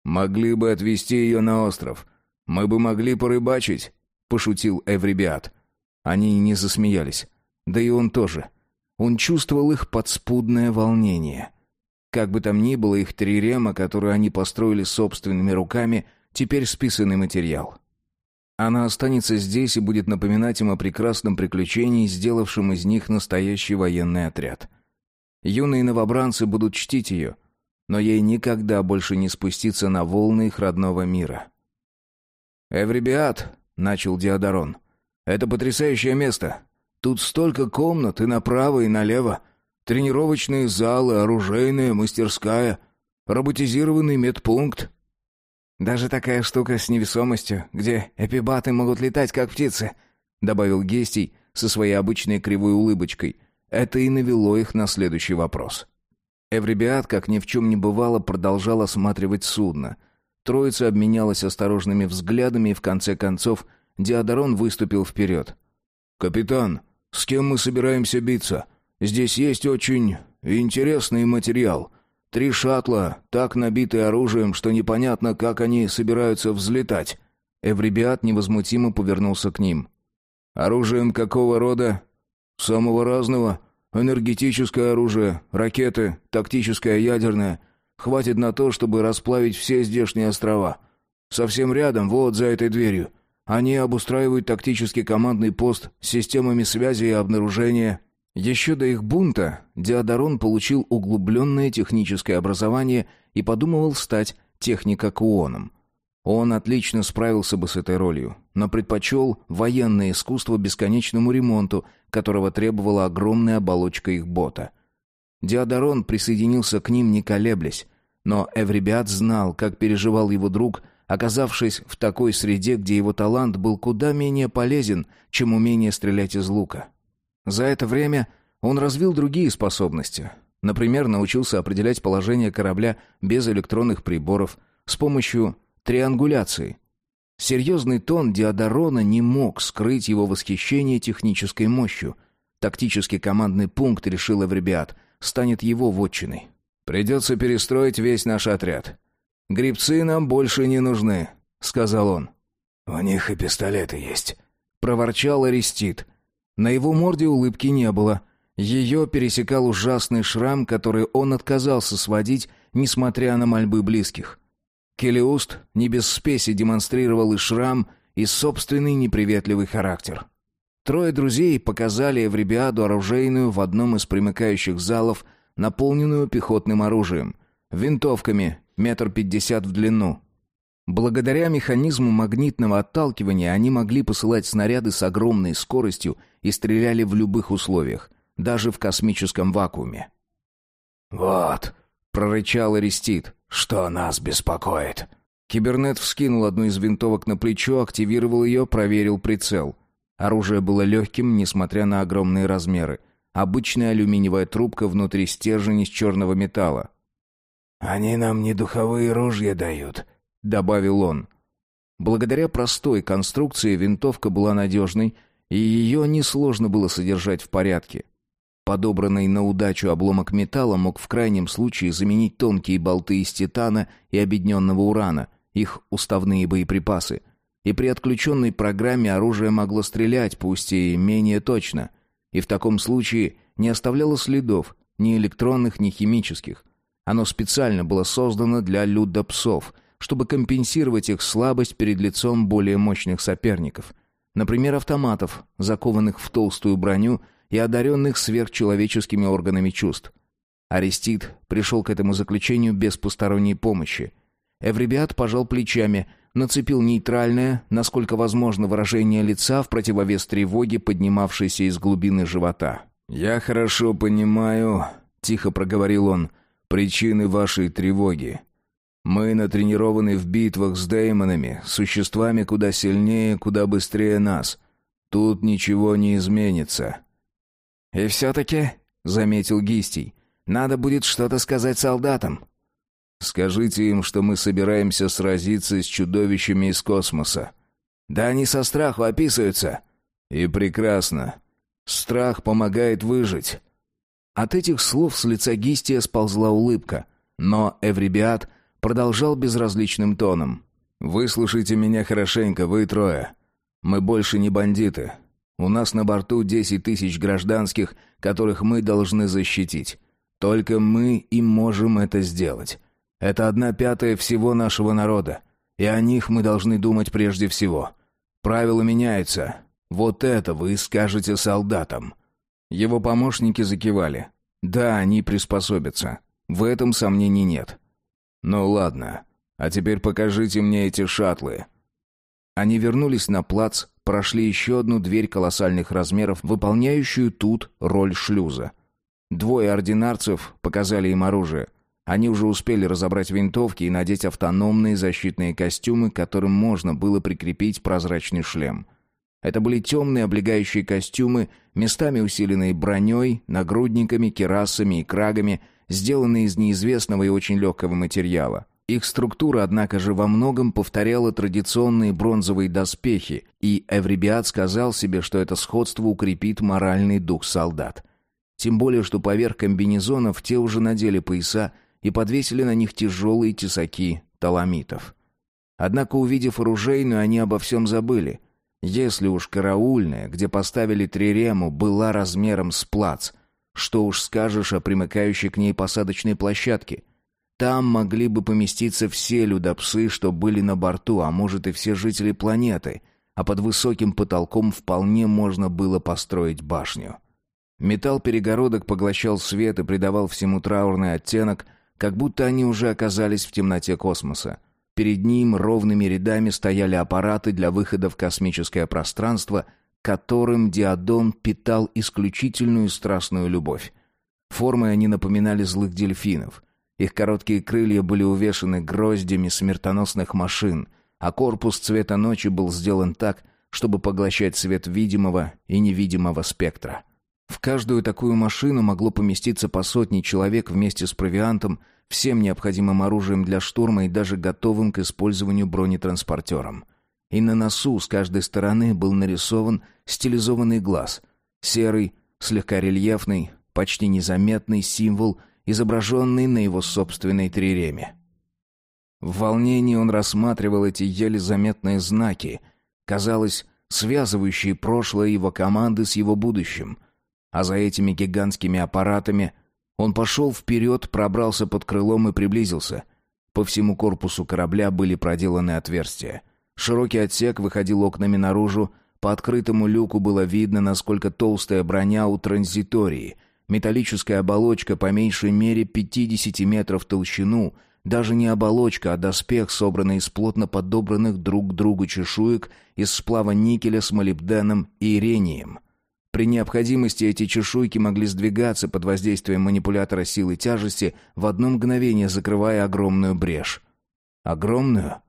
«Могли бы отвезти ее на остров. Мы бы могли порыбачить», — пошутил Эврибиат. Они не засмеялись. Да и он тоже. Он чувствовал их подспудное волнение. Как бы там ни было, их трирема, которую они построили собственными руками, теперь списанный материал. Она останется здесь и будет напоминать им о прекрасном приключении, сделавшем из них настоящий военный отряд. Юные новобранцы будут чтить ее, но ей никогда больше не спуститься на волны их родного мира. «Эвребиат», — начал Диодорон, — «это потрясающее место. Тут столько комнат и направо, и налево. Тренировочные залы, оружейная, мастерская, роботизированный медпункт». «Даже такая штука с невесомостью, где эпибаты могут летать, как птицы», — добавил Гестий со своей обычной кривой улыбочкой. Это и навело их на следующий вопрос. Эвребиат, как ни в чем не бывало, продолжал осматривать судно. Троица обменялась осторожными взглядами, и в конце концов Диодорон выступил вперед. «Капитан, с кем мы собираемся биться? Здесь есть очень интересный материал. Три шаттла, так набиты оружием, что непонятно, как они собираются взлетать». Эвребиат невозмутимо повернулся к ним. «Оружием какого рода?» «Самого разного. Энергетическое оружие, ракеты, тактическое ядерное. Хватит на то, чтобы расплавить все здешние острова. Совсем рядом, вот за этой дверью. Они обустраивают тактический командный пост с системами связи и обнаружения. Еще до их бунта Диодорон получил углубленное техническое образование и подумывал стать техникокуоном. Он отлично справился бы с этой ролью, но предпочел военное искусство бесконечному ремонту, которого требовала огромная оболочка их бота. Диодорон присоединился к ним, не колеблясь, но Эврибиат знал, как переживал его друг, оказавшись в такой среде, где его талант был куда менее полезен, чем умение стрелять из лука. За это время он развил другие способности. Например, научился определять положение корабля без электронных приборов с помощью триангуляции. Серьезный тон Диодорона не мог скрыть его восхищение технической мощью. Тактический командный пункт, решил Эвребиат, станет его вотчиной. «Придется перестроить весь наш отряд. Грибцы нам больше не нужны», — сказал он. «У них и пистолеты есть», — проворчал Арестит. На его морде улыбки не было. Ее пересекал ужасный шрам, который он отказался сводить, несмотря на мольбы близких. Келиуст не без спеси демонстрировал и шрам, и собственный неприветливый характер. Трое друзей показали Эвребиаду оружейную в одном из примыкающих залов, наполненную пехотным оружием, винтовками, метр пятьдесят в длину. Благодаря механизму магнитного отталкивания они могли посылать снаряды с огромной скоростью и стреляли в любых условиях, даже в космическом вакууме. «Вот», — прорычал Арестит, что нас беспокоит?» Кибернет вскинул одну из винтовок на плечо, активировал ее, проверил прицел. Оружие было легким, несмотря на огромные размеры. Обычная алюминиевая трубка внутри стержень из черного металла. «Они нам не духовые ружья дают», — добавил он. Благодаря простой конструкции винтовка была надежной, и ее несложно было содержать в порядке. Подобранный на удачу обломок металла мог в крайнем случае заменить тонкие болты из титана и обедненного урана, их уставные боеприпасы. И при отключенной программе оружие могло стрелять, пусть и менее точно. И в таком случае не оставляло следов, ни электронных, ни химических. Оно специально было создано для людопсов, чтобы компенсировать их слабость перед лицом более мощных соперников. Например, автоматов, закованных в толстую броню и одаренных сверхчеловеческими органами чувств. Арестит пришел к этому заключению без посторонней помощи. Эвребиат пожал плечами, нацепил нейтральное, насколько возможно, выражение лица в противовес тревоге, поднимавшейся из глубины живота. «Я хорошо понимаю», — тихо проговорил он, — «причины вашей тревоги. Мы натренированы в битвах с деймонами, существами куда сильнее, куда быстрее нас. Тут ничего не изменится. «И все-таки», — заметил Гистий, — «надо будет что-то сказать солдатам». «Скажите им, что мы собираемся сразиться с чудовищами из космоса». «Да они со страху описываются». «И прекрасно. Страх помогает выжить». От этих слов с лица Гистия сползла улыбка, но Эврибиат продолжал безразличным тоном. «Выслушайте меня хорошенько, вы трое. Мы больше не бандиты. У нас на борту 10 тысяч гражданских, которых мы должны защитить. Только мы и можем это сделать. Это одна пятая всего нашего народа. И о них мы должны думать прежде всего. Правила меняются. Вот это вы скажете солдатам». Его помощники закивали. «Да, они приспособятся. В этом сомнений нет». «Ну ладно. А теперь покажите мне эти шаттлы». Они вернулись на плац, прошли еще одну дверь колоссальных размеров, выполняющую тут роль шлюза. Двое ординарцев показали им оружие. Они уже успели разобрать винтовки и надеть автономные защитные костюмы, к которым можно было прикрепить прозрачный шлем. Это были темные облегающие костюмы, местами усиленные броней, нагрудниками, керасами и крагами, сделанные из неизвестного и очень легкого материала. Их структура, однако же, во многом повторяла традиционные бронзовые доспехи, и Эврибиат сказал себе, что это сходство укрепит моральный дух солдат. Тем более, что поверх комбинезонов те уже надели пояса и подвесили на них тяжелые тесаки таламитов. Однако, увидев оружейную, они обо всем забыли. Если уж караульная, где поставили трирему, была размером с плац, что уж скажешь о примыкающей к ней посадочной площадке — там могли бы поместиться все людопсы, что были на борту, а может и все жители планеты, а под высоким потолком вполне можно было построить башню. Металл перегородок поглощал свет и придавал всему траурный оттенок, как будто они уже оказались в темноте космоса. Перед ним ровными рядами стояли аппараты для выхода в космическое пространство, которым Диадон питал исключительную страстную любовь. Формой они напоминали злых дельфинов. Их короткие крылья были увешаны гроздями смертоносных машин, а корпус цвета ночи был сделан так, чтобы поглощать свет видимого и невидимого спектра. В каждую такую машину могло поместиться по сотне человек вместе с провиантом, всем необходимым оружием для штурма и даже готовым к использованию бронетранспортером. И на носу с каждой стороны был нарисован стилизованный глаз, серый, слегка рельефный, почти незаметный символ, изображенный на его собственной триреме. В волнении он рассматривал эти еле заметные знаки, казалось, связывающие прошлое его команды с его будущим. А за этими гигантскими аппаратами он пошел вперед, пробрался под крылом и приблизился. По всему корпусу корабля были проделаны отверстия. Широкий отсек выходил окнами наружу, по открытому люку было видно, насколько толстая броня у транзитории. Металлическая оболочка по меньшей мере 50 метров толщину — даже не оболочка, а доспех, собранный из плотно подобранных друг к другу чешуек из сплава никеля с молибденом и ирением. При необходимости эти чешуйки могли сдвигаться под воздействием манипулятора силы тяжести в одно мгновение, закрывая огромную брешь. Огромную?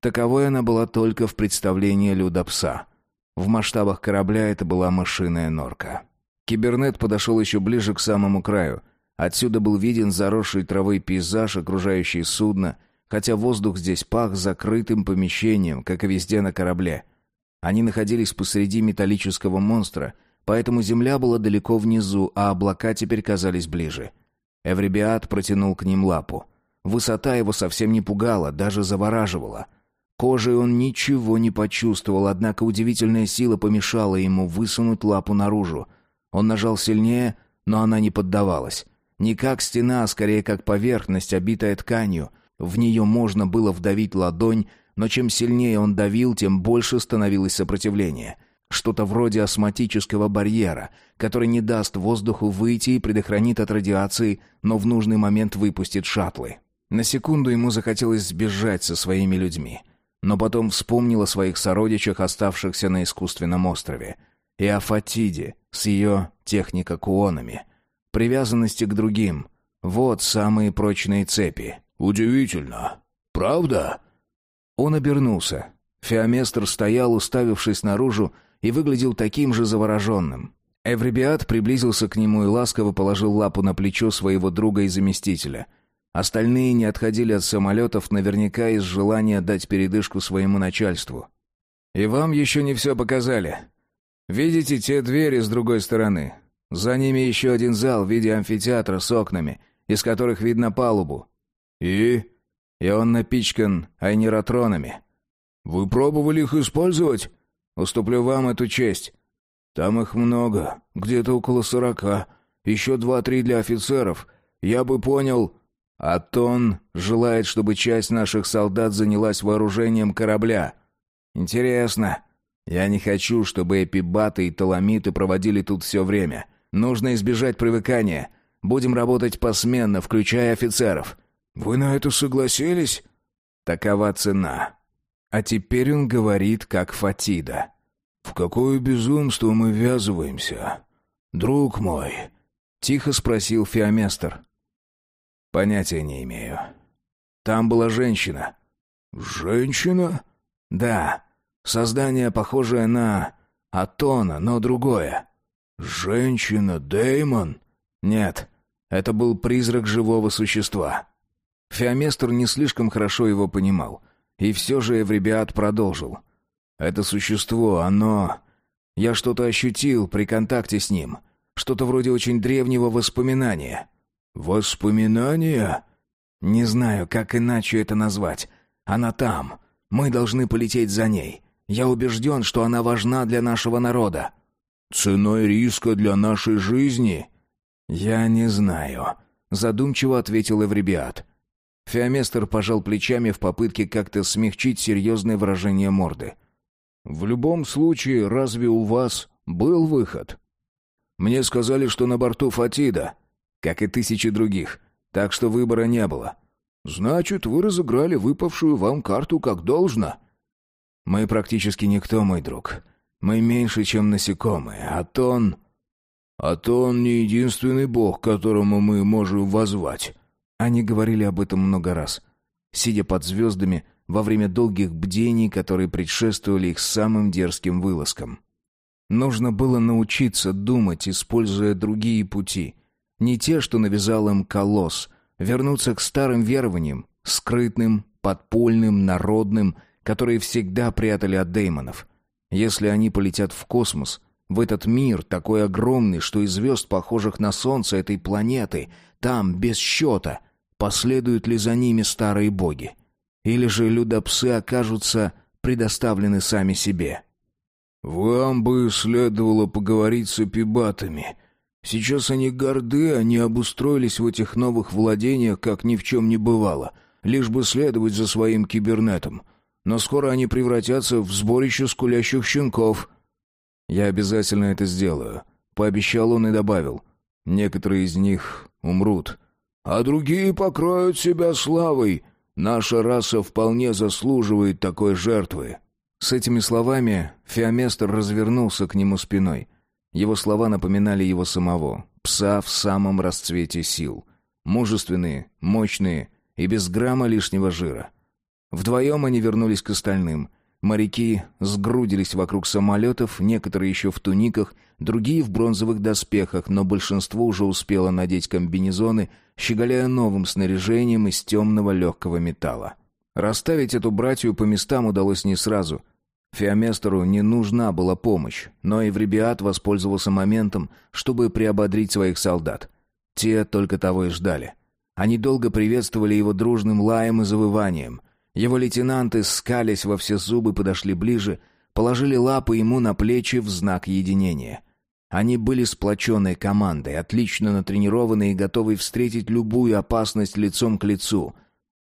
Таковой она была только в представлении Людопса. В масштабах корабля это была мышиная норка. Кибернет подошел еще ближе к самому краю — Отсюда был виден заросший травой пейзаж, окружающий судно, хотя воздух здесь пах закрытым помещением, как и везде на корабле. Они находились посреди металлического монстра, поэтому земля была далеко внизу, а облака теперь казались ближе. Эвребиат протянул к ним лапу. Высота его совсем не пугала, даже завораживала. Кожей он ничего не почувствовал, однако удивительная сила помешала ему высунуть лапу наружу. Он нажал сильнее, но она не поддавалась. Не как стена, а скорее как поверхность, обитая тканью. В нее можно было вдавить ладонь, но чем сильнее он давил, тем больше становилось сопротивление. Что-то вроде астматического барьера, который не даст воздуху выйти и предохранит от радиации, но в нужный момент выпустит шаттлы. На секунду ему захотелось сбежать со своими людьми. Но потом вспомнил о своих сородичах, оставшихся на искусственном острове. И о Фатиде с ее техникокуонами — привязанности к другим. Вот самые прочные цепи. Удивительно. Правда? Он обернулся. Феоместр стоял, уставившись наружу, и выглядел таким же завороженным. Эвребиат приблизился к нему и ласково положил лапу на плечо своего друга и заместителя. Остальные не отходили от самолетов наверняка из желания дать передышку своему начальству. «И вам еще не все показали. Видите те двери с другой стороны? За ними еще один зал в виде амфитеатра с окнами, из которых видно палубу. И? И он напичкан айнеротронами. Вы пробовали их использовать? Уступлю вам эту честь. Там их много, где-то около сорока. Еще два-три для офицеров. Я бы понял... Атон желает, чтобы часть наших солдат занялась вооружением корабля. Интересно. Я не хочу, чтобы эпибаты и таламиты проводили тут все время. Нужно избежать привыкания. Будем работать посменно, включая офицеров». «Вы на это согласились?» «Такова цена». А теперь он говорит, как Фатида. «В какое безумство мы ввязываемся, друг мой?» — тихо спросил Феоместр. «Понятия не имею. Там была женщина». «Женщина?» «Да. Создание, похожее на Атона, но другое. «Женщина, Дэймон?» «Нет, это был призрак живого существа». Феоместр не слишком хорошо его понимал. И все же Эвребиат продолжил. «Это существо, оно... Я что-то ощутил при контакте с ним. Что-то вроде очень древнего воспоминания». «Воспоминания?» «Не знаю, как иначе это назвать. Она там. Мы должны полететь за ней. Я убежден, что она важна для нашего народа». «Ценой риска для нашей жизни?» «Я не знаю», — задумчиво ответил Эвребиат. Феоместр пожал плечами в попытке как-то смягчить серьезное выражение морды. «В любом случае, разве у вас был выход?» «Мне сказали, что на борту Фатида, как и тысячи других, так что выбора не было. Значит, вы разыграли выпавшую вам карту как должно. Мы практически никто, мой друг. Мы меньше, чем насекомые, а тон... А то он не единственный бог, которому мы можем возвать. Они говорили об этом много раз. Сидя под звездами, во время долгих бдений, которые предшествовали их самым дерзким вылазкам. Нужно было научиться думать, используя другие пути. Не те, что навязал им колосс. Вернуться к старым верованиям, скрытным, подпольным, народным, которые всегда прятали от деймонов. Если они полетят в космос, в этот мир, такой огромный, что и звезд, похожих на Солнце этой планеты, там, без счета, последуют ли за ними старые боги? Или же людопсы окажутся предоставлены сами себе? «Вам бы следовало поговорить с эпибатами. Сейчас они горды, они обустроились в этих новых владениях, как ни в чем не бывало, лишь бы следовать за своим кибернетом. Но скоро они превратятся в сборище скулящих щенков». «Я обязательно это сделаю», — пообещал он и добавил. «Некоторые из них умрут». «А другие покроют себя славой. Наша раса вполне заслуживает такой жертвы». С этими словами Феоместр развернулся к нему спиной. Его слова напоминали его самого, пса в самом расцвете сил. Мужественные, мощные и без грамма лишнего жира. Вдвоем они вернулись к остальным. Моряки сгрудились вокруг самолетов, некоторые еще в туниках, другие в бронзовых доспехах, но большинство уже успело надеть комбинезоны, щеголяя новым снаряжением из темного легкого металла. Расставить эту братью по местам удалось не сразу — Феоместору не нужна была помощь, но Эвребиат воспользовался моментом, чтобы приободрить своих солдат. Те только того и ждали. Они долго приветствовали его дружным лаем и завыванием. Его лейтенанты, скались во все зубы, подошли ближе, положили лапы ему на плечи в знак единения. Они были сплоченной командой, отлично натренированной и готовой встретить любую опасность лицом к лицу.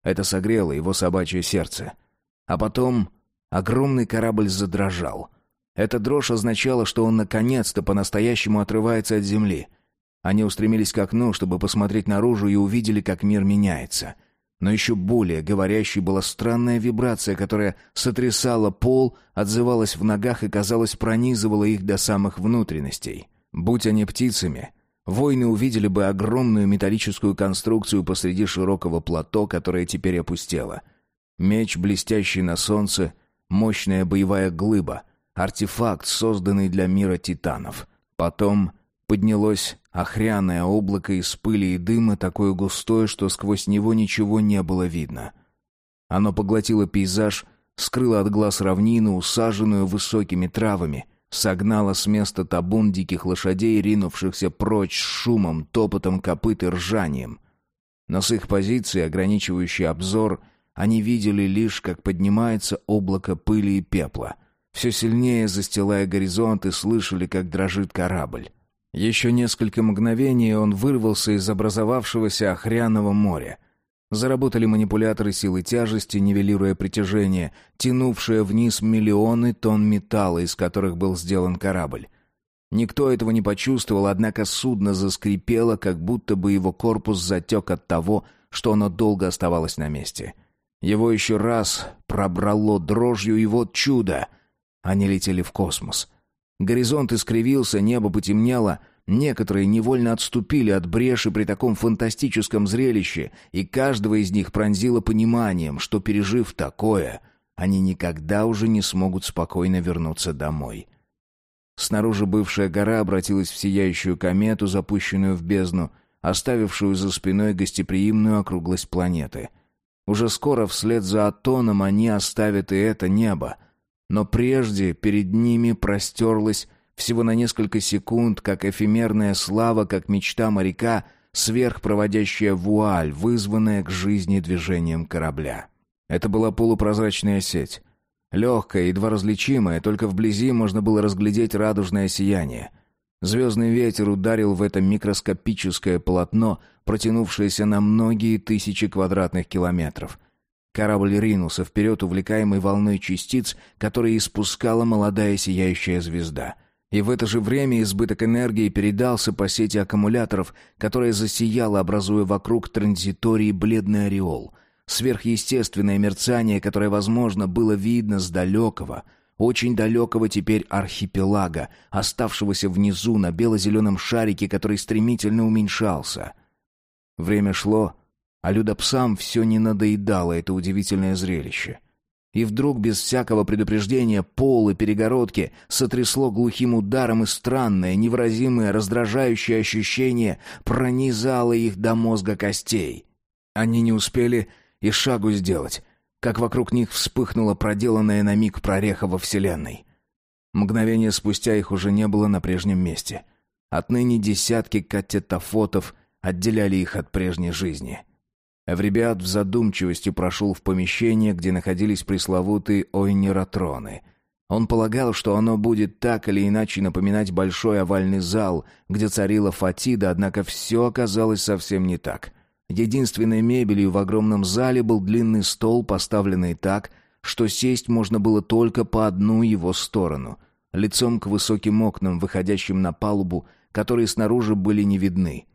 Это согрело его собачье сердце. А потом Огромный корабль задрожал. Эта дрожь означала, что он наконец-то по-настоящему отрывается от земли. Они устремились к окну, чтобы посмотреть наружу и увидели, как мир меняется. Но еще более говорящей была странная вибрация, которая сотрясала пол, отзывалась в ногах и, казалось, пронизывала их до самых внутренностей. Будь они птицами, воины увидели бы огромную металлическую конструкцию посреди широкого плато, которое теперь опустело. Меч, блестящий на солнце, Мощная боевая глыба, артефакт, созданный для мира титанов. Потом поднялось охряное облако из пыли и дыма, такое густое, что сквозь него ничего не было видно. Оно поглотило пейзаж, скрыло от глаз равнину, усаженную высокими травами, согнало с места табун диких лошадей, ринувшихся прочь с шумом, топотом копыт и ржанием. Но с их позиции, ограничивающий обзор, они видели лишь, как поднимается облако пыли и пепла. Все сильнее застилая горизонт и слышали, как дрожит корабль. Еще несколько мгновений он вырвался из образовавшегося охряного моря. Заработали манипуляторы силы тяжести, нивелируя притяжение, тянувшее вниз миллионы тонн металла, из которых был сделан корабль. Никто этого не почувствовал, однако судно заскрипело, как будто бы его корпус затек от того, что оно долго оставалось на месте. Его еще раз пробрало дрожью, и вот чудо! Они летели в космос. Горизонт искривился, небо потемнело, некоторые невольно отступили от бреши при таком фантастическом зрелище, и каждого из них пронзило пониманием, что, пережив такое, они никогда уже не смогут спокойно вернуться домой. Снаружи бывшая гора обратилась в сияющую комету, запущенную в бездну, оставившую за спиной гостеприимную округлость планеты — уже скоро вслед за Атоном они оставят и это небо. Но прежде перед ними простерлась всего на несколько секунд, как эфемерная слава, как мечта моряка, сверхпроводящая вуаль, вызванная к жизни движением корабля. Это была полупрозрачная сеть. Легкая, едва различимая, только вблизи можно было разглядеть радужное сияние — Звездный ветер ударил в это микроскопическое полотно, протянувшееся на многие тысячи квадратных километров. Корабль ринулся вперед, увлекаемый волной частиц, которые испускала молодая сияющая звезда. И в это же время избыток энергии передался по сети аккумуляторов, которая засияла, образуя вокруг транзитории бледный ореол. Сверхъестественное мерцание, которое, возможно, было видно с далекого, очень далекого теперь архипелага, оставшегося внизу на бело-зеленом шарике, который стремительно уменьшался. Время шло, а людопсам все не надоедало это удивительное зрелище. И вдруг, без всякого предупреждения, пол и перегородки сотрясло глухим ударом, и странное, невыразимое, раздражающее ощущение пронизало их до мозга костей. Они не успели и шагу сделать, как вокруг них вспыхнула проделанная на миг прореха во Вселенной. Мгновение спустя их уже не было на прежнем месте. Отныне десятки катетофотов отделяли их от прежней жизни — Эвребиат в задумчивости прошел в помещение, где находились пресловутые ойнератроны. Он полагал, что оно будет так или иначе напоминать большой овальный зал, где царила Фатида, однако все оказалось совсем не так. Единственной мебелью в огромном зале был длинный стол, поставленный так, что сесть можно было только по одну его сторону, лицом к высоким окнам, выходящим на палубу, которые снаружи были не видны.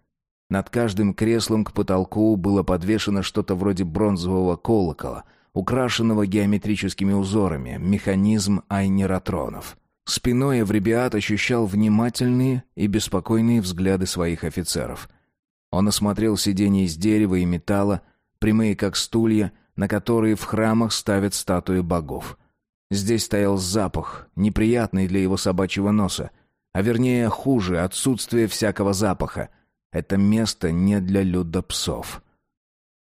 Над каждым креслом к потолку было подвешено что-то вроде бронзового колокола, украшенного геометрическими узорами, механизм айнератронов. Спиной Эвребиат ощущал внимательные и беспокойные взгляды своих офицеров. Он осмотрел сиденья из дерева и металла, прямые как стулья, на которые в храмах ставят статуи богов. Здесь стоял запах, неприятный для его собачьего носа, а вернее хуже, отсутствие всякого запаха — это место не для людопсов.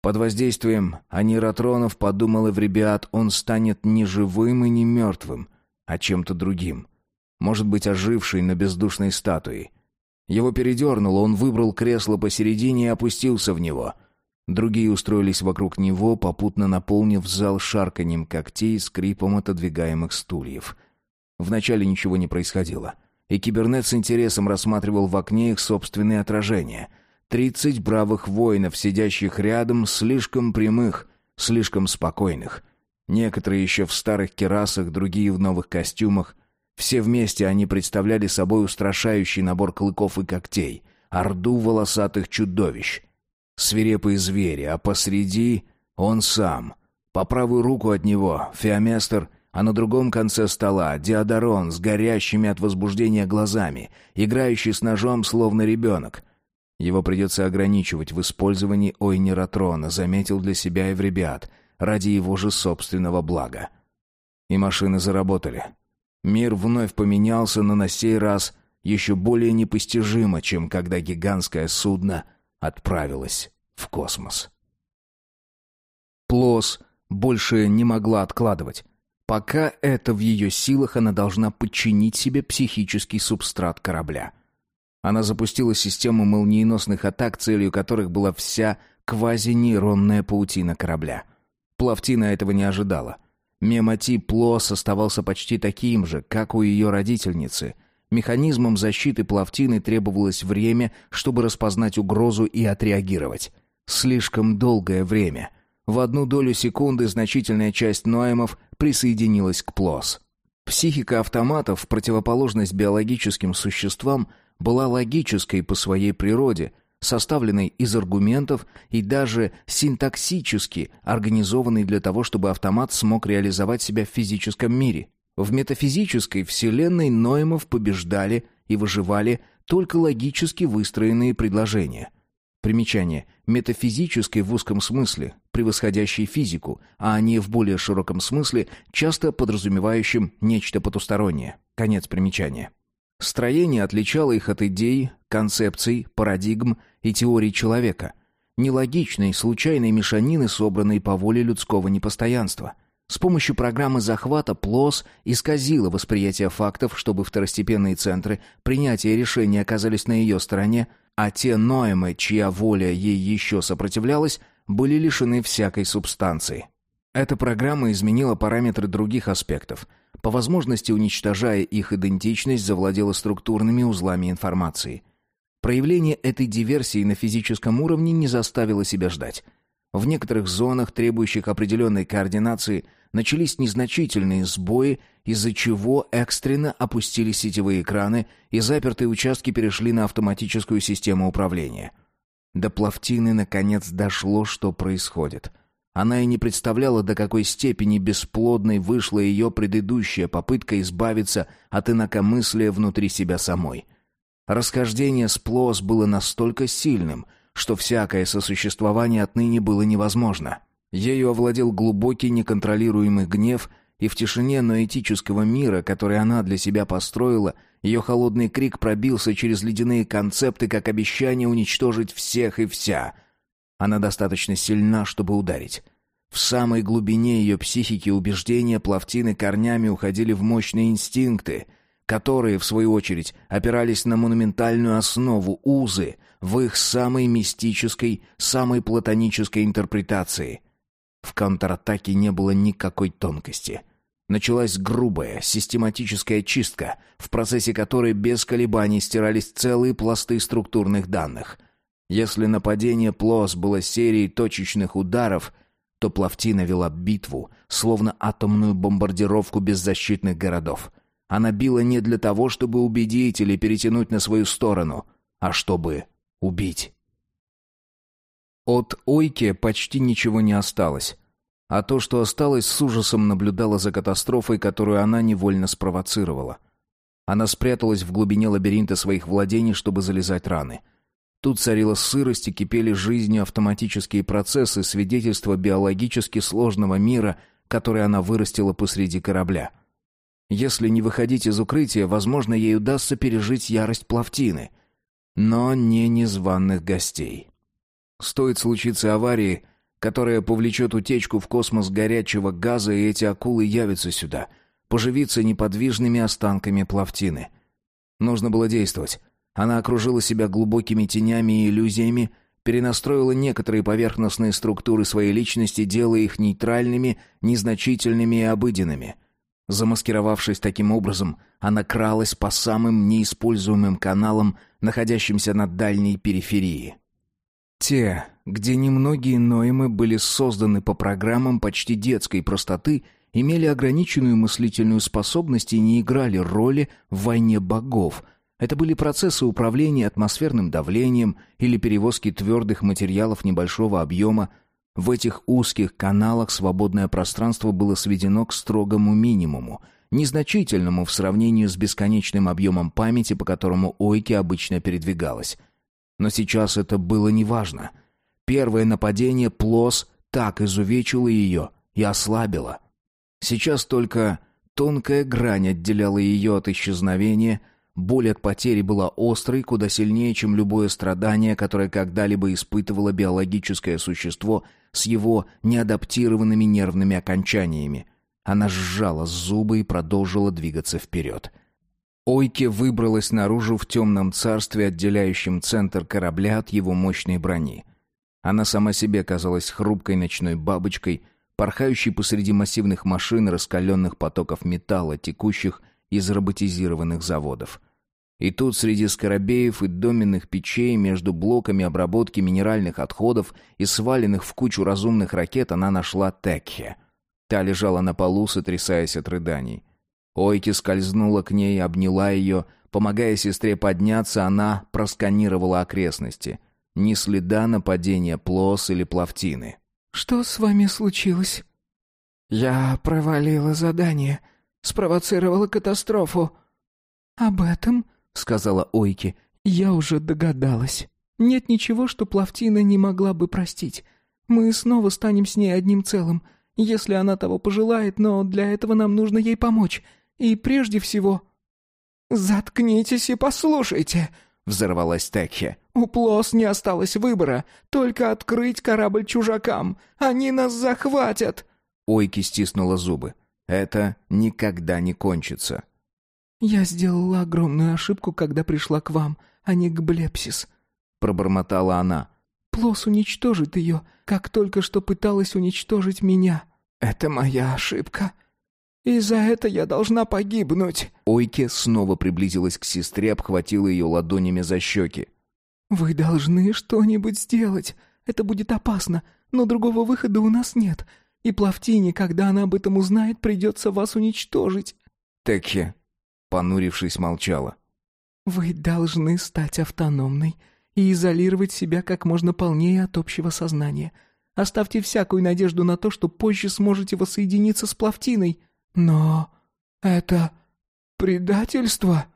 Под воздействием аниротронов подумал Эвребиат, он станет не живым и не мертвым, а чем-то другим. Может быть, ожившей на бездушной статуе. Его передернуло, он выбрал кресло посередине и опустился в него. Другие устроились вокруг него, попутно наполнив зал шарканьем когтей и скрипом отодвигаемых стульев. Вначале ничего не происходило — и кибернет с интересом рассматривал в окне их собственные отражения. Тридцать бравых воинов, сидящих рядом, слишком прямых, слишком спокойных. Некоторые еще в старых керасах, другие в новых костюмах. Все вместе они представляли собой устрашающий набор клыков и когтей, орду волосатых чудовищ. Свирепые звери, а посреди он сам. По правую руку от него Феоместр — а на другом конце стола Диодорон с горящими от возбуждения глазами, играющий с ножом словно ребенок. Его придется ограничивать в использовании ойнератрона, заметил для себя Эвребиат, ради его же собственного блага. И машины заработали. Мир вновь поменялся, но на сей раз еще более непостижимо, чем когда гигантское судно отправилось в космос. Плос больше не могла откладывать. Пока это в ее силах, она должна подчинить себе психический субстрат корабля. Она запустила систему молниеносных атак, целью которых была вся квазинейронная паутина корабля. Плавтина этого не ожидала. Мемотип Плос оставался почти таким же, как у ее родительницы. Механизмом защиты плавтины требовалось время, чтобы распознать угрозу и отреагировать. Слишком долгое время — в одну долю секунды значительная часть Ноемов присоединилась к ПЛОС. Психика автоматов, в противоположность биологическим существам, была логической по своей природе, составленной из аргументов и даже синтаксически организованной для того, чтобы автомат смог реализовать себя в физическом мире. В метафизической вселенной Ноемов побеждали и выживали только логически выстроенные предложения – Примечание. Метафизической в узком смысле, превосходящей физику, а не в более широком смысле, часто подразумевающем нечто потустороннее. Конец примечания. Строение отличало их от идей, концепций, парадигм и теорий человека. Нелогичной, случайной мешанины, собранной по воле людского непостоянства. С помощью программы захвата ПЛОС исказила восприятие фактов, чтобы второстепенные центры принятия решений оказались на ее стороне, а те Ноэмы, чья воля ей еще сопротивлялась, были лишены всякой субстанции. Эта программа изменила параметры других аспектов. По возможности, уничтожая их идентичность, завладела структурными узлами информации. Проявление этой диверсии на физическом уровне не заставило себя ждать. В некоторых зонах, требующих определенной координации, начались незначительные сбои, из-за чего экстренно опустили сетевые экраны и запертые участки перешли на автоматическую систему управления. До Плавтины наконец дошло, что происходит. Она и не представляла, до какой степени бесплодной вышла ее предыдущая попытка избавиться от инакомыслия внутри себя самой. Расхождение с Плос было настолько сильным, что всякое сосуществование отныне было невозможно. Ею овладел глубокий неконтролируемый гнев, и в тишине ноэтического мира, который она для себя построила, ее холодный крик пробился через ледяные концепты, как обещание уничтожить всех и вся. Она достаточно сильна, чтобы ударить. В самой глубине ее психики убеждения плавтины корнями уходили в мощные инстинкты, которые, в свою очередь, опирались на монументальную основу узы в их самой мистической, самой платонической интерпретации. В контратаке не было никакой тонкости. Началась грубая, систематическая чистка, в процессе которой без колебаний стирались целые пласты структурных данных. Если нападение Плос было серией точечных ударов, то Плавтина вела битву, словно атомную бомбардировку беззащитных городов. Она била не для того, чтобы убедить или перетянуть на свою сторону, а чтобы убить. От Ойке почти ничего не осталось. А то, что осталось, с ужасом наблюдала за катастрофой, которую она невольно спровоцировала. Она спряталась в глубине лабиринта своих владений, чтобы залезать раны. Тут царила сырость и кипели жизнью автоматические процессы, свидетельства биологически сложного мира, который она вырастила посреди корабля. Если не выходить из укрытия, возможно, ей удастся пережить ярость плавтины. Но не незваных гостей. Стоит случиться аварии, которая повлечет утечку в космос горячего газа, и эти акулы явятся сюда, поживиться неподвижными останками плавтины. Нужно было действовать. Она окружила себя глубокими тенями и иллюзиями, перенастроила некоторые поверхностные структуры своей личности, делая их нейтральными, незначительными и обыденными. Замаскировавшись таким образом, она кралась по самым неиспользуемым каналам, находящимся на дальней периферии. Те, где немногие ноемы были созданы по программам почти детской простоты, имели ограниченную мыслительную способность и не играли роли в войне богов — это были процессы управления атмосферным давлением или перевозки твердых материалов небольшого объема. В этих узких каналах свободное пространство было сведено к строгому минимуму, незначительному в сравнении с бесконечным объемом памяти, по которому Ойки обычно передвигалась. Но сейчас это было неважно. Первое нападение Плос так изувечило ее и ослабило. Сейчас только тонкая грань отделяла ее от исчезновения — Боль от потери была острой, куда сильнее, чем любое страдание, которое когда-либо испытывало биологическое существо с его неадаптированными нервными окончаниями. Она сжала зубы и продолжила двигаться вперед. Ойке выбралась наружу в темном царстве, отделяющем центр корабля от его мощной брони. Она сама себе казалась хрупкой ночной бабочкой, порхающей посреди массивных машин, раскаленных потоков металла, текущих из роботизированных заводов. И тут среди скоробеев и доменных печей между блоками обработки минеральных отходов и сваленных в кучу разумных ракет она нашла Текхе. Та лежала на полу, сотрясаясь от рыданий. Ойки скользнула к ней, обняла ее. Помогая сестре подняться, она просканировала окрестности. Ни следа нападения плос или плавтины. «Что с вами случилось?» «Я провалила задание», спровоцировала катастрофу». «Об этом, — сказала Ойки, — я уже догадалась. Нет ничего, что Плавтина не могла бы простить. Мы снова станем с ней одним целым, если она того пожелает, но для этого нам нужно ей помочь. И прежде всего...» «Заткнитесь и послушайте!» — взорвалась Текхе. «У Плос не осталось выбора, только открыть корабль чужакам. Они нас захватят!» Ойки стиснула зубы. Это никогда не кончится. «Я сделала огромную ошибку, когда пришла к вам, а не к Блепсис», — пробормотала она. «Плос уничтожит ее, как только что пыталась уничтожить меня». «Это моя ошибка. И за это я должна погибнуть». Ойке снова приблизилась к сестре, обхватила ее ладонями за щеки. «Вы должны что-нибудь сделать. Это будет опасно, но другого выхода у нас нет. И Плавтине, когда она об этом узнает, придется вас уничтожить». Текхе, понурившись, молчала. «Вы должны стать автономной и изолировать себя как можно полнее от общего сознания. Оставьте всякую надежду на то, что позже сможете воссоединиться с Плавтиной. Но это предательство.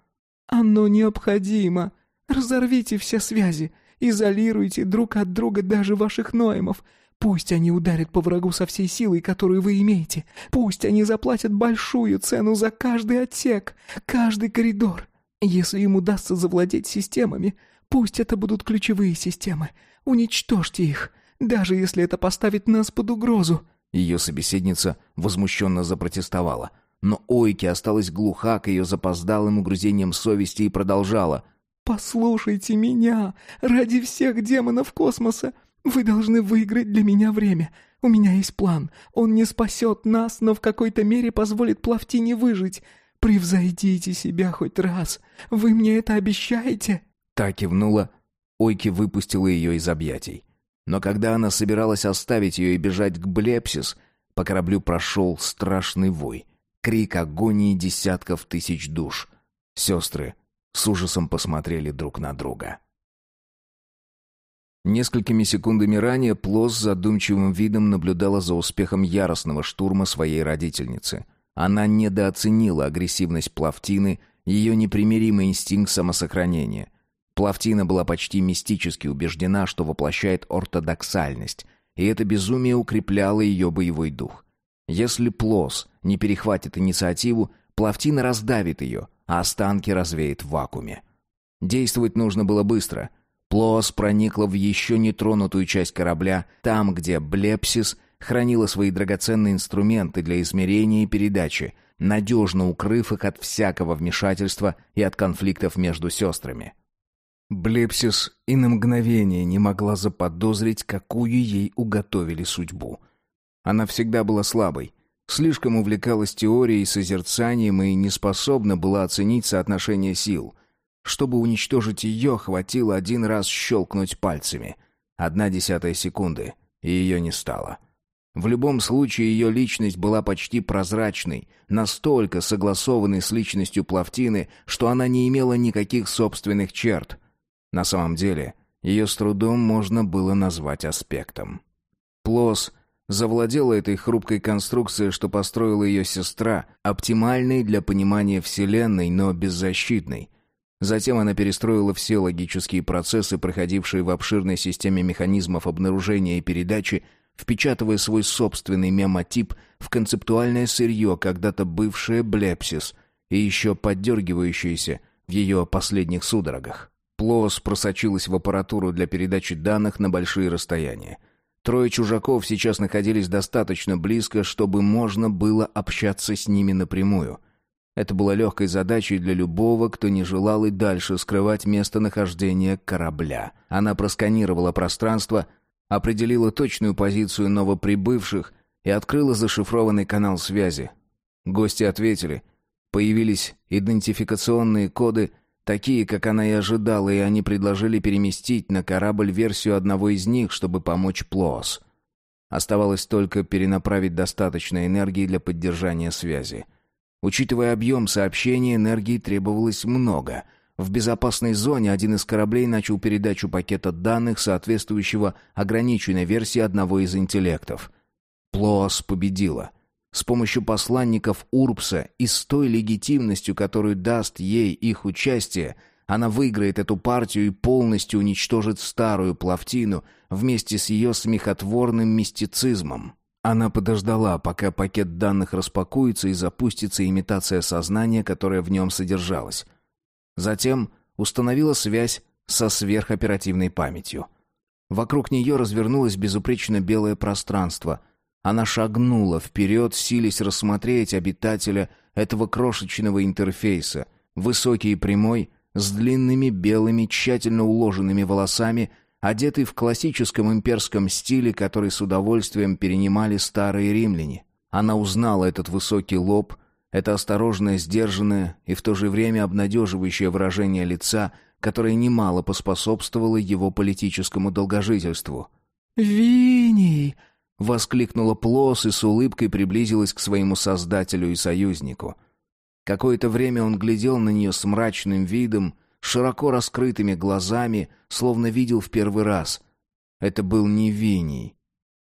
Оно необходимо. Разорвите все связи. Изолируйте друг от друга даже ваших Ноемов. Пусть они ударят по врагу со всей силой, которую вы имеете. Пусть они заплатят большую цену за каждый отсек, каждый коридор. Если им удастся завладеть системами, пусть это будут ключевые системы. Уничтожьте их, даже если это поставит нас под угрозу». Ее собеседница возмущенно запротестовала. Но Ойки осталась глуха к ее запоздалым угрызениям совести и продолжала. «Послушайте меня! Ради всех демонов космоса! Вы должны выиграть для меня время. У меня есть план. Он не спасет нас, но в какой-то мере позволит Плавтине выжить. Превзойдите себя хоть раз. Вы мне это обещаете?» Та кивнула. Ойки выпустила ее из объятий. Но когда она собиралась оставить ее и бежать к Блепсис, по кораблю прошел страшный вой. Крик агонии десятков тысяч душ. Сестры с ужасом посмотрели друг на друга. Несколькими секундами ранее Плос задумчивым видом наблюдала за успехом яростного штурма своей родительницы. Она недооценила агрессивность Плавтины, ее непримиримый инстинкт самосохранения. Плавтина была почти мистически убеждена, что воплощает ортодоксальность, и это безумие укрепляло ее боевой дух. Если Плос не перехватит инициативу, Плавтина раздавит ее, а останки развеет в вакууме. Действовать нужно было быстро — Плос проникла в еще не тронутую часть корабля, там, где Блепсис хранила свои драгоценные инструменты для измерения и передачи, надежно укрыв их от всякого вмешательства и от конфликтов между сестрами. Блепсис и на мгновение не могла заподозрить, какую ей уготовили судьбу. Она всегда была слабой, слишком увлекалась теорией созерцанием и не способна была оценить соотношение сил — чтобы уничтожить ее, хватило один раз щелкнуть пальцами. Одна десятая секунды, и ее не стало. В любом случае, ее личность была почти прозрачной, настолько согласованной с личностью Плавтины, что она не имела никаких собственных черт. На самом деле, ее с трудом можно было назвать аспектом. Плос завладела этой хрупкой конструкцией, что построила ее сестра, оптимальной для понимания Вселенной, но беззащитной, Затем она перестроила все логические процессы, проходившие в обширной системе механизмов обнаружения и передачи, впечатывая свой собственный мемотип в концептуальное сырье, когда-то бывшее Блепсис, и еще поддергивающееся в ее последних судорогах. Плос просочилась в аппаратуру для передачи данных на большие расстояния. Трое чужаков сейчас находились достаточно близко, чтобы можно было общаться с ними напрямую. Это было легкой задачей для любого, кто не желал и дальше скрывать местонахождение корабля. Она просканировала пространство, определила точную позицию новоприбывших и открыла зашифрованный канал связи. Гости ответили. Появились идентификационные коды, такие, как она и ожидала, и они предложили переместить на корабль версию одного из них, чтобы помочь Плоос. Оставалось только перенаправить достаточно энергии для поддержания связи. Учитывая объем сообщения, энергии требовалось много. В безопасной зоне один из кораблей начал передачу пакета данных, соответствующего ограниченной версии одного из интеллектов. Плоас победила. С помощью посланников Урбса и с той легитимностью, которую даст ей их участие, она выиграет эту партию и полностью уничтожит старую Плавтину вместе с ее смехотворным мистицизмом. Она подождала, пока пакет данных распакуется и запустится имитация сознания, которая в нем содержалась. Затем установила связь со сверхоперативной памятью. Вокруг нее развернулось безупречно белое пространство. Она шагнула вперед, силясь рассмотреть обитателя этого крошечного интерфейса, высокий и прямой, с длинными белыми, тщательно уложенными волосами — одетый в классическом имперском стиле, который с удовольствием перенимали старые римляне. Она узнала этот высокий лоб, это осторожное, сдержанное и в то же время обнадеживающее выражение лица, которое немало поспособствовало его политическому долгожительству. «Винни!» — воскликнула Плос и с улыбкой приблизилась к своему создателю и союзнику. Какое-то время он глядел на нее с мрачным видом, широко раскрытыми глазами, словно видел в первый раз. Это был не Винни.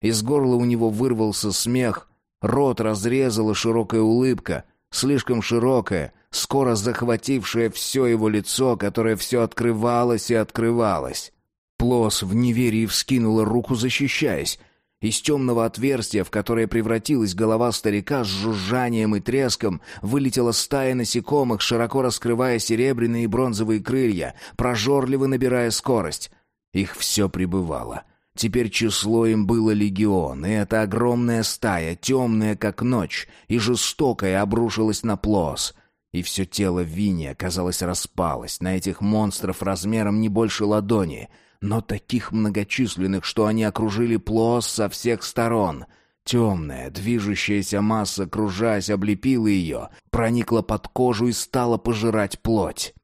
Из горла у него вырвался смех, рот разрезала широкая улыбка, слишком широкая, скоро захватившая все его лицо, которое все открывалось и открывалось. Плос в неверии вскинула руку, защищаясь. Из темного отверстия, в которое превратилась голова старика с жужжанием и треском, вылетела стая насекомых, широко раскрывая серебряные и бронзовые крылья, прожорливо набирая скорость. Их все прибывало. Теперь число им было легион, и эта огромная стая, темная как ночь, и жестокая, обрушилась на плос. И все тело Винни, казалось, распалось на этих монстров размером не больше ладони — но таких многочисленных, что они окружили Плос со всех сторон. Темная, движущаяся масса, кружась, облепила ее, проникла под кожу и стала пожирать плоть.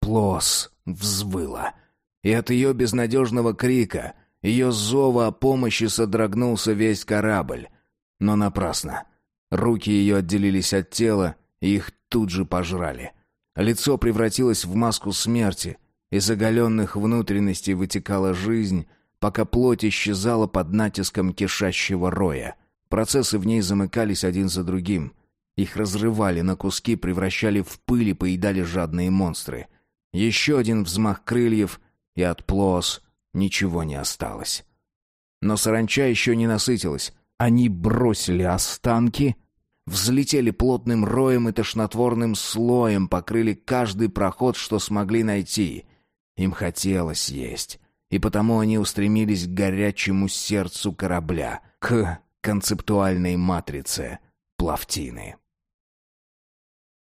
Плос взвыла. И от ее безнадежного крика, ее зова о помощи содрогнулся весь корабль. Но напрасно. Руки ее отделились от тела, и их тут же пожрали. Лицо превратилось в маску смерти — из оголенных внутренностей вытекала жизнь, пока плоть исчезала под натиском кишащего роя. Процессы в ней замыкались один за другим. Их разрывали на куски, превращали в пыль и поедали жадные монстры. Еще один взмах крыльев, и от плос ничего не осталось. Но саранча еще не насытилась. Они бросили останки, взлетели плотным роем и тошнотворным слоем, покрыли каждый проход, что смогли найти. Им хотелось есть, и потому они устремились к горячему сердцу корабля, к концептуальной матрице Плавтины.